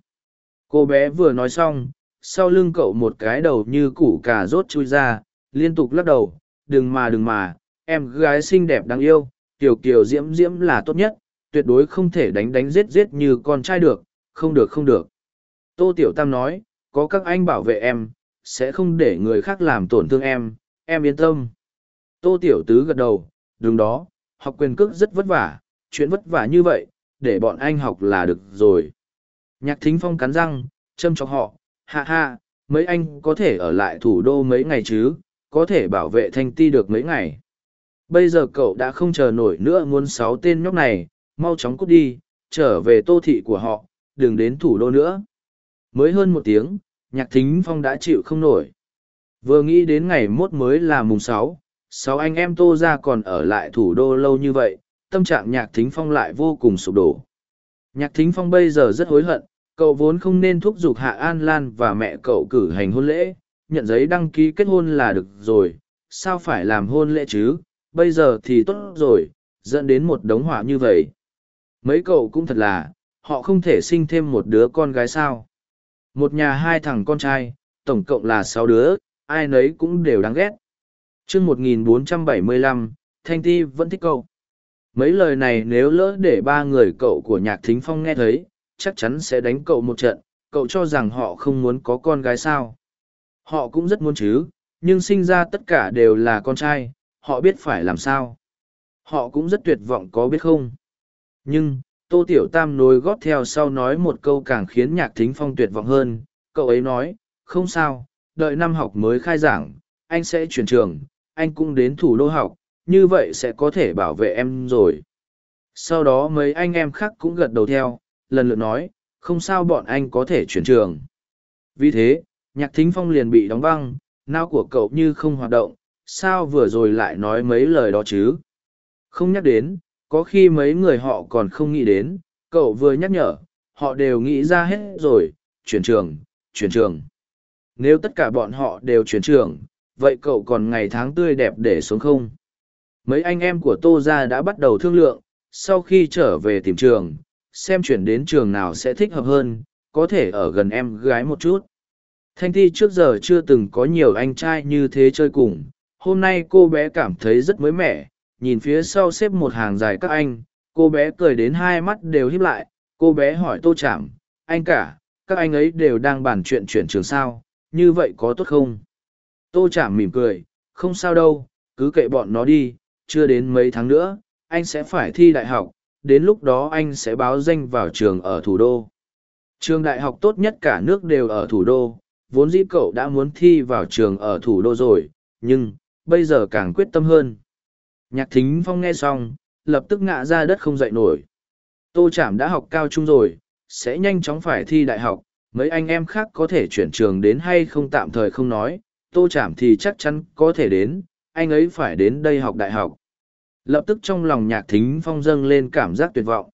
cô bé vừa nói xong sau lưng cậu một cái đầu như củ cà rốt chui ra liên tục lắc đầu đừng mà đừng mà em gái xinh đẹp đáng yêu kiều kiều diễm diễm là tốt nhất tuyệt đối không thể đánh đánh giết giết như con trai được không được không được. Tô tiểu tam nói có các anh bảo vệ em sẽ không để người khác làm tổn thương em em yên tâm. Tô tiểu tứ gật đầu đúng đó học quyền cước rất vất vả chuyện vất vả như vậy để bọn anh học là được rồi. Nhạc thính phong cắn răng, châm chọc họ, ha ha, mấy anh có thể ở lại thủ đô mấy ngày chứ, có thể bảo vệ thanh ti được mấy ngày. Bây giờ cậu đã không chờ nổi nữa muốn sáu tên nhóc này, mau chóng cút đi, trở về tô thị của họ, đừng đến thủ đô nữa. Mới hơn một tiếng, nhạc thính phong đã chịu không nổi. Vừa nghĩ đến ngày mốt mới là mùng sáu, sáu anh em tô ra còn ở lại thủ đô lâu như vậy, tâm trạng nhạc thính phong lại vô cùng sụp đổ. Nhạc thính phong bây giờ rất hối hận, cậu vốn không nên thúc giục Hạ An Lan và mẹ cậu cử hành hôn lễ, nhận giấy đăng ký kết hôn là được rồi, sao phải làm hôn lễ chứ, bây giờ thì tốt rồi, dẫn đến một đống hỏa như vậy. Mấy cậu cũng thật là, họ không thể sinh thêm một đứa con gái sao. Một nhà hai thằng con trai, tổng cộng là sáu đứa, ai nấy cũng đều đáng ghét. chương 1475, Thanh Ti vẫn thích cậu. Mấy lời này nếu lỡ để ba người cậu của Nhạc Thính Phong nghe thấy, chắc chắn sẽ đánh cậu một trận, cậu cho rằng họ không muốn có con gái sao. Họ cũng rất muốn chứ, nhưng sinh ra tất cả đều là con trai, họ biết phải làm sao. Họ cũng rất tuyệt vọng có biết không. Nhưng, Tô Tiểu Tam nối gót theo sau nói một câu càng khiến Nhạc Thính Phong tuyệt vọng hơn, cậu ấy nói, không sao, đợi năm học mới khai giảng, anh sẽ chuyển trường, anh cũng đến thủ đô học, như vậy sẽ có thể bảo vệ em rồi. Sau đó mấy anh em khác cũng gật đầu theo lần lượt nói không sao bọn anh có thể chuyển trường. Vì thế nhạc thính phong liền bị đóng băng não của cậu như không hoạt động sao vừa rồi lại nói mấy lời đó chứ? Không nhắc đến có khi mấy người họ còn không nghĩ đến, cậu vừa nhắc nhở, họ đều nghĩ ra hết rồi, chuyển trường chuyển trường. Nếu tất cả bọn họ đều chuyển trường, vậy cậu còn ngày tháng tươi đẹp để xuống không? Mấy anh em của tô ra đã bắt đầu thương lượng, sau khi trở về tìm trường, xem chuyển đến trường nào sẽ thích hợp hơn, có thể ở gần em gái một chút. Thanh thi trước giờ chưa từng có nhiều anh trai như thế chơi cùng, hôm nay cô bé cảm thấy rất mới mẻ nhìn phía sau xếp một hàng dài các anh, cô bé cười đến hai mắt đều híp lại, cô bé hỏi tô chảm anh cả, các anh ấy đều đang bàn chuyện chuyển trường sao, như vậy có tốt không? Tô chảm mỉm cười, không sao đâu, cứ kệ bọn nó đi, chưa đến mấy tháng nữa, anh sẽ phải thi đại học, đến lúc đó anh sẽ báo danh vào trường ở thủ đô. Trường đại học tốt nhất cả nước đều ở thủ đô, vốn dĩ cậu đã muốn thi vào trường ở thủ đô rồi, nhưng bây giờ càng quyết tâm hơn nhạc thính phong nghe xong, lập tức ngã ra đất không dậy nổi. Tô Trảm đã học cao trung rồi, sẽ nhanh chóng phải thi đại học, mấy anh em khác có thể chuyển trường đến hay không tạm thời không nói, tô Trảm thì chắc chắn có thể đến, anh ấy phải đến đây học đại học. Lập tức trong lòng nhạc thính phong dâng lên cảm giác tuyệt vọng.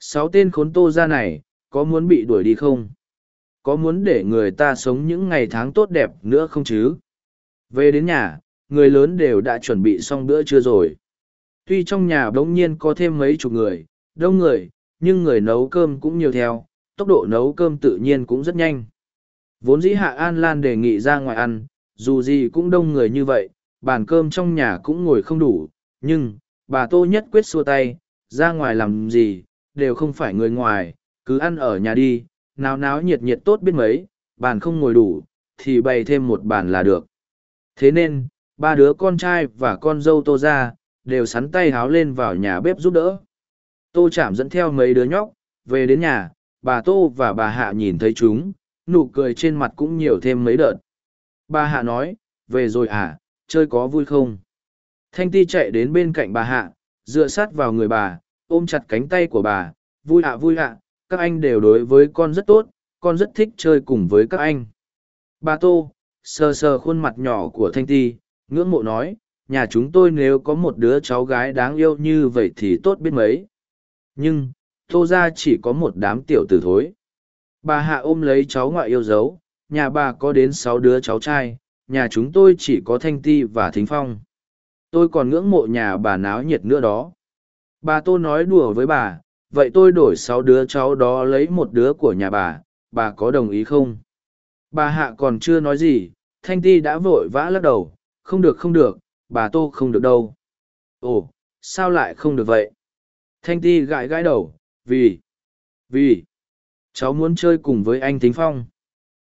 Sáu tên khốn tô ra này, có muốn bị đuổi đi không? Có muốn để người ta sống những ngày tháng tốt đẹp nữa không chứ? Về đến nhà người lớn đều đã chuẩn bị xong bữa trưa rồi. Tuy trong nhà bỗng nhiên có thêm mấy chục người, đông người, nhưng người nấu cơm cũng nhiều theo, tốc độ nấu cơm tự nhiên cũng rất nhanh. Vốn dĩ hạ an lan đề nghị ra ngoài ăn, dù gì cũng đông người như vậy, bàn cơm trong nhà cũng ngồi không đủ, nhưng, bà tô nhất quyết xua tay, ra ngoài làm gì, đều không phải người ngoài, cứ ăn ở nhà đi, náo náo nhiệt nhiệt tốt biết mấy, bàn không ngồi đủ, thì bày thêm một bàn là được. Thế nên ba đứa con trai và con dâu tô ra đều sắn tay háo lên vào nhà bếp giúp đỡ. Tô chạm dẫn theo mấy đứa nhóc về đến nhà, bà tô và bà hạ nhìn thấy chúng, nụ cười trên mặt cũng nhiều thêm mấy đợt. Bà hạ nói, về rồi à chơi có vui không? Thanh ti chạy đến bên cạnh bà hạ, dựa sát vào người bà, ôm chặt cánh tay của bà, vui ạ vui ạ, các anh đều đối với con rất tốt, con rất thích chơi cùng với các anh. Bà tô sờ sờ khuôn mặt nhỏ của thanh ti ngưỡng mộ nói, nhà chúng tôi nếu có một đứa cháu gái đáng yêu như vậy thì tốt biết mấy. Nhưng, tô ra chỉ có một đám tiểu tử thối. Bà hạ ôm lấy cháu ngoại yêu dấu, nhà bà có đến sáu đứa cháu trai, nhà chúng tôi chỉ có thanh ti và thính phong. Tôi còn ngưỡng mộ nhà bà náo nhiệt nữa đó. Bà tô nói đùa với bà, vậy tôi đổi sáu đứa cháu đó lấy một đứa của nhà bà bà có đồng ý không? Bà hạ còn chưa nói gì, thanh ti đã vội vã lắc đầu không được không được, bà tô không được đâu. Ồ, sao lại không được vậy? Thanh ti gãi gãi đầu, vì vì, cháu muốn chơi cùng với anh thính phong.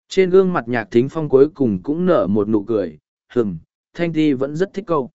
Trên gương mặt nhạc thính phong cuối cùng cũng nở một nụ cười hừng thanh ti vẫn rất thích câu